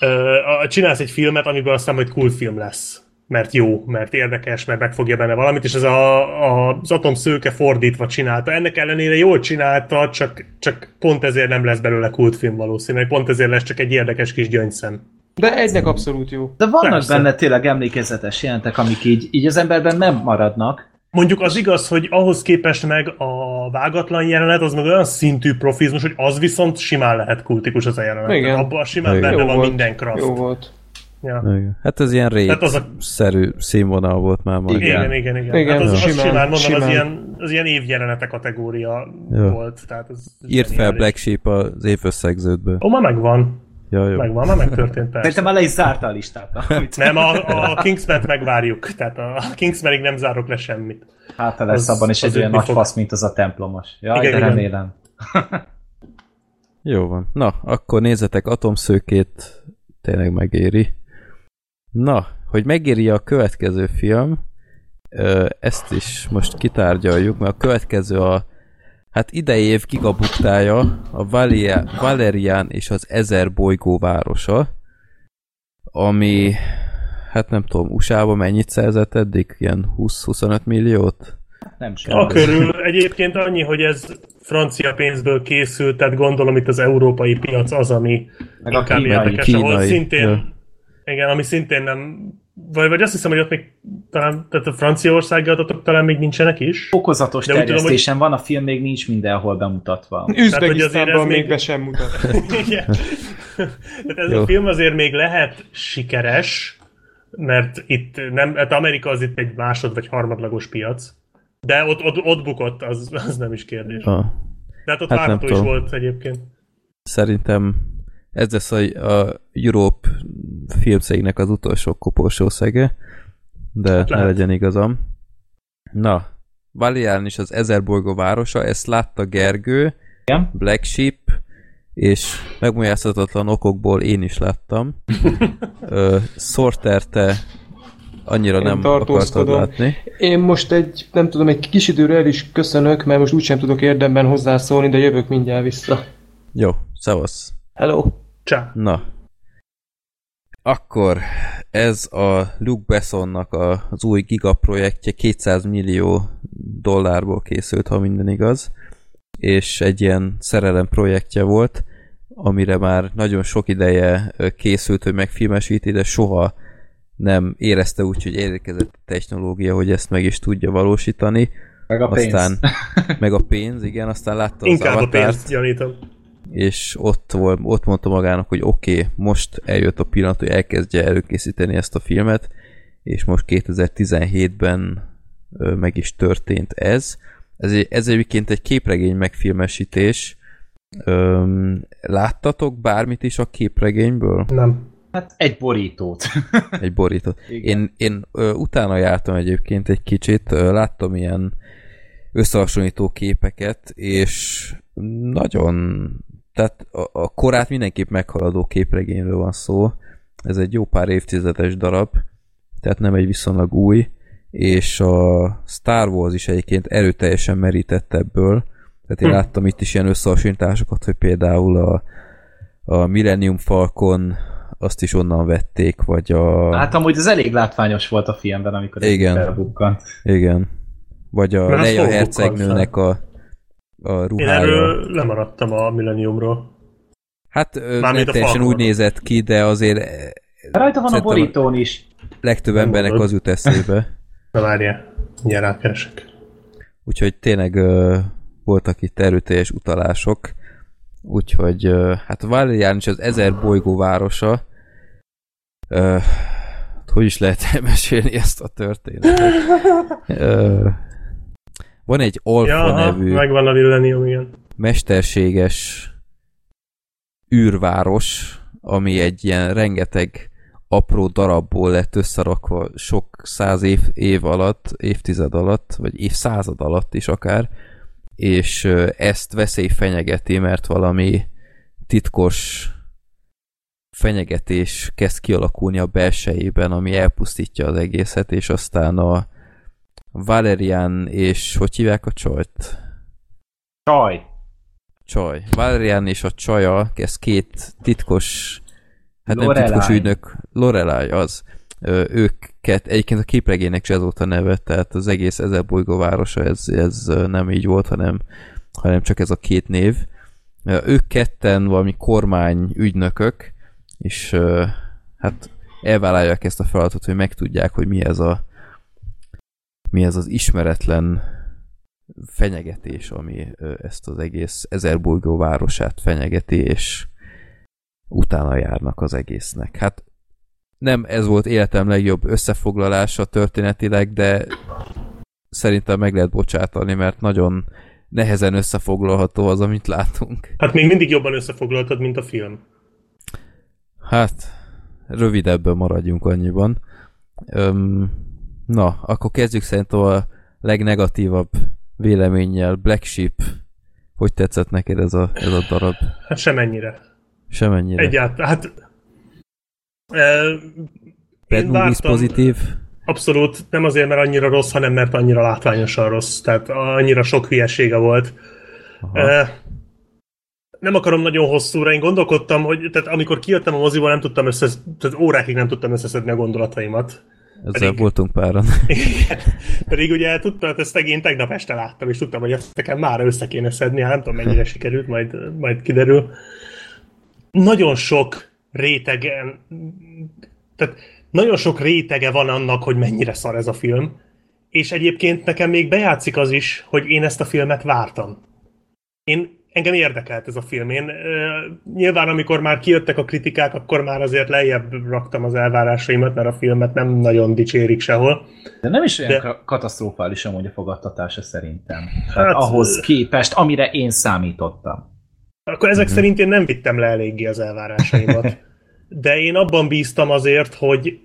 ö, csinálsz egy filmet, amiből aztán majd kultfilm lesz. Mert jó, mert érdekes, mert megfogja benne valamit, és ez a, a, az atomszőke fordítva csinálta. Ennek ellenére jól csinálta, csak, csak pont ezért nem lesz belőle kultfilm valószínűleg, pont ezért lesz csak egy érdekes kis gyöngyszem. De egynek abszolút jó. De vannak Persze. benne tényleg emlékezetes jelentek, amik így, így az emberben nem maradnak. Mondjuk az igaz, hogy ahhoz képest meg a vágatlan jelenet, az meg olyan szintű profizmus, hogy az viszont simán lehet kultikus az a jelenet. Igen. Abban simán Igen. benne Jó van volt. minden kraft. Jó volt. Ja. Igen. Hát ez ilyen Tehát az a- rét-szerű színvonal volt már majd. Igen, igen, igen. Igen, hát az, az simán, simán, mondom, simán. az ilyen, az ilyen évjelenete kategória Jó. volt. Tehát az Írt fel. Black Sheep az évösszegződből. Ó, már megvan. Ja, jó. Megvan, már megtörtént persze. Szerintem már le is zárta a listát. Amit Nem, a, a Kingsman-t megvárjuk. Tehát a Kingsmanig nem zárok le semmit. Hát lesz Az- abban is egy olyan nagy fog. fasz, mint az a templomos. Jaj, Igen, de igen. remélem. Jó van. Na, akkor nézzetek Atomszőkét, tényleg megéri. Na, hogy megéri a következő film, ezt is most kitárgyaljuk, mert a következő a hát idei év gigabuktája, a Valerian és az Ezer bolygó városa, ami hát nem tudom, USA-ba mennyit szerzett eddig? Ilyen 20-25 milliót? Nem A sem. körül egyébként annyi, hogy ez francia pénzből készült, tehát gondolom itt az európai piac az, ami Meg a inkább kínai. érdekes, ahol Kínai, szintén, ja. Igen, ami szintén nem, vagy, vagy azt hiszem, hogy ott még talán, tehát a Franciaországi adatok talán még nincsenek is. Fokozatos De tudom, terjesztésen van, a film még nincs mindenhol bemutatva. hogy azért Üzbegisztánban még be sem mutat. Igen. Tehát ez Jó. a film azért még lehet sikeres, mert itt nem, hát Amerika az itt egy másod vagy harmadlagos piac, de ott, ott, ott bukott, az, az nem is kérdés. Ah. De hát ott Hát várható is volt egyébként. Szerintem ez lesz a, a Europe filmcégnek az utolsó koporsószege, de ne lehet. legyen igazam. Na, Valián is az Ezer bolygó városa, ezt látta Gergő, Igen? Black Sheep, és megmagyarázhatatlan okokból én is láttam. Ö, annyira Én nem akartad látni. Én most egy, nem tudom, egy kis időre el is köszönök, mert most úgysem tudok érdemben hozzászólni, de jövök mindjárt vissza. Jó, szevasz. Hello! Csá. Na. Akkor ez a Luke Bessonnak a, az új giga projektje 200 millió dollárból készült, ha minden igaz, és egy ilyen szerelem projektje volt, amire már nagyon sok ideje készült, hogy megfilmesíti, de soha nem érezte úgy, hogy érkezett a technológia, hogy ezt meg is tudja valósítani. Meg a pénz. Aztán, meg a pénz, igen, aztán látta az Inkább a Avatárt, pénzt gyanítom. És ott, volt, ott mondta magának, hogy oké, okay, most eljött a pillanat, hogy elkezdje előkészíteni ezt a filmet, és most 2017-ben ö, meg is történt ez. Ez, egy, ez egyébként egy képregény megfilmesítés. Öm, láttatok bármit is a képregényből? Nem. Hát egy borítót. Egy borítót. Igen. Én, én ö, utána jártam egyébként egy kicsit, ö, láttam ilyen összehasonlító képeket, és nagyon, tehát a, a korát mindenképp meghaladó képregényről van szó. Ez egy jó pár évtizedes darab, tehát nem egy viszonylag új, és a Star Wars is egyébként erőteljesen merített ebből, tehát én Hm. láttam itt is ilyen összehasonlításokat, hogy például a, a Millennium Falcon azt is onnan vették, vagy a... Hát amúgy ez elég látványos volt a filmben, amikor Igen. felbukkant. Igen. Vagy a Leia hercegnőnek a, a Én ruhája. erről lemaradtam a Millenniumról. Hát Mármint teljesen úgy nézett ki, de azért eh, Rajta van a borítón is. legtöbb Nem embernek mondod. az jut eszébe. Na várjál, mindjárt rákeresek. Úgyhogy tényleg ö, voltak itt erőteljes utalások. Úgyhogy ö, hát Valerian is az ezer bolygó városa. Hát hogy is lehet elmesélni ezt a történetet? Ö, van egy Alpha Ja, nevű megvan a Millennium, igen. mesterséges űrváros, ami egy ilyen rengeteg apró darabból lett összerakva sok száz év, év alatt, évtized alatt, vagy évszázad alatt is akár, és ezt veszély fenyegeti, mert valami titkos fenyegetés kezd kialakulni a belsejében, ami elpusztítja az egészet, és aztán a Valerian és hogy hívják a csajt? Csaj. csaj. Valerian és a csaja, ez két titkos, hát nem Lorelai. titkos ügynök, Lorelai az. Ö, őket, egyébként a képregénynek is ez volt a neve, tehát az egész ezer bolygó városa, ez, ez nem így volt, hanem, hanem csak ez a két név. Ö, Ők ketten valami kormány ügynökök, és ö, hát elvállalják ezt a feladatot, hogy megtudják, hogy mi ez a mi ez az ismeretlen fenyegetés, ami ezt az egész ezer bolygó városát fenyegeti, és utána járnak az egésznek. Hát nem ez volt életem legjobb összefoglalása történetileg, de szerintem meg lehet bocsátani, mert nagyon nehezen összefoglalható az, amit látunk. Hát még mindig jobban összefoglaltad, mint a film. Hát, rövidebben maradjunk annyiban. Öm, na, akkor kezdjük szerintem a legnegatívabb véleménnyel. Black Sheep. Hogy tetszett neked ez a, ez a darab? Hát semennyire. Semennyire. Egyáltalán. Hát, e, Bad Movies pozitív. Abszolút nem azért, mert annyira rossz, hanem mert annyira látványosan rossz. Tehát annyira sok hülyesége volt. Aha. E, nem akarom nagyon hosszúra, én gondolkodtam, hogy tehát amikor kijöttem a moziból, nem tudtam össze, tehát órákig nem tudtam összeszedni a gondolataimat. Ezzel pedig- voltunk páran. Igen. Pedig ugye tudtam, hogy ezt én tegnap este láttam, és tudtam, hogy ezt nekem már össze kéne szedni, hát nem tudom mennyire sikerült, majd, majd kiderül. Nagyon sok rétegen, tehát nagyon sok rétege van annak, hogy mennyire szar ez a film, és egyébként nekem még bejátszik az is, hogy én ezt a filmet vártam. Én, engem érdekelt ez a film. Én nyilván, amikor már kijöttek a kritikák, akkor már azért lejjebb raktam az elvárásaimat, mert a filmet nem nagyon dicsérik sehol. De nem is olyan De- katasztrofális amúgy a fogadtatása szerintem. Hát- Hát, ahhoz képest, amire én számítottam. Akkor ezek szerint én nem vittem le eléggé az elvárásaimat. De én abban bíztam azért, hogy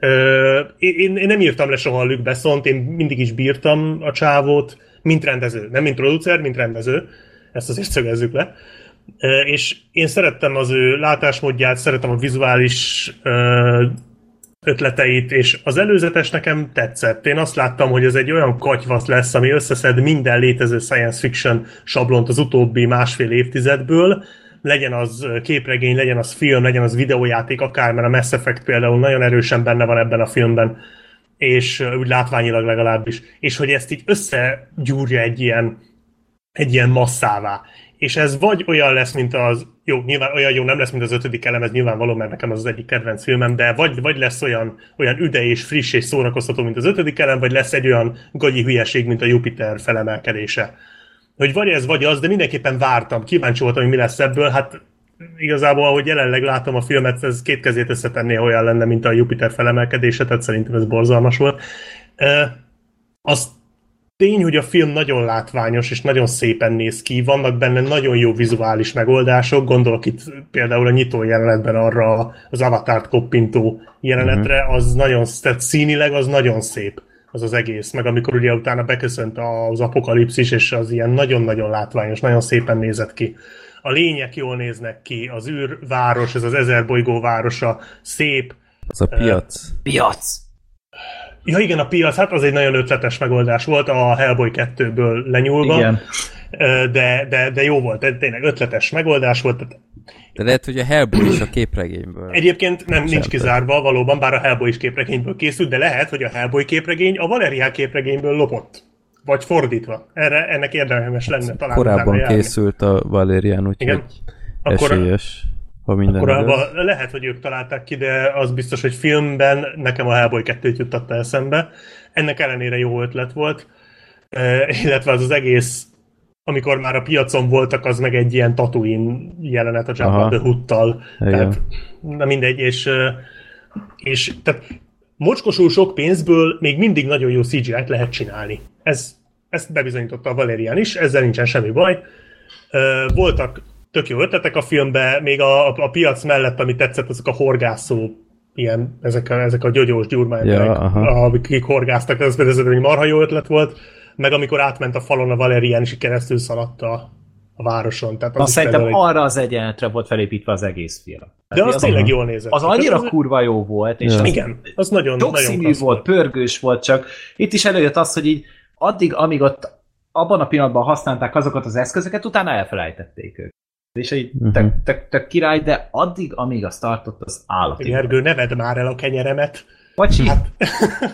ö, én, én nem írtam le soha a Luc Bessont, én mindig is bírtam a csávót, mint rendező. Nem mint producer, mint rendező. Ezt azért szögezzük le. És én szerettem az ő látásmódját, szerettem a vizuális ötleteit, és az előzetes nekem tetszett. Én azt láttam, hogy ez egy olyan katyvasz lesz, ami összeszed minden létező science fiction sablont az utóbbi másfél évtizedből, legyen az képregény, legyen az film, legyen az videójáték, akár, mert a Mass Effect például nagyon erősen benne van ebben a filmben, és úgy látványilag legalábbis, és hogy ezt így összegyúrja egy ilyen, egy ilyen masszává. És ez vagy olyan lesz, mint az, jó, nyilván olyan jó nem lesz, mint az ötödik elem, ez nyilvánvaló, mert nekem az az egyik kedvenc filmem, de vagy, vagy lesz olyan, olyan üde és friss és szórakoztató, mint az ötödik elem, vagy lesz egy olyan gagyi hülyeség, mint a Jupiter felemelkedése. Hogy vagy ez, vagy az, de mindenképpen vártam, kíváncsi voltam, hogy mi lesz ebből, hát igazából, ahogy jelenleg látom a filmet, ez két kezét összetenné, olyan lenne, mint a Jupiter felemelkedése, tehát szerintem ez borzalmas volt. E, az tény, hogy a film nagyon látványos és nagyon szépen néz ki, vannak benne nagyon jó vizuális megoldások, gondolok itt például a nyitó jelenetben arra az avatárt koppintó jelenetre, az nagyon, tehát színileg az nagyon szép az az egész, meg amikor ugye utána beköszönt az apokalipszis, és az ilyen nagyon-nagyon látványos, nagyon szépen nézett ki. A lények jól néznek ki, az űrváros, ez az ezer bolygó városa, szép. Az a piac. Piac! Ja igen, a piac, hát az egy nagyon ötletes megoldás volt a Hellboy 2-ből lenyúlva, Igen. De, de, de jó volt, de tényleg ötletes megoldás volt. De lehet, hogy a Hellboy is a képregényből. Egyébként nem, nincs kizárva valóban, bár a Hellboy is képregényből készült, de lehet, hogy a Hellboy képregény a Valerian képregényből lopott. Vagy fordítva. Erre, ennek érdemes lenne talán Korábban készült a Valerian, úgyhogy Igen. Akkor, esélyes, ha minden akkor igaz. lehet, hogy ők találták ki, de az biztos, hogy filmben nekem a Hellboy 2-t juttatta eszembe. Ennek ellenére jó ötlet volt. E, illetve az az egész amikor már a piacon voltak, az meg egy ilyen Tatooine jelenet a Jabba the Hutt-tal. Tehát, na mindegy, és, ö, és tehát mocskosul sok pénzből még mindig nagyon jó CGI-t lehet csinálni. Ez, ezt bebizonyította a Valerian is, ezzel nincsen semmi baj. Ö, Voltak tök jó ötletek a filmben, még a, a, a piac mellett, ami tetszett, azok a horgászó ilyen, ezek a, ezek a gyogyós gyurmányok, Ja, aha. akik horgáztak, ez például egy marha jó ötlet volt, meg amikor átment a falon a Valerian, és keresztül szaladt a, a városon. Tehát az Na szerintem például egy- arra az egyenletre volt felépítve az egész film. De Tehát az tényleg jól nézett. Az annyira Tehát kurva jó volt, és Ja. az Igen, az nagyon, nagyon volt, pörgős volt, csak itt is előjött az, hogy így addig, amíg ott abban a pillanatban használták azokat az eszközöket, utána elfelejtették őket. És így Mhm. tök, tök, tök király, de addig, amíg azt tartott, az állati. Gergő, ne vedd már el a kenyeremet. Pacsi, hát,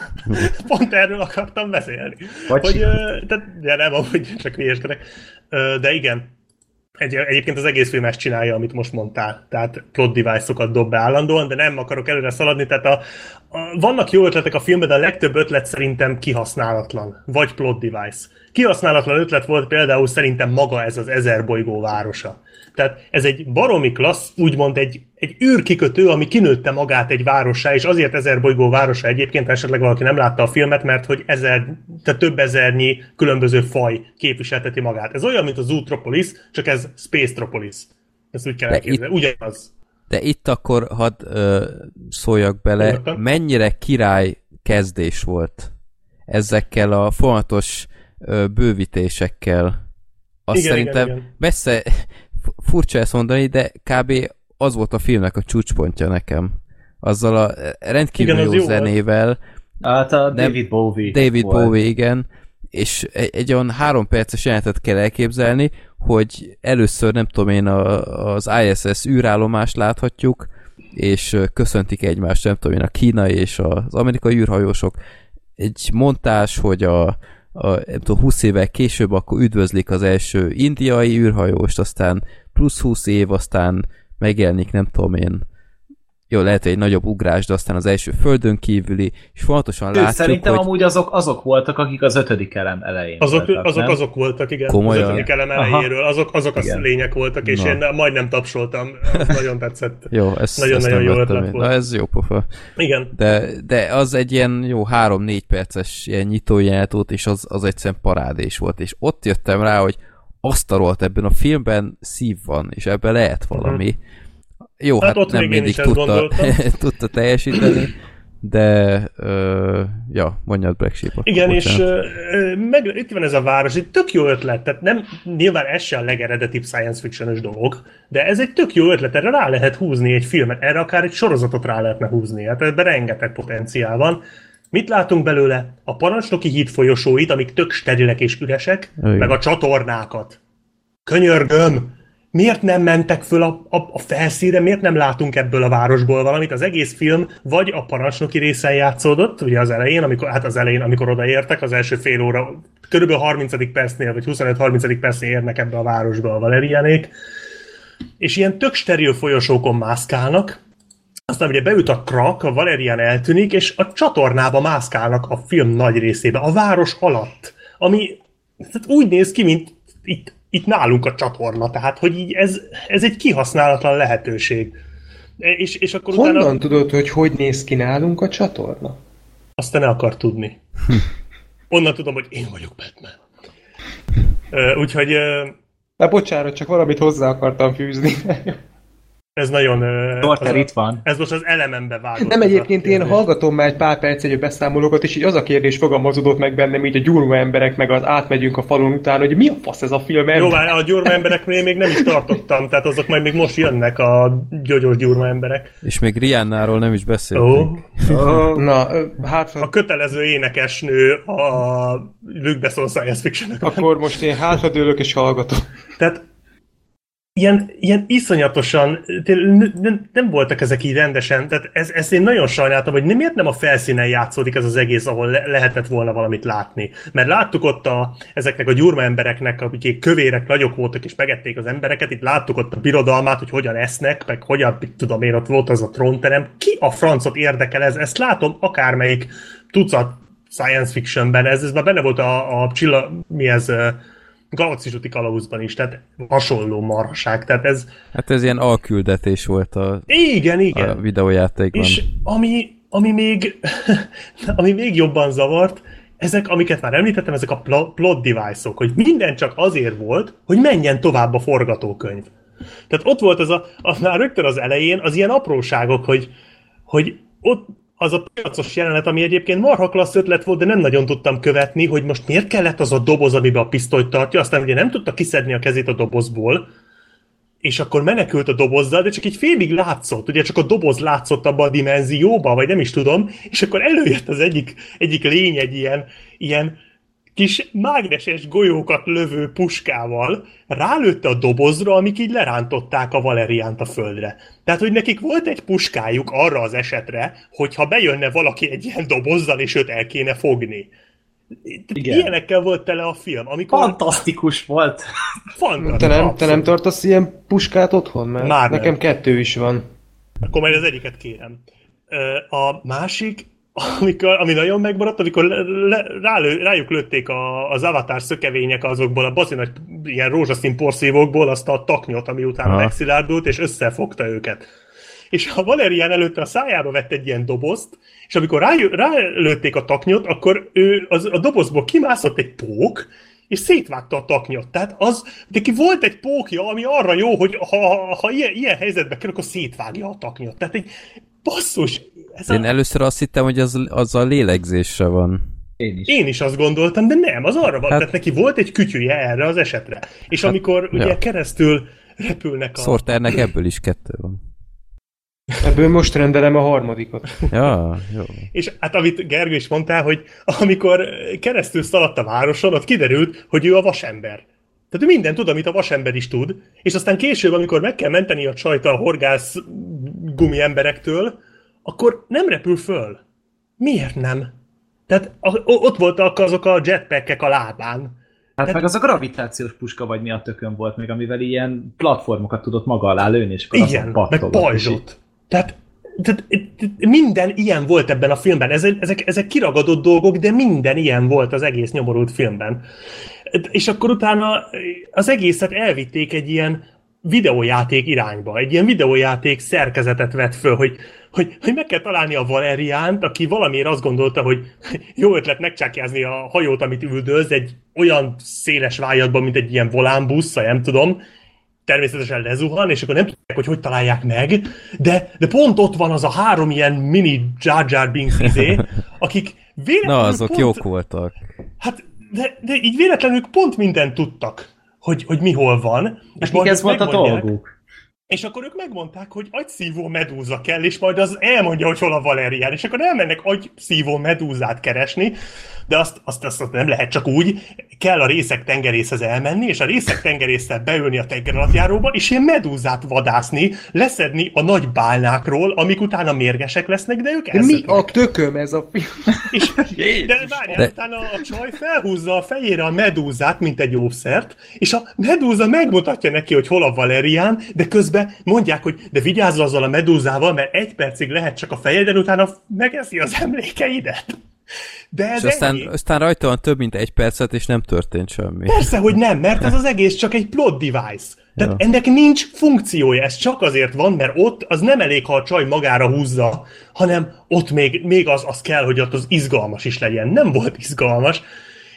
Pont erről akartam beszélni. Bocsi. Hogy, tehát, de nem, hogy csak hülyeskedek. De igen, egy, egyébként az egész film ezt csinálja, amit most mondtál. Tehát plot device-okat dob be állandóan, de nem akarok előre szaladni. Tehát a, a, vannak jó ötletek a filmben, de a legtöbb ötlet szerintem kihasználatlan. Vagy plot device. Kihasználatlan ötlet volt például szerintem maga ez az ezer bolygó városa. Tehát ez egy baromi klassz, úgymond egy, egy űrkikötő, ami kinőtte magát egy várossá, és azért ezer bolygó városa egyébként, esetleg valaki nem látta a filmet, mert hogy ezer, tehát több ezernyi különböző faj képviselteti magát. Ez olyan, mint az Zootropolis, csak ez Spacetropolis. Ezt úgy kell elképzelni. Ugyanaz. De itt akkor hadd ö, szóljak bele, Nyugodtan. mennyire király kezdés volt ezekkel a folyamatos ö, bővítésekkel. Azt Igen, szerintem igen, igen. messze furcsa ezt mondani, de kb. az volt a filmnek a csúcspontja nekem. Azzal a rendkívül Igen, jó jó zenével, hát a David Bowie. David volt. Bowie, igen, és egy, egy olyan három perces jelenetet kell elképzelni, hogy először, nem tudom én, a, az ISS űrállomást láthatjuk, és köszöntik egymást, nem tudom én, a kínai és az amerikai űrhajósok. Egy montás, hogy a, a nem tudom, 20 évvel később akkor üdvözlik az első indiai űrhajóst, aztán plusz 20 év, aztán megjelenik, nem tudom én, jó, lehet, hogy egy nagyobb ugrás, de aztán az első földön kívüli, és fontosan látjuk, szerintem hogy amúgy azok, azok voltak, akik az ötödik elem elején Azok, voltak, azok, nem? azok voltak, igen. Komolyan? Az ötödik elem Aha. elejéről. Azok, azok a Igen. lények voltak, és Na. én majdnem tapsoltam. Nagyon tetszett. Jó, ezt, Nagyon-nagyon ezt nem jó ötlet volt. Na ez jó pofa. Igen. De, de az egy ilyen jó három-négy perces ilyen nyitójelenet volt, és az, az egyszerűen parádés volt. És ott jöttem rá, hogy azt a ebben a filmben szív van, és ebben lehet valami. Jó, Hát hát, ott nem még én mindig tudta, tudta teljesíteni, de ö, ja, mondjad Black Sheep. Igen, és bocsánat. ö, ö, meg, itt van ez a város, egy tök jó ötlet, tehát nem, nyilván ez se a legeredetibb science fiction dolog, de ez egy tök jó ötlet, erre rá lehet húzni egy filmet, erre akár egy sorozatot rá lehetne húzni, hát ebben rengeteg potenciál van. Mit látunk belőle? A parancsnoki híd folyosóit, amik tök sterilek és üresek, Igen. meg a csatornákat. Könyörgöm! Miért nem mentek föl a, a, a felszínre, miért nem látunk ebből a városból valamit? Az egész film vagy a parancsnoki részen játszódott, ugye az elején, amikor, hát az elején, amikor odaértek, az első fél óra, körülbelül 30. percnél, vagy 25-30. percnél érnek ebbe a városba a valerianék, és ilyen tök steril folyosókon mászkálnak, aztán ugye beüt a krak, a Valerian eltűnik, és a csatornába mászkálnak a film nagy részébe, a város alatt, ami tehát úgy néz ki, mint itt, itt nálunk a csatorna, tehát hogy így ez, ez egy kihasználatlan lehetőség. E, És, és akkor Honnan utána tudod, hogy hogy néz ki nálunk a csatorna? azt te ne akar tudni. Onnan tudom, hogy én vagyok Batman. Úgyhogy Na bocsánat, csak valamit hozzá akartam fűzni. Ez nagyon... az a- itt van. Ez most az elemembe vágott. Nem egyébként én hallgatom már egy pár perc egy beszámolókat, és így az a kérdés fogalmazódott meg bennem, így a gyurma emberek, meg az átmegyünk a falun után, hogy mi a fasz ez a film Jó, ember? már a gyurma embereknél még nem is tartottam, tehát azok majd még most jönnek a gyógyos gyurma emberek. És még Rihannáról nem is beszéltünk. Ó, Na, ö, hát a kötelező énekesnő a Luke Besson science fiction akkor most én hátradőlök és hallgatom. Tehát ilyen, ilyen iszonyatosan, nem, voltak ezek így rendesen, tehát ez, ezt én nagyon sajnáltam, hogy nem, miért nem a felszínen játszódik ez az egész, ahol le, lehetett volna valamit látni. Mert láttuk ott a, ezeknek a gyurma embereknek, akik kövérek, nagyok voltak és megették az embereket, itt láttuk ott a birodalmát, hogy hogyan esznek, meg hogyan, tudom én, ott volt az a trónterem. Ki a francot érdekel ez? Ezt látom akármelyik tucat science fictionben, ez, ez már benne volt a, a csilla, mi ez, Galaxis úti kalauzban is, tehát hasonló marhaság, tehát ez, Hát ez ilyen alküldetés volt a, igen, igen. a videójátékban. És ami, ami, még, ami még jobban zavart, ezek, amiket már említettem, ezek a pl- plot device-ok, hogy minden csak azért volt, hogy menjen tovább a forgatókönyv. Tehát ott volt az a, az már rögtön az elején az ilyen apróságok, hogy, hogy ott az a piacos jelenet, ami egyébként marha klassz ötlet volt, de nem nagyon tudtam követni, hogy most miért kellett az a doboz, amiben a pisztolyt tartja, aztán ugye nem tudta kiszedni a kezét a dobozból, és akkor menekült a dobozzal, de csak egy félig látszott, ugye csak a doboz látszott abba a dimenzióba, vagy nem is tudom, és akkor előjött az egyik, egyik lény egy ilyen, ilyen kis mágneses golyókat lövő puskával rálőtte a dobozra, amik így lerántották a Valeriánt a földre. Tehát, hogy nekik volt egy puskájuk arra az esetre, hogyha bejönne valaki egy ilyen dobozzal, és őt el kéne fogni. Igen. Ilyenekkel volt tele a film. Amikor Fantasztikus volt. Fantasztikus. Te nem, te nem tartasz ilyen puskát otthon? Mert Már nem. nekem kettő is van. Akkor majd az egyiket kérem. A másik, amikor, ami nagyon megmaradt, amikor le, le, rálő, rájuk lőtték a, az avatar szökevények azokból a bazinak ilyen rózsaszín porszívókból azt a taknyot, ami utána Aha. megszilárdult, és összefogta őket. És a Valerian előtte a szájába vett egy ilyen dobozt, és amikor rájö, rálőtték a taknyot, akkor ő az, a dobozból kimászott egy pók, és szétvágta a taknyot. Tehát az, neki volt egy pókja, ami arra jó, hogy ha, ha, ha ilyen, ilyen helyzetbe kerül, akkor szétvágja a taknyot. Tehát egy basszus, ez Én a, először azt hittem, hogy az, az a lélegzésre van. Én is. én is azt gondoltam, de nem, az arra van, Hát- tehát neki volt egy kütyüje erre az esetre. És amikor ugye ja. keresztül repülnek a... Sorternek ebből is kettő van. Ebből most rendelem a harmadikat. Ja, jó. És hát amit Gergő is mondtál, hogy amikor keresztül szaladt a városon, ott kiderült, hogy ő a vasember. Tehát ő mindent tud, amit a vasember is tud, és aztán később, amikor meg kell menteni a csajt a horgász gumi emberektől, akkor nem repül föl. Miért nem? Tehát a, ott voltak azok a jetpackek a lábán. Hát meg az a gravitációs puska vagy mi a tökön volt még, amivel ilyen platformokat tudott maga alá lőni, és akkor Igen, meg pajzsot. Tehát, tehát minden ilyen volt ebben a filmben. Ezek, ezek, ezek kiragadott dolgok, de minden ilyen volt az egész nyomorult filmben. És akkor utána az egészet elvitték egy ilyen videójáték irányba, egy ilyen videójáték szerkezetet vett föl, hogy, hogy, hogy meg kell találni a Valeriánt, aki valamiért azt gondolta, hogy jó ötlet megcsákjázni a hajót, amit üldöz, egy olyan széles vájatban, mint egy ilyen volánbusz, vagy nem tudom, természetesen lezuhan, és akkor nem tudják, hogy hogy találják meg, de, de pont ott van az a három ilyen mini Jar Jar Binks izé, akik véletlenül Na, azok pont, jók voltak. Hát, de, de így véletlenül pont mindent tudtak, hogy, hogy mi hol van. És Nekik ez volt a dolguk. És akkor ők megmondták, hogy agyszívó medúza kell, és majd az elmondja, hogy hol a Valerián, és akkor elmennek agyszívó medúzát keresni, de azt, azt, azt, azt nem lehet csak úgy, kell a részek tengerészhez elmenni, és a részek tengerésztel beülni a tengeralattjáróba, és ilyen medúzát vadászni, leszedni a nagy bálnákról, amik utána mérgesek lesznek, de ők De mi a tököm ez a film? És, de várjál, De- utána a csaj felhúzza a fejére a medúzát, mint egy óvszert, és a medúza megmutatja neki, hogy hol a Valerián, de közben mondják, hogy de vigyázz azzal a medúzával, mert egy percig lehet csak a fejeden, utána megeszi az emlékeidet. De ez És aztán, ennyi. aztán rajta van több mint egy percet, és nem történt semmi. Persze, hogy nem, mert ez az egész csak egy plot device. Tehát Ja. ennek nincs funkciója, ez csak azért van, mert ott az nem elég, ha a csaj magára húzza, hanem ott még, még az, az kell, hogy ott az izgalmas is legyen. Nem volt izgalmas.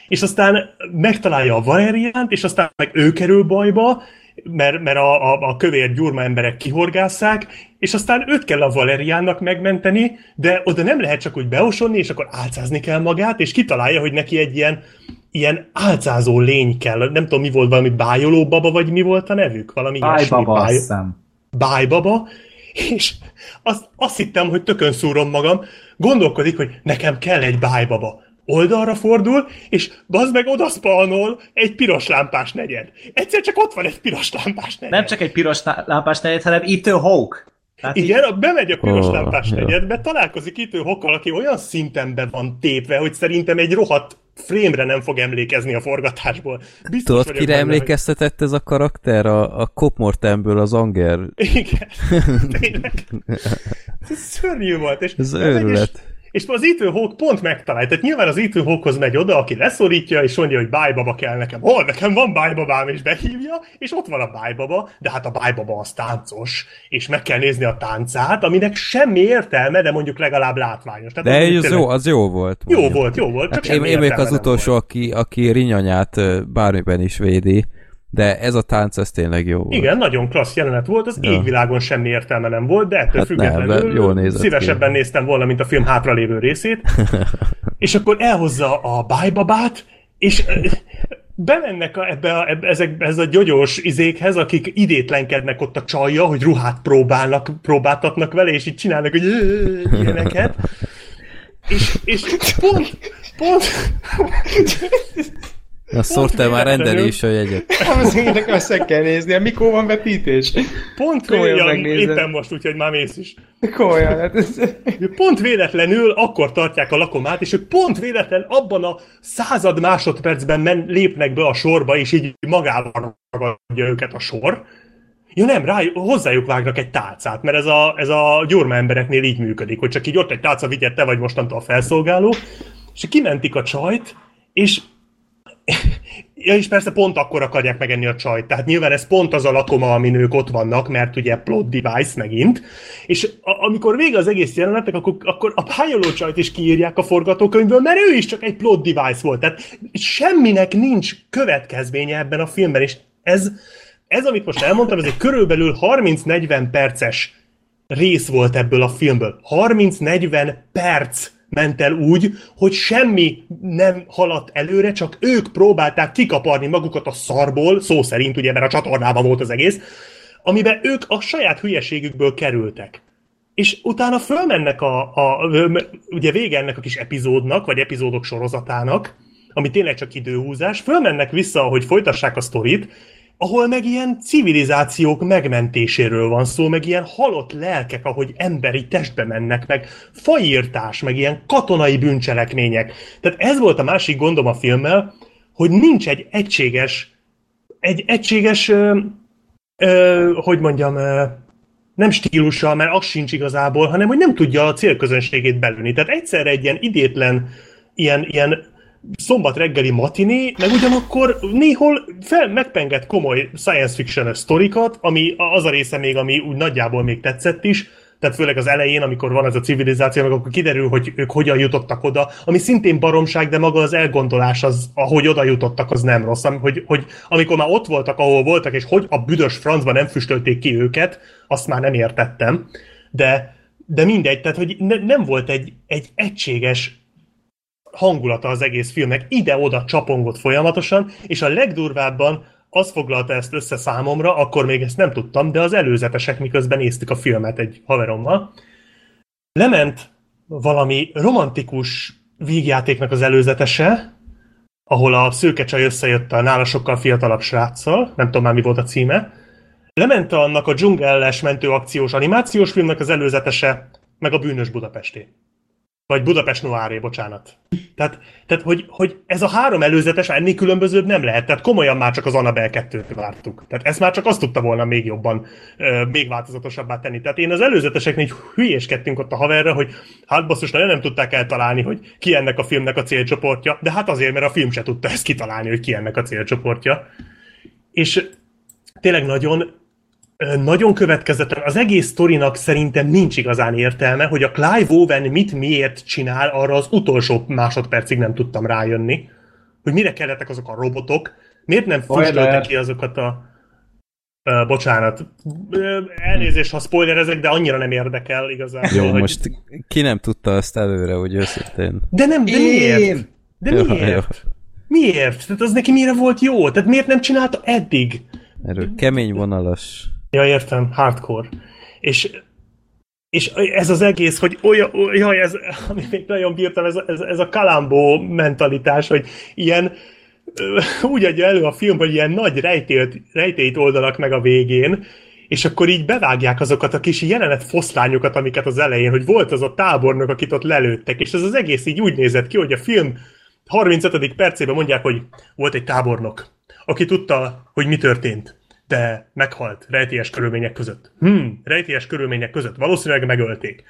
És aztán megtalálja a Valeriánt, és aztán meg ő kerül bajba, mert, mert a, a, a kövér gyurma emberek kihorgásszák, és aztán őt kell a Valeriánnak megmenteni, de oda nem lehet csak úgy beosonni, és akkor álcázni kell magát, és kitalálja, hogy neki egy ilyen, ilyen álcázó lény kell. Nem tudom, mi volt, valami bájoló baba, vagy mi volt a nevük? Valami. Bájbaba, Báj- bájbaba, és azt, azt hittem, hogy tökön szúrom magam, gondolkodik, hogy nekem kell egy bájbaba. Oldalra fordul, és bazd meg odaszpanol egy piros lámpás negyed. Egyszer csak ott van egy piros lámpás negyed. Nem csak egy piros lá- lámpás negyed, hanem Ethan Hawke. Tehát így- Igen, a- bemegy a piros Ó, lámpás jó. negyedbe, találkozik itt ő hokkal, aki olyan szinten be van tépve, hogy szerintem egy rohadt frame-re nem fog emlékezni a forgatásból. Biztos Tudod, kire benne, hogy- emlékeztetett ez a karakter? A, a Cop Mortemből az Anger. Igen, tényleg. Ez szörnyű volt. És Ez őrület. És, az Ethan Hawke pont megtalálja. Tehát nyilván az Ethan Hawke-hoz megy oda, aki leszorítja, és mondja, hogy bájbaba kell nekem. Hol, nekem van bájbabám, és behívja, és ott van a bájbaba, de hát a bájbaba az táncos, és meg kell nézni a táncát, aminek semmi értelme, de mondjuk legalább látványos. Tehát De ez tényleg- jó, az jó volt. jó mondjuk. volt, jó volt, csak Hát én, én vagyok az utolsó, aki, aki rinyanyát bármiben is védi, de ez a tánc, ez tényleg jó volt. Igen, nagyon klassz jelenet volt, az Ja. égvilágon semmi értelme nem volt, de ettől Hát nem, függetlenül de jól nézett szívesebben ki. néztem volna, mint a film hátralévő részét. és akkor elhozza a bájbabát, és bemennek a, ebbe a, ebbe, ezek, ez a gyogyós izékhez, akik idétlenkednek ott a csajja, hogy ruhát próbálnak, próbáltatnak vele, és így csinálnak, hogy ilyeneket. És, és pont, Pont... Na szórtál már rendelni is a jegyet. Ének össze kell nézni, mikor van vetítés? Pont Komolyan éppen most, úgyhogy már mész is. Komolyan, hát ez... Pont véletlenül akkor tartják a lakomát, és ők pont véletlen abban a század másodpercben men, lépnek be a sorba, és így magával ragadja őket a sor. Ja nem, rá, hozzájuk vágnak egy tálcát, mert ez a, ez a gyurma embereknél így működik, hogy csak így ott egy tálca vigyed, te vagy mostantól a felszolgáló, és kimentik a csajt, és Ja, és persze pont akkor akarják megenni a csajt. Tehát nyilván ez pont az a lakoma, amin ők ott vannak, mert ugye plot device megint. És a- amikor vége az egész jelenetnek, akkor, akkor a pályoló csajt is kiírják a forgatókönyvből, mert ő is csak egy plot device volt. Tehát semminek nincs következménye ebben a filmben, és ez, ez amit most elmondtam, ez egy körülbelül 30-40 perces rész volt ebből a filmből. 30-40 perc ment el úgy, hogy semmi nem haladt előre, csak ők próbálták kikaparni magukat a szarból, szó szerint ugye, mert a csatornában volt az egész, amiben ők a saját hülyeségükből kerültek. És utána fölmennek a, a, ugye vége ennek a kis epizódnak, vagy epizódok sorozatának, ami tényleg csak időhúzás, fölmennek vissza, hogy folytassák a sztorit, ahol meg ilyen civilizációk megmentéséről van szó, meg ilyen halott lelkek, ahogy emberi testbe mennek, meg faírtás, meg ilyen katonai bűncselekmények. Tehát ez volt a másik gondom a filmmel, hogy nincs egy egységes, egy egységes, ö, ö, hogy mondjam, ö, nem stílusa, mert az sincs igazából, hanem hogy nem tudja a célközönségét belülni. Tehát egyszerre egy ilyen idétlen, ilyen, ilyen szombat reggeli matiné, meg ugyanakkor néhol fel, megpengett komoly science fiction sztorikat, ami az a része még, ami úgy nagyjából még tetszett is, tehát főleg az elején, amikor van ez a civilizáció, meg akkor kiderül, hogy ők hogyan jutottak oda, ami szintén baromság, de maga az elgondolás, az, ahogy oda jutottak, az nem rossz. Hogy, hogy amikor már ott voltak, ahol voltak, és hogy a büdös francban nem füstölték ki őket, azt már nem értettem. De, de mindegy, tehát hogy ne, nem volt egy, egy egységes hangulata az egész filmnek, ide-oda csapongott folyamatosan, és a legdurvábban az foglalta ezt össze számomra, akkor még ezt nem tudtam, de az előzetesek miközben néztük a filmet egy haverommal. Lement valami romantikus vígjátéknak az előzetese, ahol a szőke összejött a nála sokkal fiatalabb sráccal, nem tudom már mi volt a címe, lement annak a dzsungelles mentőakciós animációs filmnek az előzetese, meg a bűnös Budapesti. Vagy Budapest Noiré, bocsánat. Tehát, tehát hogy, hogy ez a három előzetes ennél különbözőbb nem lehet. Tehát komolyan már csak az Annabelle 2-t vártuk. Tehát ezt már csak azt tudta volna még jobban, még változatosabbá tenni. Tehát én az előzeteseknél így hülyéskedtünk ott a haverra, hogy hát basszus, nagyon nem tudták eltalálni, hogy ki ennek a filmnek a célcsoportja, de hát azért, mert a film se tudta ezt kitalálni, hogy ki ennek a célcsoportja. És tényleg nagyon nagyon következetlen. Az egész sztorinak szerintem nincs igazán értelme, hogy a Clive Owen mit miért csinál, arra az utolsó másodpercig nem tudtam rájönni. Hogy mire kellettek azok a robotok, miért nem Spoiler. füstölte ki azokat a... Uh, bocsánat. Ö, elnézést, ha spoilerezek, de annyira nem érdekel igazából. Jó, hogy... most ki nem tudta azt előre, hogy őszintén. De nem, de miért? De Jó, miért? jó. Miért? Tehát az neki mire volt jó? Tehát miért nem csinálta eddig? Erről kemény vonalas. Ja, értem, hardcore. És, és ez az egész, hogy olyan, jaj, ez, amit még nagyon bírtam, ez, ez, ez a kalambó mentalitás, hogy ilyen úgy adja elő a film, hogy ilyen nagy rejtélt, rejtélyt oldanak meg a végén, és akkor így bevágják azokat a kis jelenet foszlányokat, amiket az elején, hogy volt az a tábornok, akit ott lelőttek, és ez az egész így úgy nézett ki, hogy a film 35. percében mondják, hogy volt egy tábornok, aki tudta, hogy mi történt, de meghalt rejtélyes körülmények között. Hmm, rejtélyes körülmények között. Valószínűleg megölték.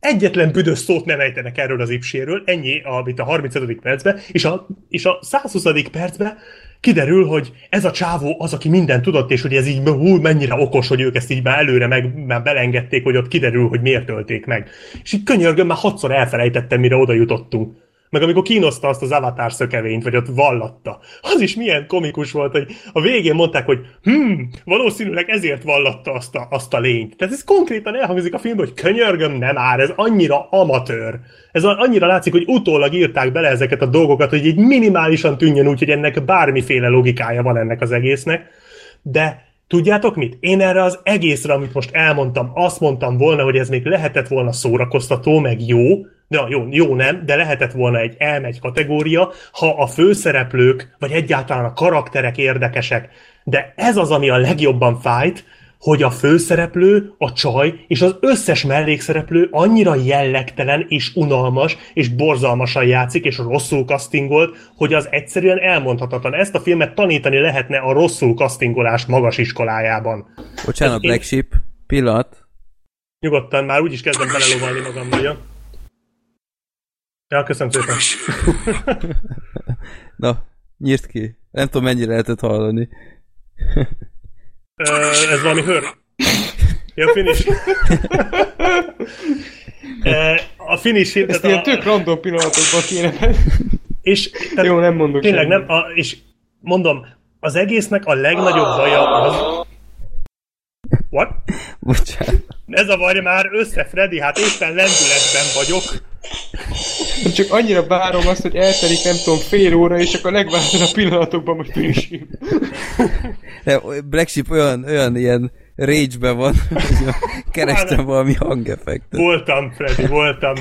Egyetlen büdös szót nem ejtenek erről az ipséről, ennyi, amit a 35. percben, és a, és a 120. percben kiderül, hogy ez a csávó az, aki mindent tudott, és hogy ez így hú, mennyire okos, hogy ők ezt így már előre meg már belengedték, hogy ott kiderül, hogy miért tölték meg. És így könyörgöm, már hatszor elfelejtettem, mire oda jutottunk. Meg amikor kínoszta azt az avatar szökevényt, vagy ott vallatta. Az is milyen komikus volt, hogy a végén mondták, hogy hm, valószínűleg ezért vallatta azt a, azt a lényt. Tehát ez konkrétan elhangzik a filmben, hogy könyörgöm, nem már, ez annyira amatőr. Ez annyira látszik, hogy utólag írták bele ezeket a dolgokat, hogy így minimálisan tűnjön úgy, hogy ennek bármiféle logikája van ennek az egésznek. De Tudjátok mit? Én erre az egészre, amit most elmondtam, azt mondtam volna, hogy ez még lehetett volna szórakoztató, meg jó, de jó, jó nem, de lehetett volna egy elmegy kategória, ha a főszereplők, vagy egyáltalán a karakterek érdekesek. De ez az, ami a legjobban fájt, hogy a főszereplő, a csaj és az összes mellékszereplő annyira jellegtelen és unalmas és borzalmasan játszik és rosszul castingolt, hogy az egyszerűen elmondhatatlan. Ezt a filmet tanítani lehetne a rosszul castingolás magas iskolájában. Bocsánat, Én- Black Sheep, pillanat. Nyugodtan, már úgyis kezdem belelovalni magamban, ja. Ja, köszönöm szépen. Na, nyírt ki. Nem tudom, mennyire lehetett hallani. Ö, ez valami hör. Ja, finish. Ö, a finish Ezt tehát ilyen a, tök random pillanatokban kéne. és tehát Jó, nem mondok tényleg semmit. nem, a, és mondom, az egésznek a legnagyobb baja az... What? Bocsánat. Ne zavarja már össze, Freddy, hát éppen lendületben vagyok. Csak annyira várom azt, hogy eltelik nem tudom fél óra, és akkor legváltozó a pillanatokban most finishim. De Black Sheep olyan, olyan ilyen rage van, hogy kerestem valami hangeffektet. Voltam, Freddy, voltam.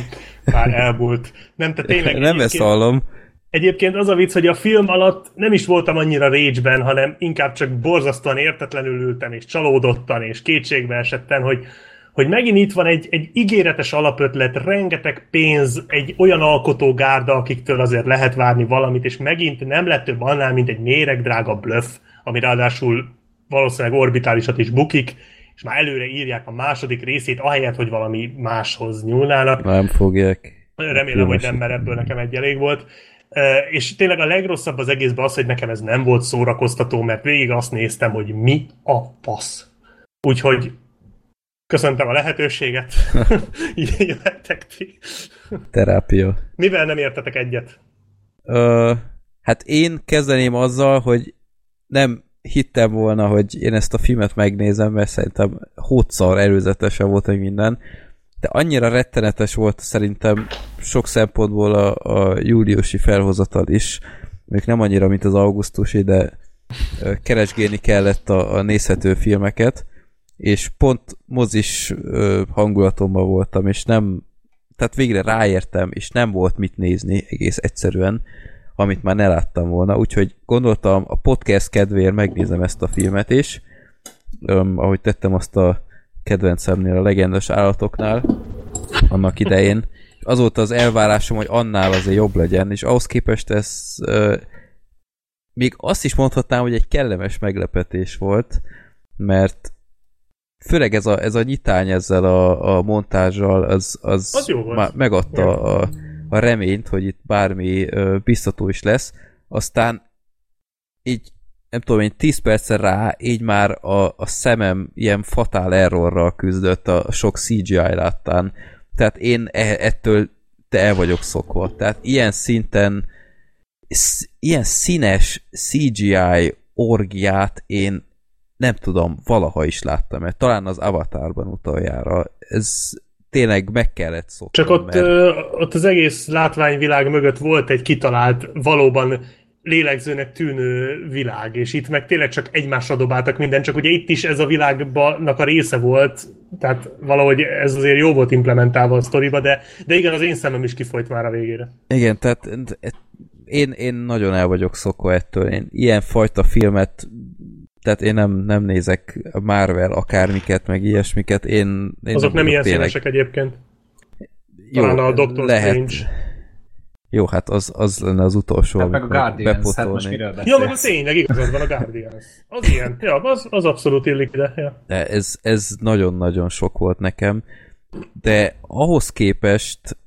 Már elmúlt. Nem, te tényleg... Nem ezt egyébként- hallom. Egyébként az a vicc, hogy a film alatt nem is voltam annyira rage hanem inkább csak borzasztóan értetlenül ültem, és csalódottan, és kétségbe esetten, hogy, hogy megint itt van egy, egy ígéretes alapötlet, rengeteg pénz, egy olyan alkotógárda, akiktől azért lehet várni valamit, és megint nem lett több annál, mint egy méregdrága bluff, ami ráadásul valószínűleg orbitálisat is bukik, és már előre írják a második részét, ahelyett, hogy valami máshoz nyúlnának. Nem fogják. Remélem, hogy nem, mert ebből nekem egy elég volt. És tényleg a legrosszabb az egészben az, hogy nekem ez nem volt szórakoztató, mert végig azt néztem, hogy mi a fasz. Úgyhogy köszöntem a lehetőséget. Így jöhettek ti. Terápia. Mivel nem értetek egyet? Ö, hát én kezdeném azzal, hogy nem hittem volna, hogy én ezt a filmet megnézem, mert szerintem hótszar előzetesen volt meg minden, de annyira rettenetes volt szerintem sok szempontból a, a júliusi felhozatal is, még nem annyira, mint az augusztusi, de keresgélni kellett a, a nézhető filmeket, és pont mozis ö, hangulatomban voltam, és nem tehát végre ráértem, és nem volt mit nézni egész egyszerűen, amit már ne láttam volna, úgyhogy gondoltam a podcast kedvéért megnézem ezt a filmet is, öm, ahogy tettem azt a kedvencemnél, a legendas állatoknál, annak idején. Azóta az elvárásom, hogy annál azért jobb legyen, és ahhoz képest ez ö, még azt is mondhatnám, hogy egy kellemes meglepetés volt, mert főleg ez a, ez a nyitány ezzel a, a montázsal, az, az, Az jó már megadta a, a reményt, hogy itt bármi ö, biztató is lesz. Aztán így nem tudom én, 10 percre rá, így már a, a szemem ilyen fatál errorral küzdött a sok CGI láttán. Tehát én e, ettől te el vagyok szokva. Tehát ilyen szinten sz, ilyen színes CGI orgiát én nem tudom, valaha is láttam, mert talán az Avatarban utoljára. Ez tényleg meg kellett szokni. Csak ott, mert... ö, ott az egész látványvilág mögött volt egy kitalált, valóban lélegzőnek tűnő világ, és itt meg tényleg csak egymásra dobáltak minden, csak ugye itt is ez a világnak a része volt, tehát valahogy ez azért jó volt implementálva a sztoriba, de, de igen, az én szemem is kifolyt már a végére. Igen, tehát én, én nagyon el vagyok szokva ettől. Én ilyen fajta filmet tehát én nem, nem nézek Marvel akármiket, meg ilyesmiket. Én, én Azok nem vagyok ilyen tényleg- színesek egyébként. Jó, Talán a Doctor lehet. Strange. Jó, hát az, az lenne az utolsó, Hát meg a Guardians, hát most bepotolnék. miről Ja, meg a beszélsz? tényleg igazad van a Guardians. Az ilyen. Ja, az, az abszolút illik ide. Ja. De ez, ez nagyon-nagyon sok volt nekem. De ahhoz képest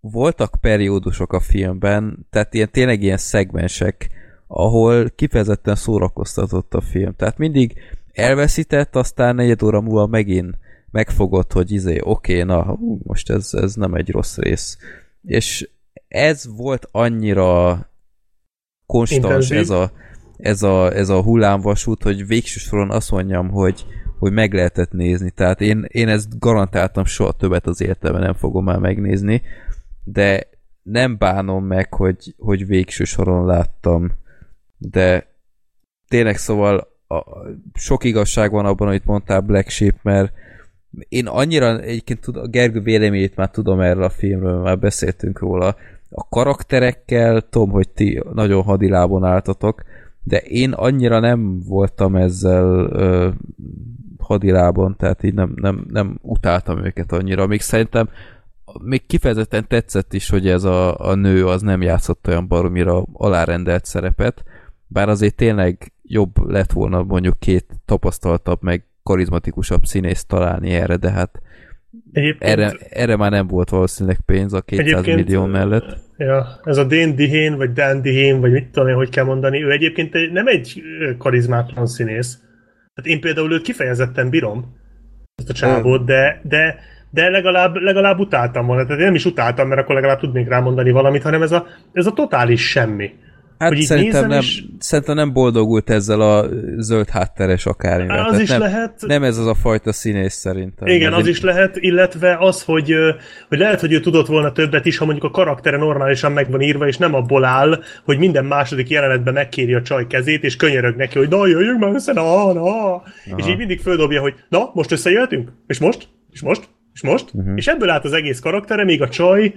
voltak periódusok a filmben, tehát ilyen, tényleg ilyen szegmensek, ahol kifejezetten szórakoztatott a film. Tehát mindig elveszített, aztán negyed óra múlva megint megfogott, hogy izé, oké, na, hú, most ez, ez nem egy rossz rész. És ez volt annyira konstans Intenzív. ez a, ez, a, ez a hullámvasút, hogy végső soron azt mondjam, hogy, hogy meg lehetett nézni. Tehát én, én ezt garantáltam soha többet az életemben nem fogom már megnézni, de nem bánom meg, hogy, hogy végső soron láttam. De tényleg szóval a, sok igazság van abban, amit mondtál Black Sheep, mert én annyira egyébként tud, a Gergő véleményét már tudom erről a filmről, már beszéltünk róla. A karakterekkel tudom, hogy ti nagyon hadilábon álltatok, de én annyira nem voltam ezzel ö, hadilában, tehát így nem, nem, nem utáltam őket annyira. Még szerintem még kifejezetten tetszett is, hogy ez a, a nő az nem játszott olyan baromira alárendelt szerepet, bár azért tényleg jobb lett volna mondjuk két tapasztaltabb, meg karizmatikusabb színészt találni erre, de hát Egyébként, erre, erre már nem volt valószínűleg pénz a 200 Egyébként, millió mellett. Ja, ez a Dane Dihén, vagy Dan Dihén, vagy mit tudom én, hogy kell mondani, ő egyébként egy- nem egy karizmátlan színész. Tehát én például őt kifejezetten bírom, ezt a csávót, de, de, de legalább, legalább utáltam volna. Tehát én nem is utáltam, mert akkor legalább tudnék rámondani valamit, hanem ez a, ez a totális semmi. Hát Hogy így szerintem nem, és- szerintem nem boldogult ezzel a zöld hátteres akármivel. Az Tehát is nem, lehet. Nem ez az a fajta színész szerintem. Igen, az én- is lehet, illetve az, hogy, hogy lehet, hogy ő tudott volna többet is, ha mondjuk a karaktere normálisan meg van írva, és nem abból áll, hogy minden második jelenetben megkéri a csaj kezét, és könyörög neki, hogy na, jöjjünk már össze, na, na. És így mindig földobja, hogy na, most összejöhetünk? És most? És most? És most? Uh-huh. És ebből állt az egész karaktere, még a csaj,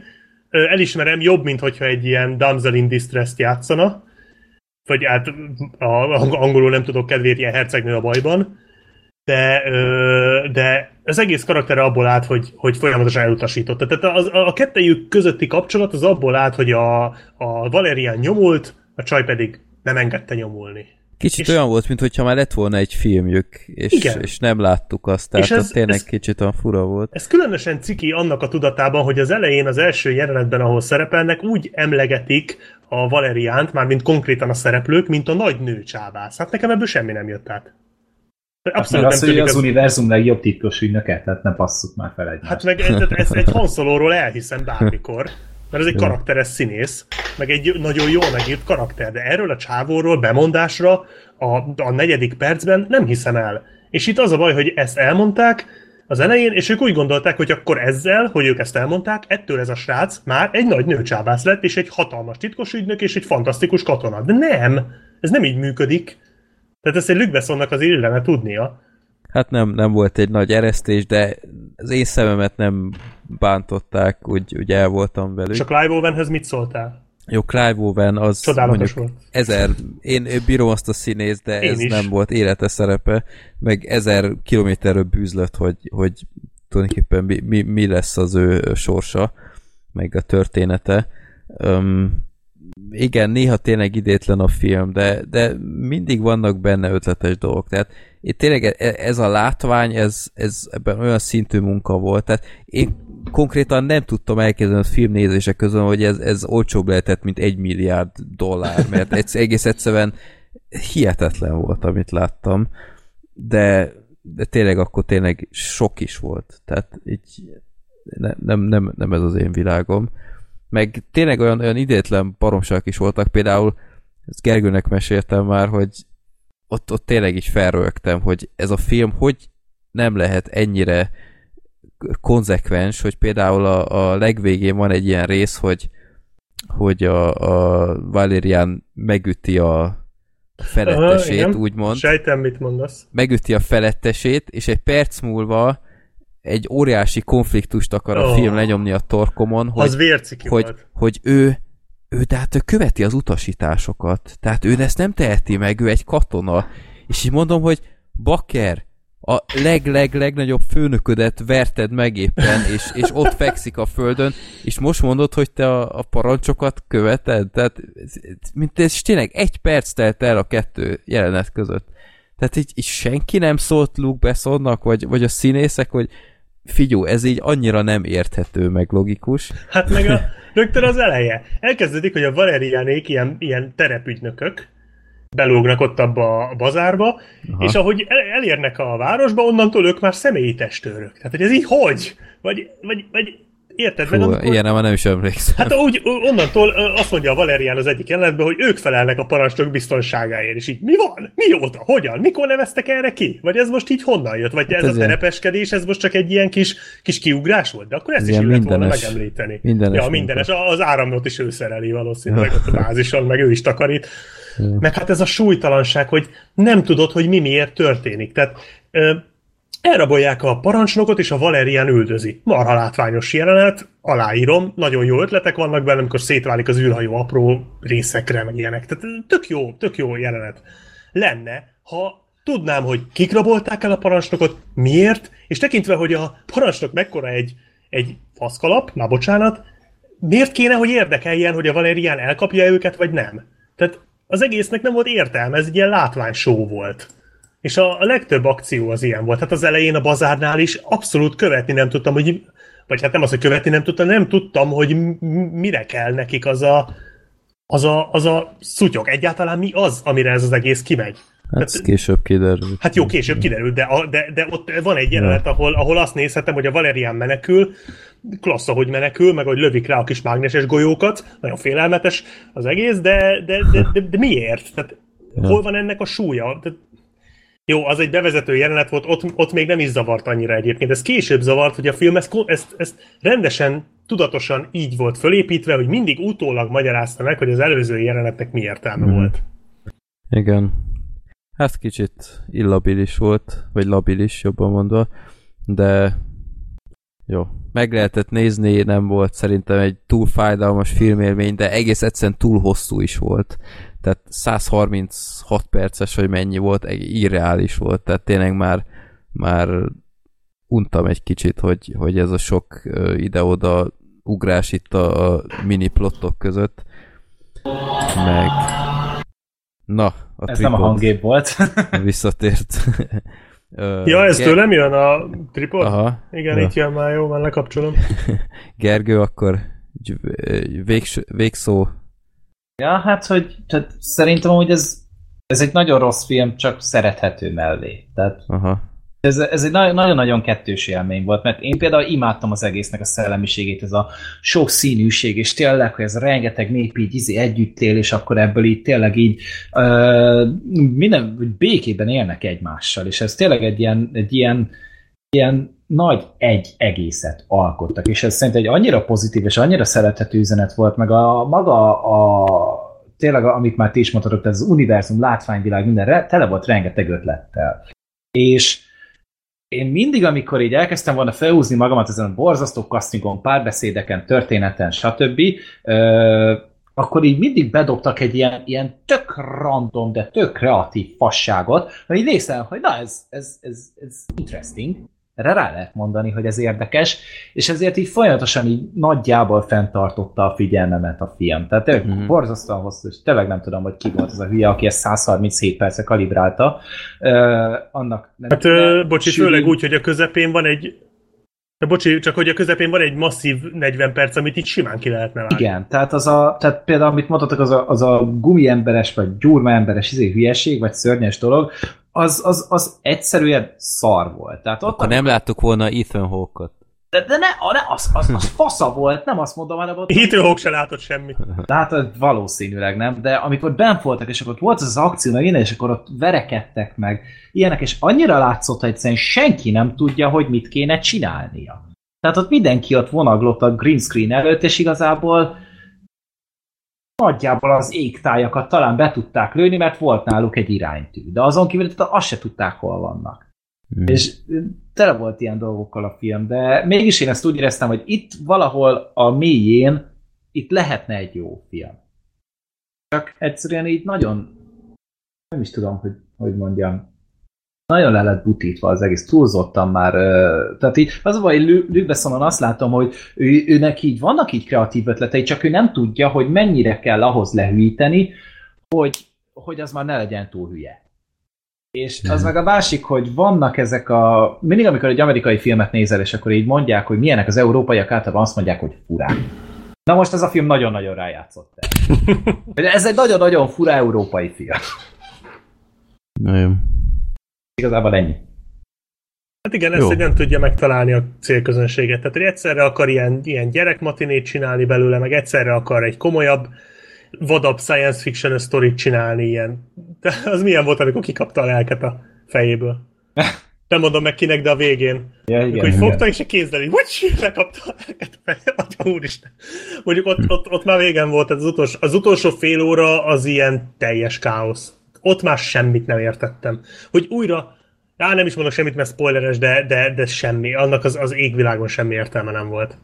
elismerem, jobb, mint hogyha egy ilyen damsel in distress-t játszana, vagy hát a, a, angolul nem tudok kedvéért ilyen hercegnő a bajban, de, de az egész karaktere abból állt, hogy, hogy folyamatosan elutasította. Tehát az, a kettejük közötti kapcsolat az abból állt, hogy a, a Valerian nyomult, a csaj pedig nem engedte nyomulni. Kicsit és- olyan volt, mintha már lett volna egy filmjük, és, Igen. és nem láttuk azt, tehát És ez- ez, tényleg ez- kicsit olyan fura volt. Ez különösen ciki annak a tudatában, hogy az elején az első jelenetben, ahol szerepelnek, úgy emlegetik a Valeriánt, már mint konkrétan a szereplők, mint a nagy nőcsávász. Hát nekem ebből semmi nem jött át. Mert Abszolút az, nem hogy tűnik az az... univerzum legjobb titkos ügynöke, tehát ne passzuk már fel egymást. Hát meg ez, ez egy hanszolóról elhiszem bármikor, mert ez egy karakteres színész, meg egy nagyon jól megírt karakter, de erről a csávóról bemondásra a, a negyedik percben nem hiszem el. És itt az a baj, hogy ezt elmondták az elején, és ők úgy gondolták, hogy akkor ezzel, hogy ők ezt elmondták, ettől ez a srác már egy nagy nőcsábász lett, és egy hatalmas titkos ügynök, és egy fantasztikus katona. De nem! Ez nem így működik. Tehát ezt egy Lükbeszonnak az illene tudnia. Hát nem, nem volt egy nagy eresztés, de az én szememet nem bántották, úgy, úgy el voltam velük. És a Clive Owenhez mit szóltál? Jó, Clive Owen az Csodálatos mondjuk volt. ezer, én bírom azt a színész, de Én ez is. nem volt élete szerepe, meg ezer kilométerről bűzlött, hogy, hogy tulajdonképpen mi, mi, mi lesz az ő sorsa, meg a története. Um, igen, néha tényleg idétlen a film, de, de mindig vannak benne ötletes dolgok. Tehát itt tényleg e- ez a látvány, ez, ez ebben olyan szintű munka volt. Tehát én konkrétan nem tudtam elkezdeni a filmnézések közön, hogy ez, ez olcsóbb lehetett, mint egy milliárd dollár, mert ez egész egyszerűen hihetetlen volt, amit láttam. De, de tényleg akkor tényleg sok is volt. Tehát így ne, nem, nem, nem ez az én világom. Meg tényleg olyan, olyan idétlen baromságok is voltak, például ezt Gergőnek meséltem már, hogy ott, ott tényleg is felrögtem, hogy ez a film hogy nem lehet ennyire konzekvens, hogy például a, a legvégén van egy ilyen rész, hogy hogy a, a Valerian megüti a felettesét, igen. úgymond Sejtem, mit mondasz. megüti a felettesét, és egy perc múlva egy óriási konfliktust akar a Oh. film lenyomni a torkomon, hogy, Az hogy, volt. hogy ő, ő, tehát ő követi az utasításokat. Tehát ő ezt nem teheti meg, ő egy katona. És így mondom, hogy bakker, a leg-leg-legnagyobb főnöködet verted meg éppen, és, és ott fekszik a földön, és most mondod, hogy te a, a parancsokat követed? Tehát, mint ez tényleg egy perc telt el a kettő jelenet között. Tehát így, így senki nem szólt Luke Bessonnak, vagy, vagy a színészek, hogy figyú, ez így annyira nem érthető, meg logikus. Hát meg a, rögtön az eleje. Elkezdődik, hogy a Valerianék ilyen, ilyen terepügynökök, belógnak ott abba a bazárba, Aha. És ahogy el, elérnek a városba, onnantól ők már személyi testőrök. Tehát, hogy ez így hogy? Vagy, vagy, vagy érted? Fú, meg amikor- ilyenre már nem is emlékszem. Hát úgy, onnantól azt mondja a Valerian az egyik jelenetben, hogy ők felelnek a parancsnok biztonságáért, és így mi van? Mióta? Hogyan? Mikor neveztek erre ki? Vagy ez most így honnan jött? Vagy ez, ez a ilyen- terepeskedés, ez most csak egy ilyen kis, kis kiugrás volt? De akkor ezt Ez is ilyen illet volna megemlíteni. mindenes ja, mindenes. Az áramot is ő szereli valószínűleg ott a bázison, meg ő is takarít. Meg hát ez a súlytalanság, hogy nem tudod, hogy mi miért történik. Tehát ö, elrabolják a parancsnokot, és a Valerian üldözi. Marha látványos jelenet, aláírom, nagyon jó ötletek vannak benne, amikor szétválik az űrhajó apró részekre, meg ilyenek. Tehát tök jó, tök jó jelenet. Lenne, ha tudnám, hogy kik rabolták el a parancsnokot, miért, és tekintve, hogy a parancsnok mekkora egy, egy faszkalap, na bocsánat, miért kéne, hogy érdekeljen, hogy a Valerian elkapja őket, vagy nem? Tehát az egésznek nem volt értelme, ez egy ilyen látványshow volt. És a, a legtöbb akció az ilyen volt. Hát az elején a bazárnál is abszolút követni nem tudtam, hogy vagy hát nem az, hogy követni nem tudtam, nem tudtam, hogy mire kell nekik az a, az a, az a szutyok. Egyáltalán mi az, amire ez az egész kimegy. Hát ez később kiderült. Hát jó, később kiderült, de, a, de, de ott van egy jelenet, ahol, ahol azt nézhetem, hogy a Valerian menekül, klassz, hogy menekül, meg hogy lövik rá a kis mágneses golyókat, nagyon félelmetes az egész, de, de, de, de, de miért? Tehát, Ja. hol van ennek a súlya? Tehát, jó, az egy bevezető jelenet volt, ott, ott még nem is zavart annyira egyébként. Ez később zavart, hogy a film ezt, ezt, ezt rendesen, tudatosan így volt fölépítve, hogy mindig utólag magyarázta meg, hogy az előző jelenetnek mi értelme Mhm. volt. Igen. Hát kicsit illabilis volt, vagy labilis jobban mondva, de jó. Meg lehetett nézni, nem volt szerintem egy túl fájdalmas filmélmény, de egész egyszerűen túl hosszú is volt. Tehát 136 perces, vagy mennyi volt, irreális volt, tehát tényleg már, már untam egy kicsit, hogy, hogy ez a sok ide-oda ugrás itt a, a mini plottok között. Meg... Na, a Ez nem a tripod hangép volt. visszatért. Ja, ez Ger- tőlem jön a tripod? Aha. Igen, Ja. itt jön már, jó, már lekapcsolom. Gergő, akkor végs, végszó. ja, hát, hogy tehát szerintem, hogy ez, ez egy nagyon rossz film, csak szerethető mellé. Tehát Aha. Ez, ez egy na- nagyon-nagyon kettős élmény volt, mert én például imádtam az egésznek a szellemiségét, ez a sok színűség, és tényleg, hogy ez rengeteg nép így izé együtt él, és akkor ebből így tényleg így ö, minden, békében élnek egymással, és ez tényleg egy ilyen, egy ilyen, ilyen nagy egy egészet alkottak, és ez szerintem egy annyira pozitív és annyira szerethető üzenet volt, meg a maga a tényleg, amit már ti is mondhatok, ez az univerzum, látványvilág, minden re- tele volt rengeteg ötlettel. És én mindig, amikor így elkezdtem volna felhúzni magamat ezen a borzasztó castingon, párbeszédeken, történeten, stb., ö, akkor így mindig bedobtak egy ilyen, ilyen tök random, de tök kreatív fasságot, hogy így néztem, hogy na ez, ez, ez, ez interesting, erre rá lehet mondani, hogy ez érdekes, és ezért így folyamatosan így nagyjából fenntartotta a figyelmemet a film. Tehát tényleg Mhm. mm-hmm. borzasztóan hosszú, és tényleg nem tudom, hogy ki volt az a hülye, aki ezt 137 perce kalibrálta. Uh, annak nem Hát, ö, bocsi, sűrű- főleg úgy, hogy a közepén van egy de bocsi, csak hogy a közepén van egy masszív 40 perc, amit itt simán ki lehetne vágni. Igen, tehát, az a, tehát például, amit mondhatok, az a, az a gumiemberes, vagy gyurmaemberes izé, hülyeség, vagy szörnyes dolog, az, az, az egyszerűen szar volt. Tehát ott, Akkor nem láttuk volna Ethan Hawke-ot. de, de ne, a- ne az, az, az fasza volt, nem azt mondom, hanem ott Hitő Hawk se látott semmit. De hát valószínűleg nem, de amikor bent voltak, és akkor ott volt az, az akció, meg innen, és akkor ott verekedtek meg, ilyenek, és annyira látszott, hogy egyszerűen senki nem tudja, hogy mit kéne csinálnia. Tehát ott mindenki ott vonaglott a green screen előtt, és igazából nagyjából az égtájakat talán be tudták lőni, mert volt náluk egy iránytű. De azon kívül azt se tudták, hol vannak. Hmm. És tele volt ilyen dolgokkal a film, de mégis én ezt úgy éreztem, hogy itt valahol a mélyén itt lehetne egy jó film. Csak egyszerűen így nagyon nem is tudom, hogy, hogy mondjam, nagyon le lett butítva az egész, túlzottan már, tehát így, az a baj, Bessonon azt látom, hogy ő, őnek így vannak így kreatív ötletei, csak ő nem tudja, hogy mennyire kell ahhoz lehűíteni, hogy, hogy az már ne legyen túl hülye. És az meg a másik, hogy vannak ezek a... Mindig, amikor egy amerikai filmet nézel, és akkor így mondják, hogy milyenek az európaiak, általában azt mondják, hogy furák. Na most ez a film nagyon-nagyon rájátszott el. Ez egy nagyon-nagyon fura európai film. Na jó. Igazából ennyi. Hát igen, ezt Jó. hogy nem tudja megtalálni a célközönséget. Tehát, hogy egyszerre akar ilyen, ilyen gyerekmatinét csinálni belőle, meg egyszerre akar egy komolyabb, vadabb science fiction sztorit csinálni ilyen. De az milyen volt, amikor kikapta a lelket a fejéből? Nem mondom meg kinek, de a végén. Ja, igen, Amikor igen. fogta, és a kézzel így, hogy lekapta a lelket. Atya úristen. Mondjuk ott, ott, ott, már végen volt, tehát az utolsó, az utolsó fél óra az ilyen teljes káosz. Ott már semmit nem értettem. Hogy újra, á, nem is mondok semmit, mert spoileres, de, de, de semmi. Annak az, az égvilágon semmi értelme nem volt.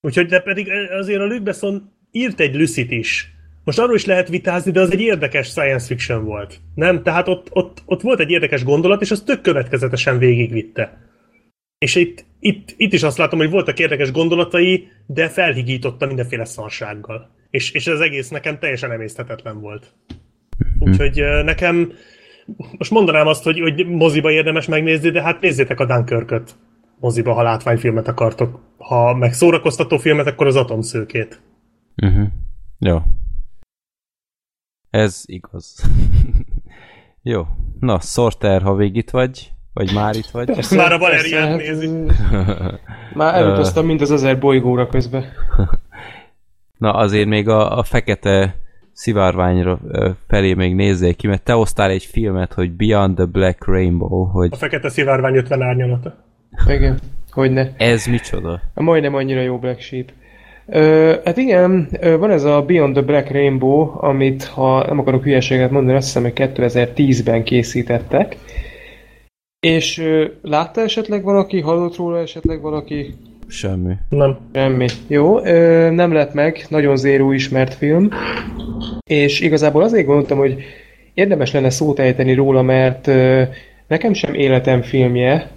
Úgyhogy, de pedig azért a Luc Besson írt egy Lucit is. Most arról is lehet vitázni, de az egy érdekes science fiction volt. Nem? Tehát ott, ott, ott volt egy érdekes gondolat, és az tök következetesen végigvitte. És itt, itt, itt is azt látom, hogy voltak érdekes gondolatai, de felhigította mindenféle szarsággal. És, és ez egész nekem teljesen emészthetetlen volt. Úgyhogy ö, nekem most mondanám azt, hogy, hogy moziba érdemes megnézni, de hát nézzétek a Dunkirköt moziba, ha látványfilmet akartok. Ha meg szórakoztató filmet, akkor az atomszőkét. Uh-huh. Jó. Ez igaz. Jó. Na, Sorter, ha végig itt vagy, vagy már itt vagy. Persze, Már a Valeriát nézi. Már elutaztam mind az ezer bolygóra közbe. Na, azért még a, a fekete szivárványra felé még nézzél ki, mert te hoztál egy filmet, hogy Beyond the Black Rainbow, hogy A fekete szivárvány 50 árnyalata. Igen, hogyne. ez micsoda? Majdnem annyira jó Black Sheep. Ö, hát igen, van ez a Beyond the Black Rainbow, amit, ha nem akarok hülyeséget mondani, azt hiszem, hogy 2010-ben készítettek. És ö, látta esetleg valaki, hallott róla esetleg valaki? Semmi. Nem. Semmi. Jó, ö, nem lett meg, nagyon zéró ismert film. És igazából azért gondoltam, hogy érdemes lenne szót ejteni róla, mert ö, nekem sem életem filmje,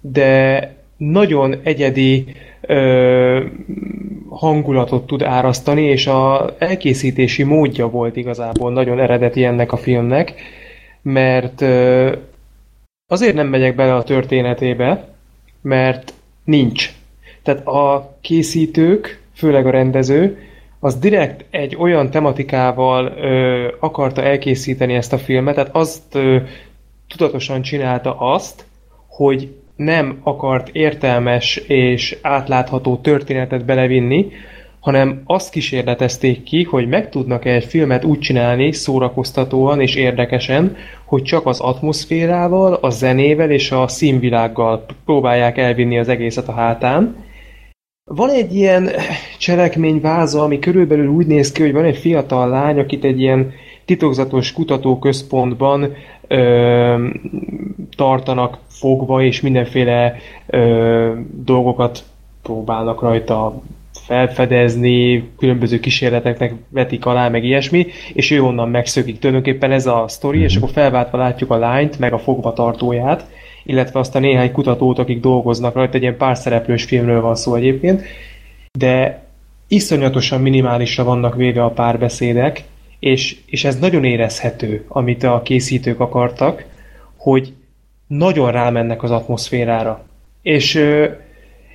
de nagyon egyedi ö, hangulatot tud árasztani, és a elkészítési módja volt igazából nagyon eredeti ennek a filmnek, mert ö, azért nem megyek bele a történetébe, mert nincs. Tehát a készítők, főleg a rendező, az direkt egy olyan tematikával ö, akarta elkészíteni ezt a filmet, tehát azt ö, tudatosan csinálta azt, hogy nem akart értelmes és átlátható történetet belevinni, hanem azt kísérletezték ki, hogy meg tudnak-e egy filmet úgy csinálni szórakoztatóan és érdekesen, hogy csak az atmoszférával, a zenével és a színvilággal próbálják elvinni az egészet a hátán. Van egy ilyen cselekményváza, ami körülbelül úgy néz ki, hogy van egy fiatal lány, akit egy ilyen titokzatos kutatóközpontban ö, tartanak fogva, és mindenféle ö, dolgokat próbálnak rajta felfedezni, különböző kísérleteknek vetik alá, meg ilyesmi, és ő onnan megszökik. Tulajdonképpen ez a sztori, és akkor felváltva látjuk a lányt, meg a fogvatartóját, illetve azt a néhány kutatót, akik dolgoznak rajta, egy ilyen pár szereplős filmről van szó egyébként, de iszonyatosan minimálisra vannak véve a párbeszédek, és, és ez nagyon érezhető, amit a készítők akartak, hogy nagyon rámennek az atmoszférára. És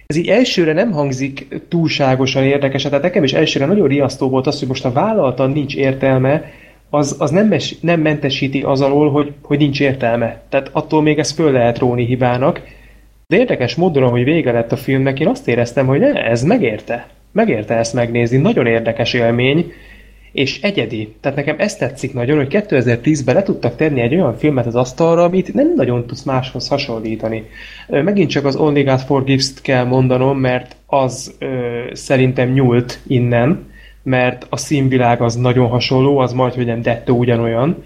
ez így elsőre nem hangzik túlságosan érdekes, tehát nekem is elsőre nagyon riasztó volt az, hogy most a vállalatan nincs értelme, az, az nem, mes, nem mentesíti az alól, hogy, hogy nincs értelme. Tehát attól még ezt föl lehet róni hibának. De érdekes módon, hogy vége lett a filmnek, én azt éreztem, hogy ne, ez megérte. Megérte ezt megnézni, nagyon érdekes élmény, és egyedi. Tehát nekem ezt tetszik nagyon, hogy 2010-ben le tudtak tenni egy olyan filmet az asztalra, amit nem nagyon tudsz máshoz hasonlítani. Megint csak az Only God Forgives-t kell mondanom, mert az ö, szerintem nyúlt innen, mert a színvilág az nagyon hasonló, az majd, hogy nem dettó ugyanolyan,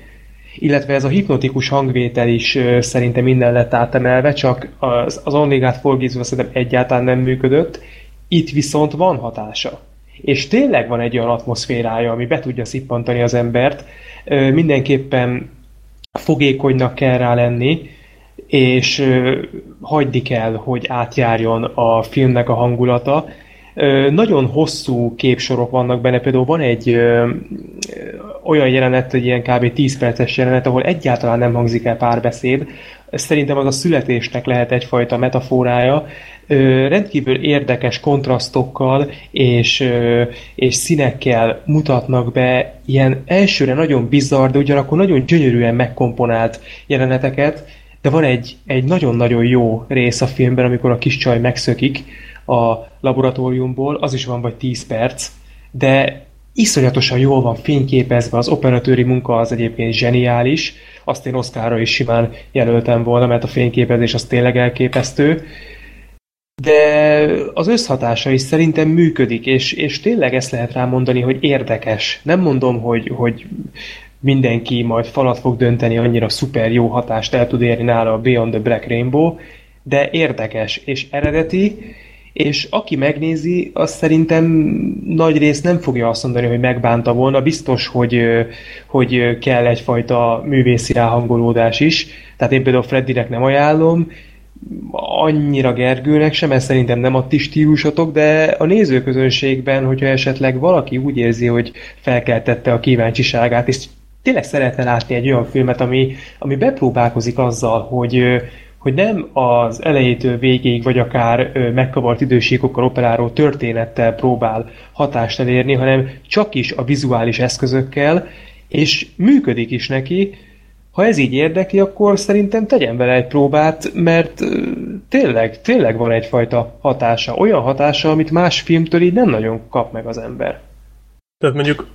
illetve ez a hipnotikus hangvétel is ö, szerintem minden lett átemelve, csak az, az Only God Forgives szerintem egyáltalán nem működött, itt viszont van hatása. És tényleg van egy olyan atmoszférája, ami be tudja szippantani az embert, ö, mindenképpen fogékonynak kell rá lenni, és ö, hagyni kell, hogy átjárjon a filmnek a hangulata. Nagyon hosszú képsorok vannak benne, például van egy ö, olyan jelenet, egy ilyen kb. 10 perces jelenet, ahol egyáltalán nem hangzik el párbeszéd. Szerintem az a születésnek lehet egyfajta metaforája. Ö, rendkívül érdekes kontrasztokkal és, ö, és színekkel mutatnak be ilyen elsőre nagyon bizarr, de ugyanakkor nagyon gyönyörűen megkomponált jeleneteket, de van egy, egy nagyon-nagyon jó rész a filmben, amikor a kis csaj megszökik a laboratóriumból, az is van vagy 10 perc, de iszonyatosan jól van fényképezve, az operatőri munka az egyébként zseniális, azt én Oszkára is simán jelöltem volna, mert a fényképezés az tényleg elképesztő, de az összhatása is szerintem működik, és, és tényleg ezt lehet rámondani, hogy érdekes. Nem mondom, hogy, hogy mindenki majd falat fog dönteni, annyira szuper jó hatást el tud érni nála a Beyond the Black Rainbow, de érdekes és eredeti, és aki megnézi, az szerintem nagy rész nem fogja azt mondani, hogy megbánta volna. Biztos, hogy, hogy kell egyfajta művészi ráhangolódás is. Tehát én például Freddynek nem ajánlom, annyira Gergőnek sem, ez szerintem nem a ti stílusotok, de a nézőközönségben, hogyha esetleg valaki úgy érzi, hogy felkeltette a kíváncsiságát, és tényleg szeretne látni egy olyan filmet, ami, ami bepróbálkozik azzal, hogy, hogy nem az elejétől végéig, vagy akár megkavart idősíkokkal operáló történettel próbál hatást elérni, hanem csak is a vizuális eszközökkel, és működik is neki, ha ez így érdekli, akkor szerintem tegyen vele egy próbát, mert tényleg, tényleg van egyfajta hatása. Olyan hatása, amit más filmtől így nem nagyon kap meg az ember. Tehát mondjuk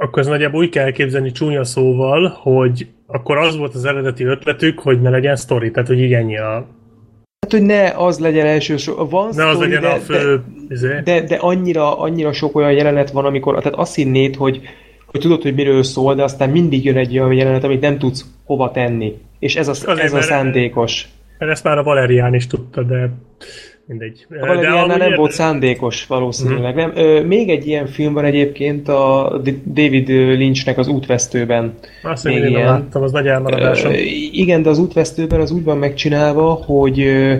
akkor ez nagyjából úgy kell elképzelni csúnya szóval, hogy akkor az volt az eredeti ötletük, hogy ne legyen sztori, tehát hogy így ennyi a... Hát, hogy ne az legyen elsősorban, van Ne az sztori, legyen de, a fő... izé. de, de, de, annyira, annyira sok olyan jelenet van, amikor, tehát azt hinnéd, hogy, hogy tudod, hogy miről szól, de aztán mindig jön egy olyan jelenet, amit nem tudsz hova tenni. És ez a, Azért, ez a szándékos. Mert ezt már a Valerián is tudta, de mindegy. A Valeriannál nem amúgy volt érde- szándékos valószínűleg. Nem. Ö, még egy ilyen film van egyébként a David Lynchnek az útvesztőben. Azt még én nem ilyen. láttam, az nagy elmaradásom. Ö, igen, de az útvesztőben az úgy van megcsinálva, hogy ö,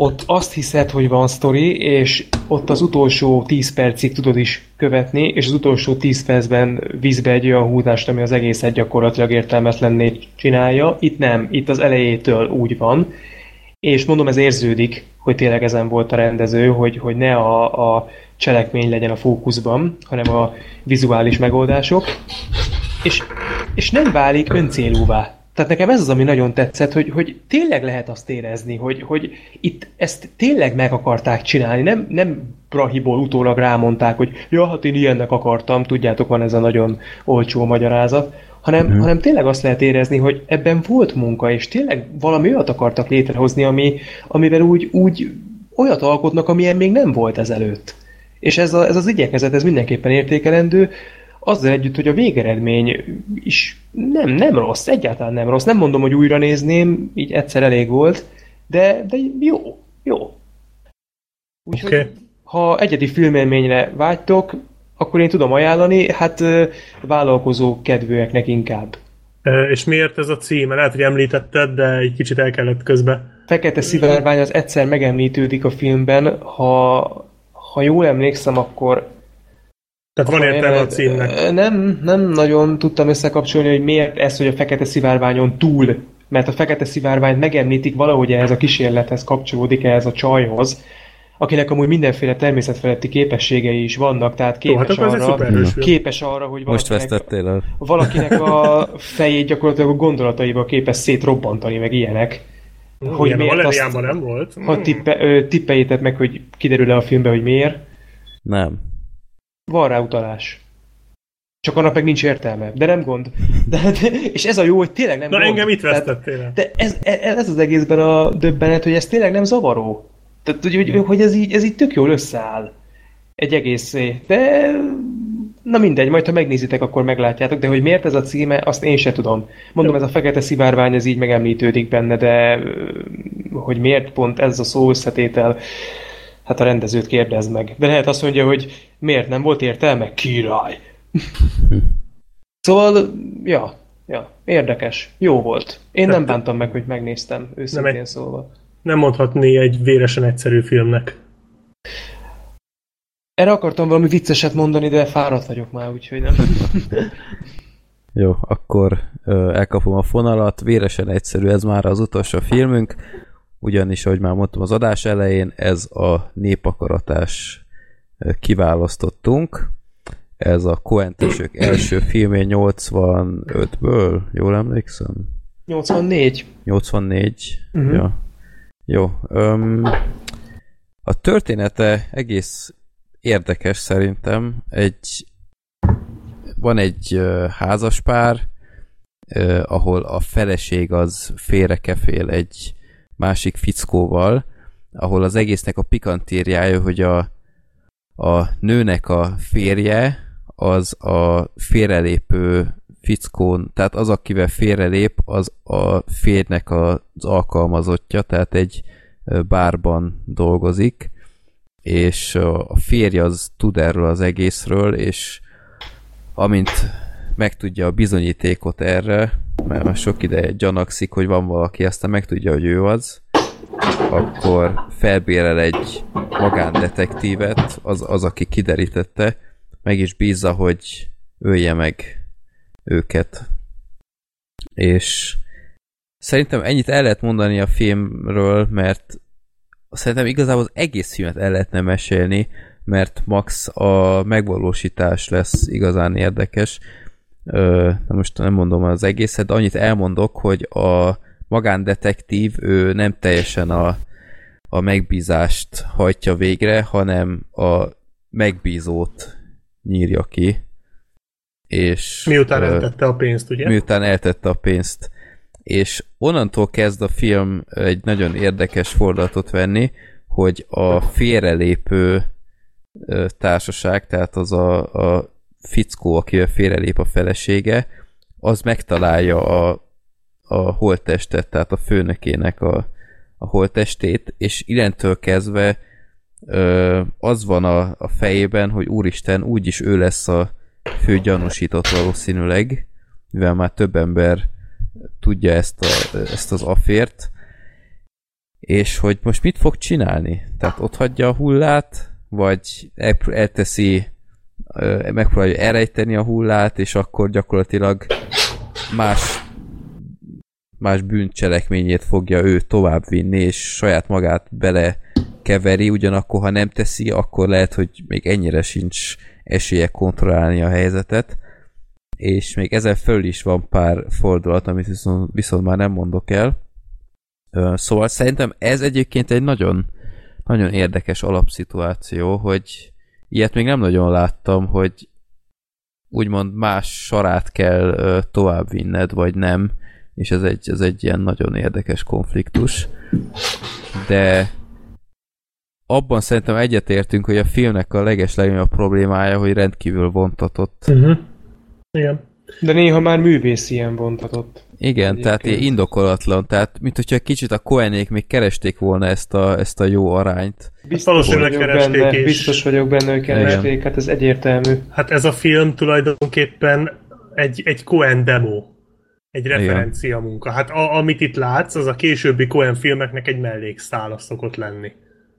ott azt hiszed, hogy van sztori, és ott az utolsó 10 percig tudod is követni, és az utolsó 10 percben vízbe egy olyan húzást, ami az egészet gyakorlatilag értelmetlenné csinálja. Itt nem, itt az elejétől úgy van, és mondom, ez érződik, hogy tényleg ezen volt a rendező, hogy, hogy ne a, a cselekmény legyen a fókuszban, hanem a vizuális megoldások, és, és nem válik öncélúvá. Tehát nekem ez az, ami nagyon tetszett, hogy, hogy tényleg lehet azt érezni, hogy, hogy itt ezt tényleg meg akarták csinálni, nem, nem Brahiból utólag rámondták, hogy ja, hát én ilyennek akartam, tudjátok, van ez a nagyon olcsó magyarázat, hanem, mm. hanem tényleg azt lehet érezni, hogy ebben volt munka, és tényleg valami olyat akartak létrehozni, ami, amivel úgy, úgy olyat alkotnak, amilyen még nem volt ezelőtt. És ez, a, ez az igyekezet, ez mindenképpen értékelendő, azzal együtt, hogy a végeredmény is nem, nem rossz, egyáltalán nem rossz. Nem mondom, hogy újra nézném, így egyszer elég volt, de, de jó, jó. Úgyhogy, Oké. ha egyedi filmélményre vágytok, akkor én tudom ajánlani, hát vállalkozó kedvűeknek inkább. És miért ez a címe? Lehet, hogy említetted, de egy kicsit el kellett közbe. Fekete szivárvány az egyszer megemlítődik a filmben, ha, ha jól emlékszem, akkor Tehát van értelme a címnek. Nem, nem nagyon tudtam összekapcsolni, hogy miért ez, hogy a fekete szivárványon túl, mert a fekete szivárványt megemlítik valahogy ehhez a kísérlethez kapcsolódik ehhez a csajhoz, akinek amúgy mindenféle természetfeletti képességei is vannak, tehát Jó, hát képes, ez egy arra, képes arra, hogy Most valakinek, el. valakinek a fejét gyakorlatilag a gondolataival képes szétrobbantani, meg ilyenek. Hogy Ilyen miért azt- nem volt. Ha tippe, tippeljétek meg, hogy kiderül-e a filmben, hogy miért. Nem. Van rá utalás. Csak annak meg nincs értelme. De nem gond. De, de, és ez a jó, hogy tényleg nem Na gond. engem itt vesztettél el. De ez, ez, ez az egészben a döbbenet, hogy ez tényleg nem zavaró. Tehát, hogy, hogy, hogy ez, így, ez így tök jól összeáll. Egy egészé. De na mindegy, majd ha megnézitek, akkor meglátjátok, de hogy miért ez a címe, azt én se tudom. Mondom, Jó. ez a fekete szivárvány, ez így megemlítődik benne, de hogy miért pont ez a szó összetétel, hát a rendezőt kérdez meg. De lehet azt mondja, hogy miért nem volt értelme? Király! szóval, ja, ja, érdekes. Jó volt. Én nem bántam meg, hogy megnéztem, őszintén egy- szóval. Nem mondhatni egy véresen egyszerű filmnek. Erre akartam valami vicceset mondani, de fáradt vagyok már, úgyhogy nem. Jó, akkor ö, elkapom a fonalat. Véresen egyszerű, ez már az utolsó filmünk. Ugyanis, ahogy már mondtam az adás elején, ez a népakaratás kiválasztottunk. Ez a Coentesök első filmje 85-ből, jól emlékszem? 84. 84. Mhm. Ja. Jó. Öm, a története egész érdekes szerintem. Egy van egy ö, házaspár, ö, ahol a feleség az félrekefél egy másik fickóval, ahol az egésznek a pikantériája, hogy a, a nőnek a férje az a félrelépő fickón, tehát az, akivel félrelép, az a férjnek az alkalmazottja, tehát egy bárban dolgozik, és a férj az tud erről az egészről, és amint megtudja a bizonyítékot erre, mert már sok ideje gyanakszik, hogy van valaki, aztán megtudja, hogy ő az, akkor felbérel egy magándetektívet, az, az, aki kiderítette, meg is bízza, hogy ölje meg őket. És szerintem ennyit el lehet mondani a filmről, mert szerintem igazából az egész filmet el lehetne mesélni, mert max a megvalósítás lesz igazán érdekes. Na most nem mondom az egészet, de annyit elmondok, hogy a magándetektív ő nem teljesen a, a megbízást hajtja végre, hanem a megbízót nyírja ki. És, Miután ö, eltette a pénzt, ugye? miután eltette a pénzt. És onnantól kezd a film egy nagyon érdekes fordulatot venni, hogy a félrelépő társaság, tehát az a, a fickó, akivel félrelép a felesége, az megtalálja a, a holttestet, tehát a főnökének a, a holttestét, és illentől kezdve ö, az van a, a fejében, hogy úristen, úgyis ő lesz a fő gyanúsított valószínűleg, mivel már több ember tudja ezt, a, ezt az afért, és hogy most mit fog csinálni? Tehát ott hagyja a hullát, vagy el- elteszi, megpróbálja elrejteni a hullát, és akkor gyakorlatilag más más bűncselekményét fogja ő továbbvinni, és saját magát bele keveri, ugyanakkor ha nem teszi, akkor lehet, hogy még ennyire sincs esélye kontrollálni a helyzetet, és még ezen föl is van pár fordulat, amit viszont, viszont már nem mondok el. Szóval szerintem ez egyébként egy nagyon, nagyon érdekes alapszituáció, hogy ilyet még nem nagyon láttam, hogy úgymond más sarát kell ö, továbbvinned, vagy nem, és ez egy, ez egy ilyen nagyon érdekes konfliktus. De abban szerintem egyetértünk, hogy a filmnek a legeslegnagyobb problémája, hogy rendkívül vontatott. Uh-huh. Igen. De néha már művész ilyen vontatott. Igen, Egyébként. tehát ilyen indokolatlan, tehát mint hogyha kicsit a Koenék még keresték volna ezt a, ezt a jó arányt. Biztos vagyok, keresték benne, is. biztos vagyok benne, hogy keresték, hát ez egyértelmű. Hát ez a film tulajdonképpen egy, egy Coen demo. Egy referencia munka. Hát a, amit itt látsz, az a későbbi Coen filmeknek egy mellékszála szokott lenni.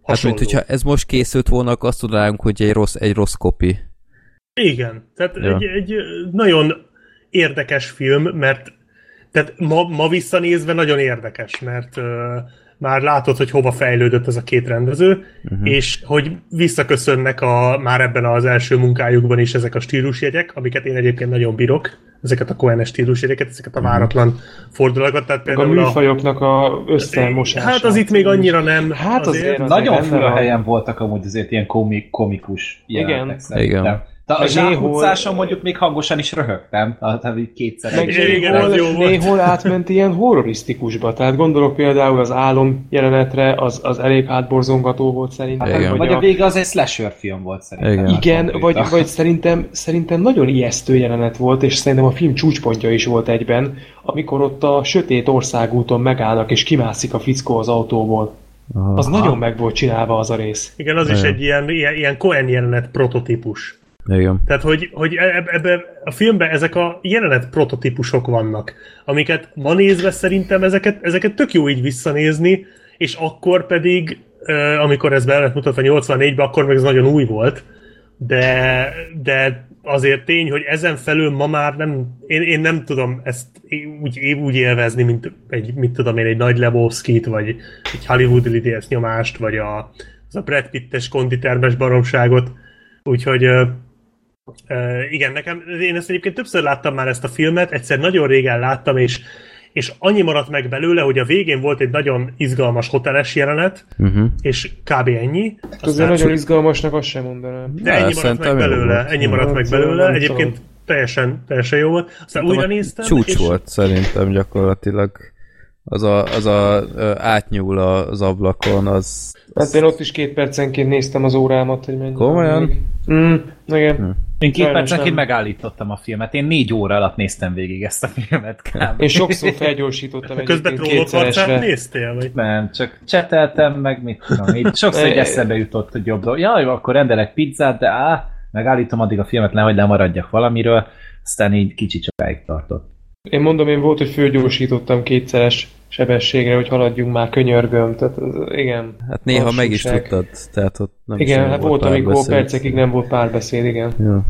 Hát mint hogyha ez most készült volna, akkor azt tudnánk, hogy egy rossz, egy rossz kopi. Igen, tehát Ja. egy, egy nagyon érdekes film, mert tehát ma, ma visszanézve nagyon érdekes, mert már látod, hogy hova fejlődött ez a két rendező, uh-huh. és hogy visszaköszönnek a, már ebben az első munkájukban is ezek a stílusjegyek, amiket én egyébként nagyon bírok, ezeket a Coen stílusjegyeket, ezeket a váratlan fordulatokat. Tehát Meg a például műfajoknak a összemosását. Hát az itt még annyira nem. Hát azért, azért Nagyon benne fura helyen voltak amúgy azért ilyen komik, komikus Igen. jelenetek szerintem. Igen. De a zsákutcáson mondjuk még hangosan is röhögtem, tehát így kétszer Meg. Igen, az jó néhol, volt. néhol átment ilyen horrorisztikusba. Tehát gondolok például az álom jelenetre, az, az elég hátborzongató volt szerintem. Igen. Vagy a vége az egy slasher film volt szerintem. Igen. Igen, vagy, vagy szerintem, szerintem nagyon ijesztő jelenet volt, és szerintem a film csúcspontja is volt egyben, amikor ott a sötét országúton megállnak, és kimászik a fickó az autóból. Aha. Az nagyon meg volt csinálva az a rész. Igen, az is Igen. egy ilyen, ilyen, ilyen Coen jelenet prototípus. Igen. Tehát, hogy, hogy ebben ebbe a filmben ezek a jelenet prototípusok vannak, amiket ma nézve szerintem ezeket, ezeket tök jó így visszanézni, és akkor pedig, amikor ez be lett mutatva 84-ben, akkor meg ez nagyon új volt, de, de azért tény, hogy ezen felül ma már nem, én, én nem tudom ezt úgy, úgy élvezni, mint egy, mit tudom én, egy nagy Lebowski-t, vagy egy Hollywood lidész nyomást, vagy a, az a Brad Pittes konditermes baromságot. Úgyhogy igen, nekem, én ezt egyébként többször láttam már ezt a filmet, egyszer nagyon régen láttam, és, és annyi maradt meg belőle, hogy a végén volt egy nagyon izgalmas hoteles jelenet, Uh-huh. és kb. ennyi. Azért nagyon izgalmasnak azt sem mondanám. De ennyi maradt meg belőle, ennyi maradt meg Hát, belőle. Egyébként teljesen, teljesen jó volt. Aztán újra néztem. Csúcs és volt szerintem gyakorlatilag. Az a, az a átnyúl az ablakon, az... Hát én ott is két percenként néztem az órámat, hogy mennyi. Komolyan? Hm. Mm, igen. Én két Sajnos percenként nem. megállítottam a filmet. Én négy óra alatt néztem végig ezt a filmet. kb. Én sokszor felgyorsítottam Közben egyébként trollok arcát kétszeresre. néztél? Vagy? Nem, csak cseteltem, meg mit tudom, így sokszor egy eszembe jutott, hogy jobb dolog. Jaj, akkor rendelek pizzát, de á, megállítom addig a filmet, nehogy lemaradjak valamiről, aztán így kicsit sokáig tartott. Én mondom, én volt, hogy fölgyorsítottam kétszeres sebességre, hogy haladjunk már könyörgöm. Tehát az- igen. Hát néha meg is Lassúság. tudtad, tehát ott nem Igen, hát volt, amikor percekig nem volt párbeszéd, igen. Ja.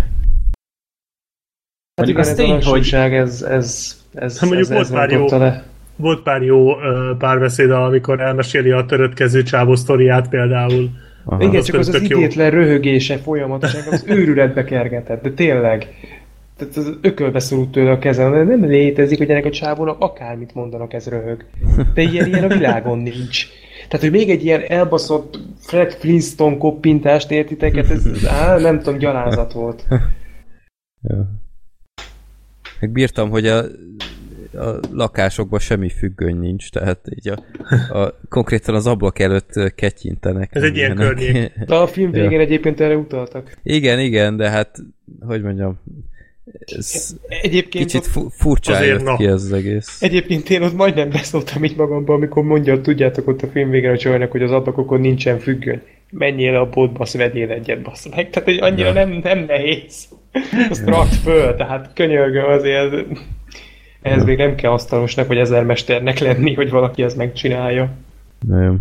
Hát Mondjuk igen, az tény, hogy- lassúság, ez, ez, ez, Hát mondjuk ez, ez volt pár jó- le. Volt pár jó párbeszéd, amikor elmeséli a törötkező csávó sztoriát például. Aha. Igen, az csak az az tök jó. idétlen röhögése folyamatosan, az őrületbe kergetett, de tényleg. Tehát az ökölbe szorult tőle a kezem, de nem létezik, hogy ennek a csávónak akármit mondanak, ez röhög. De ilyen, ilyen a világon nincs. Tehát, hogy még egy ilyen elbaszott Fred Flintstone koppintást értitek, ez, ez á, nem tudom, gyalázat volt. Ja. Meg bírtam, hogy a, a lakásokban semmi függöny nincs, tehát így a, a konkrétan az ablak előtt ketyintenek. Ez egy ilyen környék. De a film Ja. végén egyébként erre utaltak. Igen, igen, de hát, hogy mondjam, ez Egyébként kicsit fu- furcsa Azért jött na. ki ez az egész. egyébként én ott majdnem beszóltam így magamban, amikor mondja, tudjátok ott a film végén a csajnak, hogy az ablakokon nincsen függöny. Menjél le a boltba, azt vegyél egyet, bassz meg. Tehát, hogy annyira Ja. nem, nem nehéz. Azt rakd föl, tehát könyörgöm azért. Ehhez még nem kell asztalosnak, vagy ezermesternek lenni, hogy valaki ezt megcsinálja. Nem.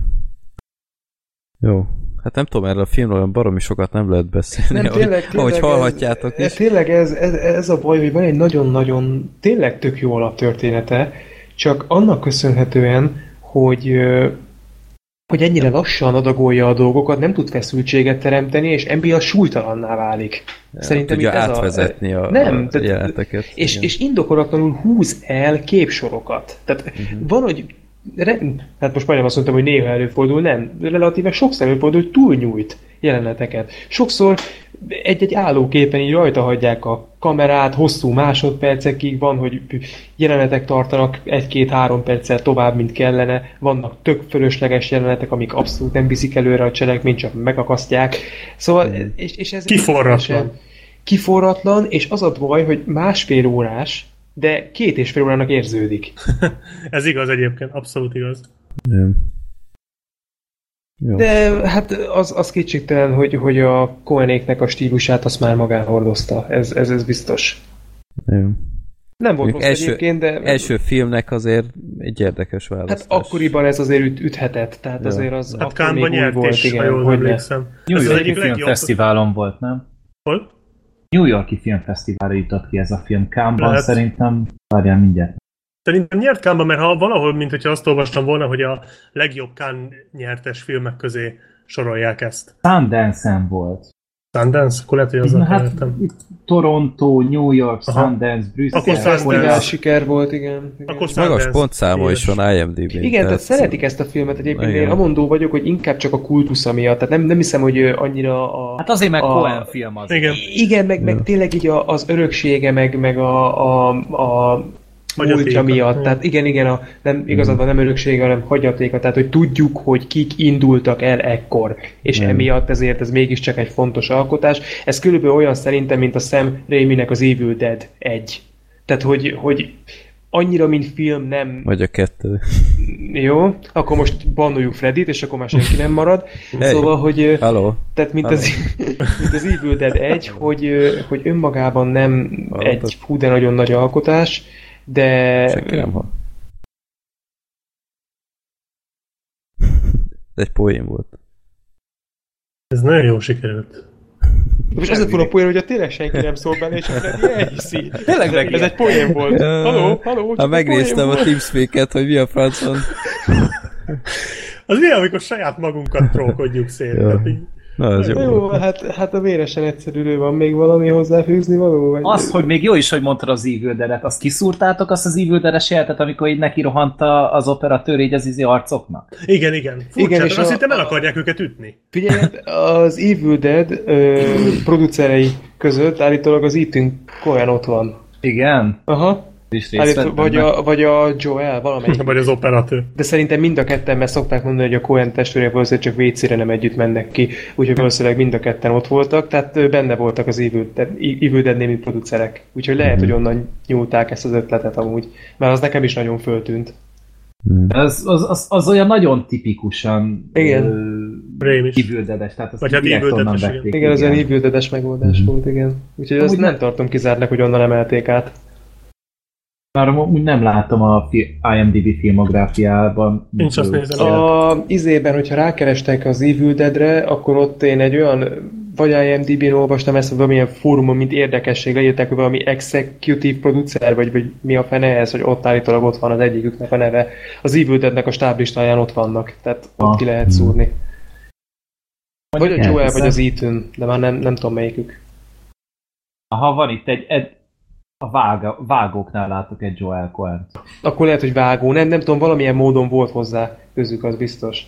Jó. Hát nem tudom, erről a filmről olyan baromi sokat nem lehet beszélni, Nem, ahogy, tényleg, tényleg ahogy ez- hallhatjátok Ez, is. tényleg ez, ez, ez a baj, hogy van egy nagyon-nagyon, tényleg tök jó alaptörténete, csak annak köszönhetően, hogy hogy ennyire lassan adagolja a dolgokat, nem tud feszültséget teremteni, és emiatt súlytalanná válik. Szerintem tudja itt ez átvezetni a, Nem, a jeleneteket. És, igen. és indokolatlanul húz el képsorokat. Tehát uh-huh. van, hogy re, hát most majdnem azt mondtam, hogy néha előfordul, nem. Relatíve sokszor előfordul, hogy túlnyújt jeleneteket. Sokszor egy-egy állóképen így rajta hagyják a kamerát, hosszú másodpercekig van, hogy jelenetek tartanak egy-két-három perccel tovább, mint kellene. Vannak tök fölösleges jelenetek, amik abszolút nem viszik előre a cselekményt, csak megakasztják. Szóval, és, és ez Kiforratlan. kiforratlan, és az a baj, hogy másfél órás, de két és fél órának érződik. Ez igaz egyébként, abszolút igaz. Igen. Jó. De hát az, az kétségtelen, hogy, hogy a Cohenéknek a stílusát azt már magán hordozta. Ez, ez, ez biztos. Jó. Nem volt rossz első- egyébként, de Első filmnek azért egy érdekes választás. hát akkoriban ez azért üt, üthetett. Tehát Ja. azért az Hát akkor még nyert volt, is, igen, ha jól emlékszem. New Ez az Yorki egyik legjobb. Filmfesztiválon volt, nem? Hol? New Yorki Filmfesztiválra jutott ki ez a film. Kámban Lehet. szerintem, várjál mindjárt. Szerintem nyert Kánban, mert ha valahol, mint hogyha azt olvastam volna, hogy a legjobb Kán nyertes filmek közé sorolják ezt. Sundance-en volt. Sundance? Akkor lehet, hogy azzal hát, itt Toronto, New York, Aha. Sundance, Brüsszel. Akkor Sundance. Siker volt, igen. igen. Akkor Magas Sundance. pontszáma is van IMDb-n. Igen, tehát szeretik ezt a filmet egyébként. Igen. Én amondó vagyok, hogy inkább csak a kultusza miatt. Tehát nem, nem hiszem, hogy annyira a... Hát azért meg a- Cohen film az. Igen. Igen, meg, meg tényleg így a, az öröksége, meg, meg a, a, a múltja Hagyatéka. miatt. Tehát igen, igen, a, nem, igazad van, nem öröksége, hanem hagyatéka. Tehát, hogy tudjuk, hogy kik indultak el ekkor. És Nem. emiatt ezért ez mégiscsak egy fontos alkotás. Ez körülbelül olyan szerintem, mint a Sam Raimi-nek az Evil Dead 1. Tehát, hogy, hogy annyira, mint film nem Vagy a kettő. jó, akkor most bannoljuk Freddyt, és akkor már senki nem marad. Hey. Szóval, hogy ö, Halló? tehát mint az, mint az Evil Dead 1, hogy, hogy önmagában nem Hallottak? egy hú de nagyon nagy alkotás, de Senki nem hall. Ez egy poén volt. Ez nagyon jó sikerült. most az a poén, hogy a tényleg senki nem szól benne, és a Freddy elhiszi. Tényleg Ez egy poén volt. Haló, haló, Ha megnéztem a volt. Teamspeak-et, hogy mi a francon. Az milyen, amikor saját magunkat trókodjuk szét. Ja. Tehát így Na, ez jó. Jó, hát, hát a véresen egyszerűről van még valami hozzáfűzni való? Vagy... Az, hogy még jó is, hogy mondtad az Evil Dead-et, azt kiszúrtátok azt az Evil Dead-es jelentet, amikor így neki rohant a- az operatőr így az izi arcoknak? Igen, igen. Furcsa, Igen, és és azt a- hittem el akarják őket ütni. Figyelj, az Evil Dead ö, producerei között állítólag az Ethan Cohen ott van. Igen? Aha. Vettem vagy, a, vagy a Joel, valamelyik. Vagy az operatőr. De szerintem mind a ketten, mert szokták mondani, hogy a Cohen testvérek valószínűleg csak WC-re nem együtt mennek ki, úgyhogy valószínűleg mind a ketten ott voltak, tehát benne voltak az Evil Dead, némi producerek. Úgyhogy lehet, hogy onnan nyúlták ezt az ötletet amúgy, mert az nekem is nagyon föltűnt. Az, az, az, az olyan nagyon tipikusan Igen. ö, tehát azt Vagy hát Dead-es, vették. Igen, az olyan Evil Dead-es megoldás volt, igen. Úgyhogy azt Amúgy nem ne- tartom kizártnak, hogy onnan emelték át. Már amúgy nem látom a IMDb filmográfiában. Nincs azt nézem. A izében, hogyha rákerestek az Evil Deadre, akkor ott én egy olyan, vagy IMDb-n olvastam ezt, vagy valamilyen fórumon, mint érdekesség, leírták, hogy valami executive producer, vagy, vagy mi a fene ez, hogy ott állítólag ott van az egyiküknek a neve. Az Evil Deadnek a stáblistáján ott vannak, tehát ott Ah. ki lehet szúrni. Vagy a Joel, vagy az Ethan, de már nem, nem tudom melyikük. Aha, van itt egy, egy a vága, vágóknál látok egy Joel cohen Akkor lehet, hogy vágó, nem, nem tudom, valamilyen módon volt hozzá közük, az biztos.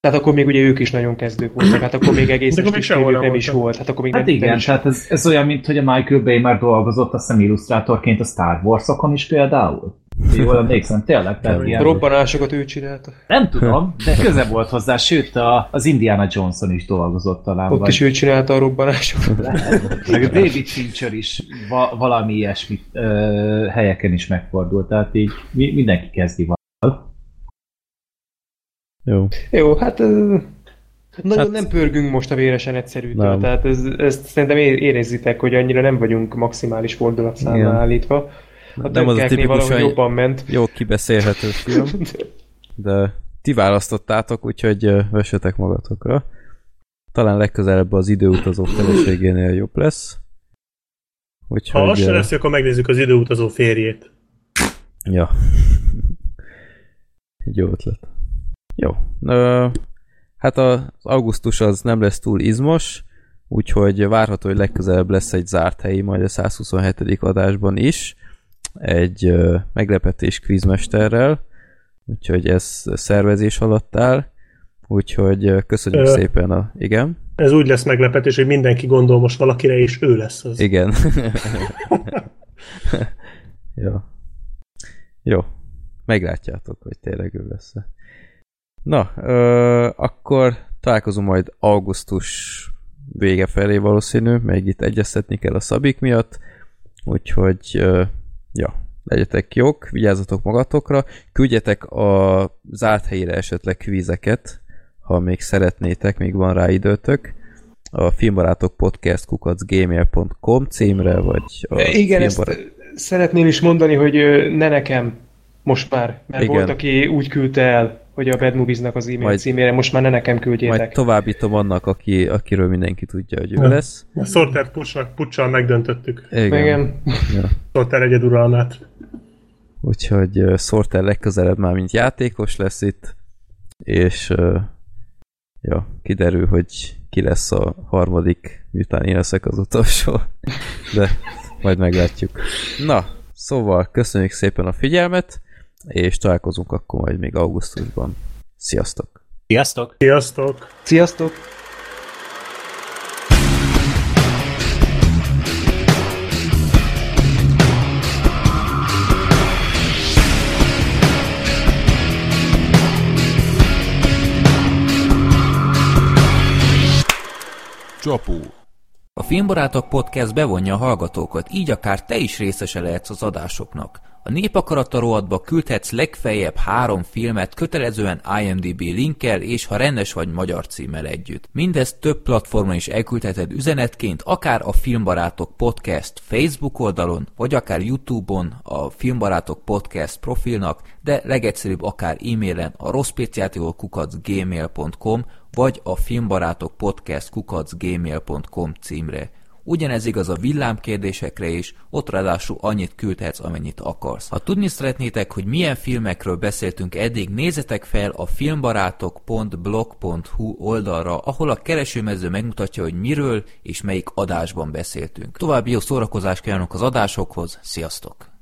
Tehát akkor még ugye ők is nagyon kezdők voltak, hát akkor még egész akkor még nem nem is voltak. volt. Hát akkor még Hát nem, igen, nem is tehát ez, ez olyan, mint hogy a Michael Bay már dolgozott azt hiszem illusztrátorként a Star Wars-okon is például. Jól emlékszem, tényleg, tehát A ilyen. robbanásokat ő csinálta. Nem tudom, de köze volt hozzá, sőt a, az Indiana Johnson is dolgozott talán. Ott vagy- is ő csinálta a robbanásokat. Meg a David Fincher is va- valami ilyesmi ö, helyeken is megfordult, tehát így mi, mindenki kezdi valahol. Jó. Jó, hát ö, nagyon Hát- nem pörgünk most a véresen egyszerűtől, Nem. tehát ez, ezt szerintem é- érezitek, hogy annyira nem vagyunk maximális fordulatszámmal állítva. A Nem az a tipikusan jobban ment. jó kibeszélhető film, de ti választottátok, úgyhogy vessetek magatokra. Talán legközelebb az időutazó feleségénél jobb lesz. Ha Úgyhogy... az se ö, lesz, akkor megnézzük az időutazó férjét. Ja. Egy jó ötlet. Jó. Ö, hát az augusztus az nem lesz túl izmos, úgyhogy várható, hogy legközelebb lesz egy zárt helyi, majd a 127. adásban is, egy meglepetés kvízmesterrel, úgyhogy ez szervezés alatt áll, úgyhogy köszönjük Ö. szépen a... Igen? Ez úgy lesz meglepetés, hogy mindenki gondol most valakire, és ő lesz az. Igen. Jó. Jó. Meglátjátok, hogy tényleg ő lesz. Na, ö, akkor találkozunk majd augusztus vége felé valószínű, még itt egyeztetni kell a szabik miatt, úgyhogy ö, ja, legyetek jók, vigyázzatok magatokra, küldjetek a zárt helyére esetleg kvízeket, ha még szeretnétek, még van rá időtök a filmbarátok podcast kukacgmail.com címre, vagy a Igen, ezt filmbarát... szeretném is mondani, hogy ne nekem most már, mert Igen. volt, aki úgy küldte el, hogy a Bad Movies-nak az e-mail Majd- címére, most már ne nekem küldjétek. Majd továbbítom annak, aki, akiről mindenki tudja, hogy ő Ja. lesz. A Sorter puccsal megdöntöttük. Igen. Igen. Ja. Sorter egyeduralmát. Úgyhogy uh, Sorter legközelebb már mint játékos lesz itt, és uh, ja, kiderül, hogy ki lesz a harmadik, miután én leszek az utolsó. De majd meglátjuk. Na, szóval köszönjük szépen a figyelmet, és találkozunk akkor majd még augusztusban. Sziasztok! Sziasztok! Sziasztok! Sziasztok! Csapó. A Filmbarátok Podcast bevonja a hallgatókat, így akár te is részese lehetsz az adásoknak. A Népakarata rovatba küldhetsz legfeljebb három filmet kötelezően IMDB linkkel és ha rendes vagy magyar címmel együtt. Mindezt több platformon is elküldheted üzenetként, akár a Filmbarátok Podcast Facebook oldalon, vagy akár Youtube-on a Filmbarátok Podcast profilnak, de legegyszerűbb akár e-mailen a rosszpéciátiókukac gmail.com vagy a filmbarátok podcast kukac gmail.com címre. Ugyanez igaz a villámkérdésekre is, ott ráadásul annyit küldhetsz, amennyit akarsz. Ha tudni szeretnétek, hogy milyen filmekről beszéltünk eddig, nézzetek fel a filmbarátok.blog.hu oldalra, ahol a keresőmező megmutatja, hogy miről és melyik adásban beszéltünk. További jó szórakozást kívánok az adásokhoz, sziasztok!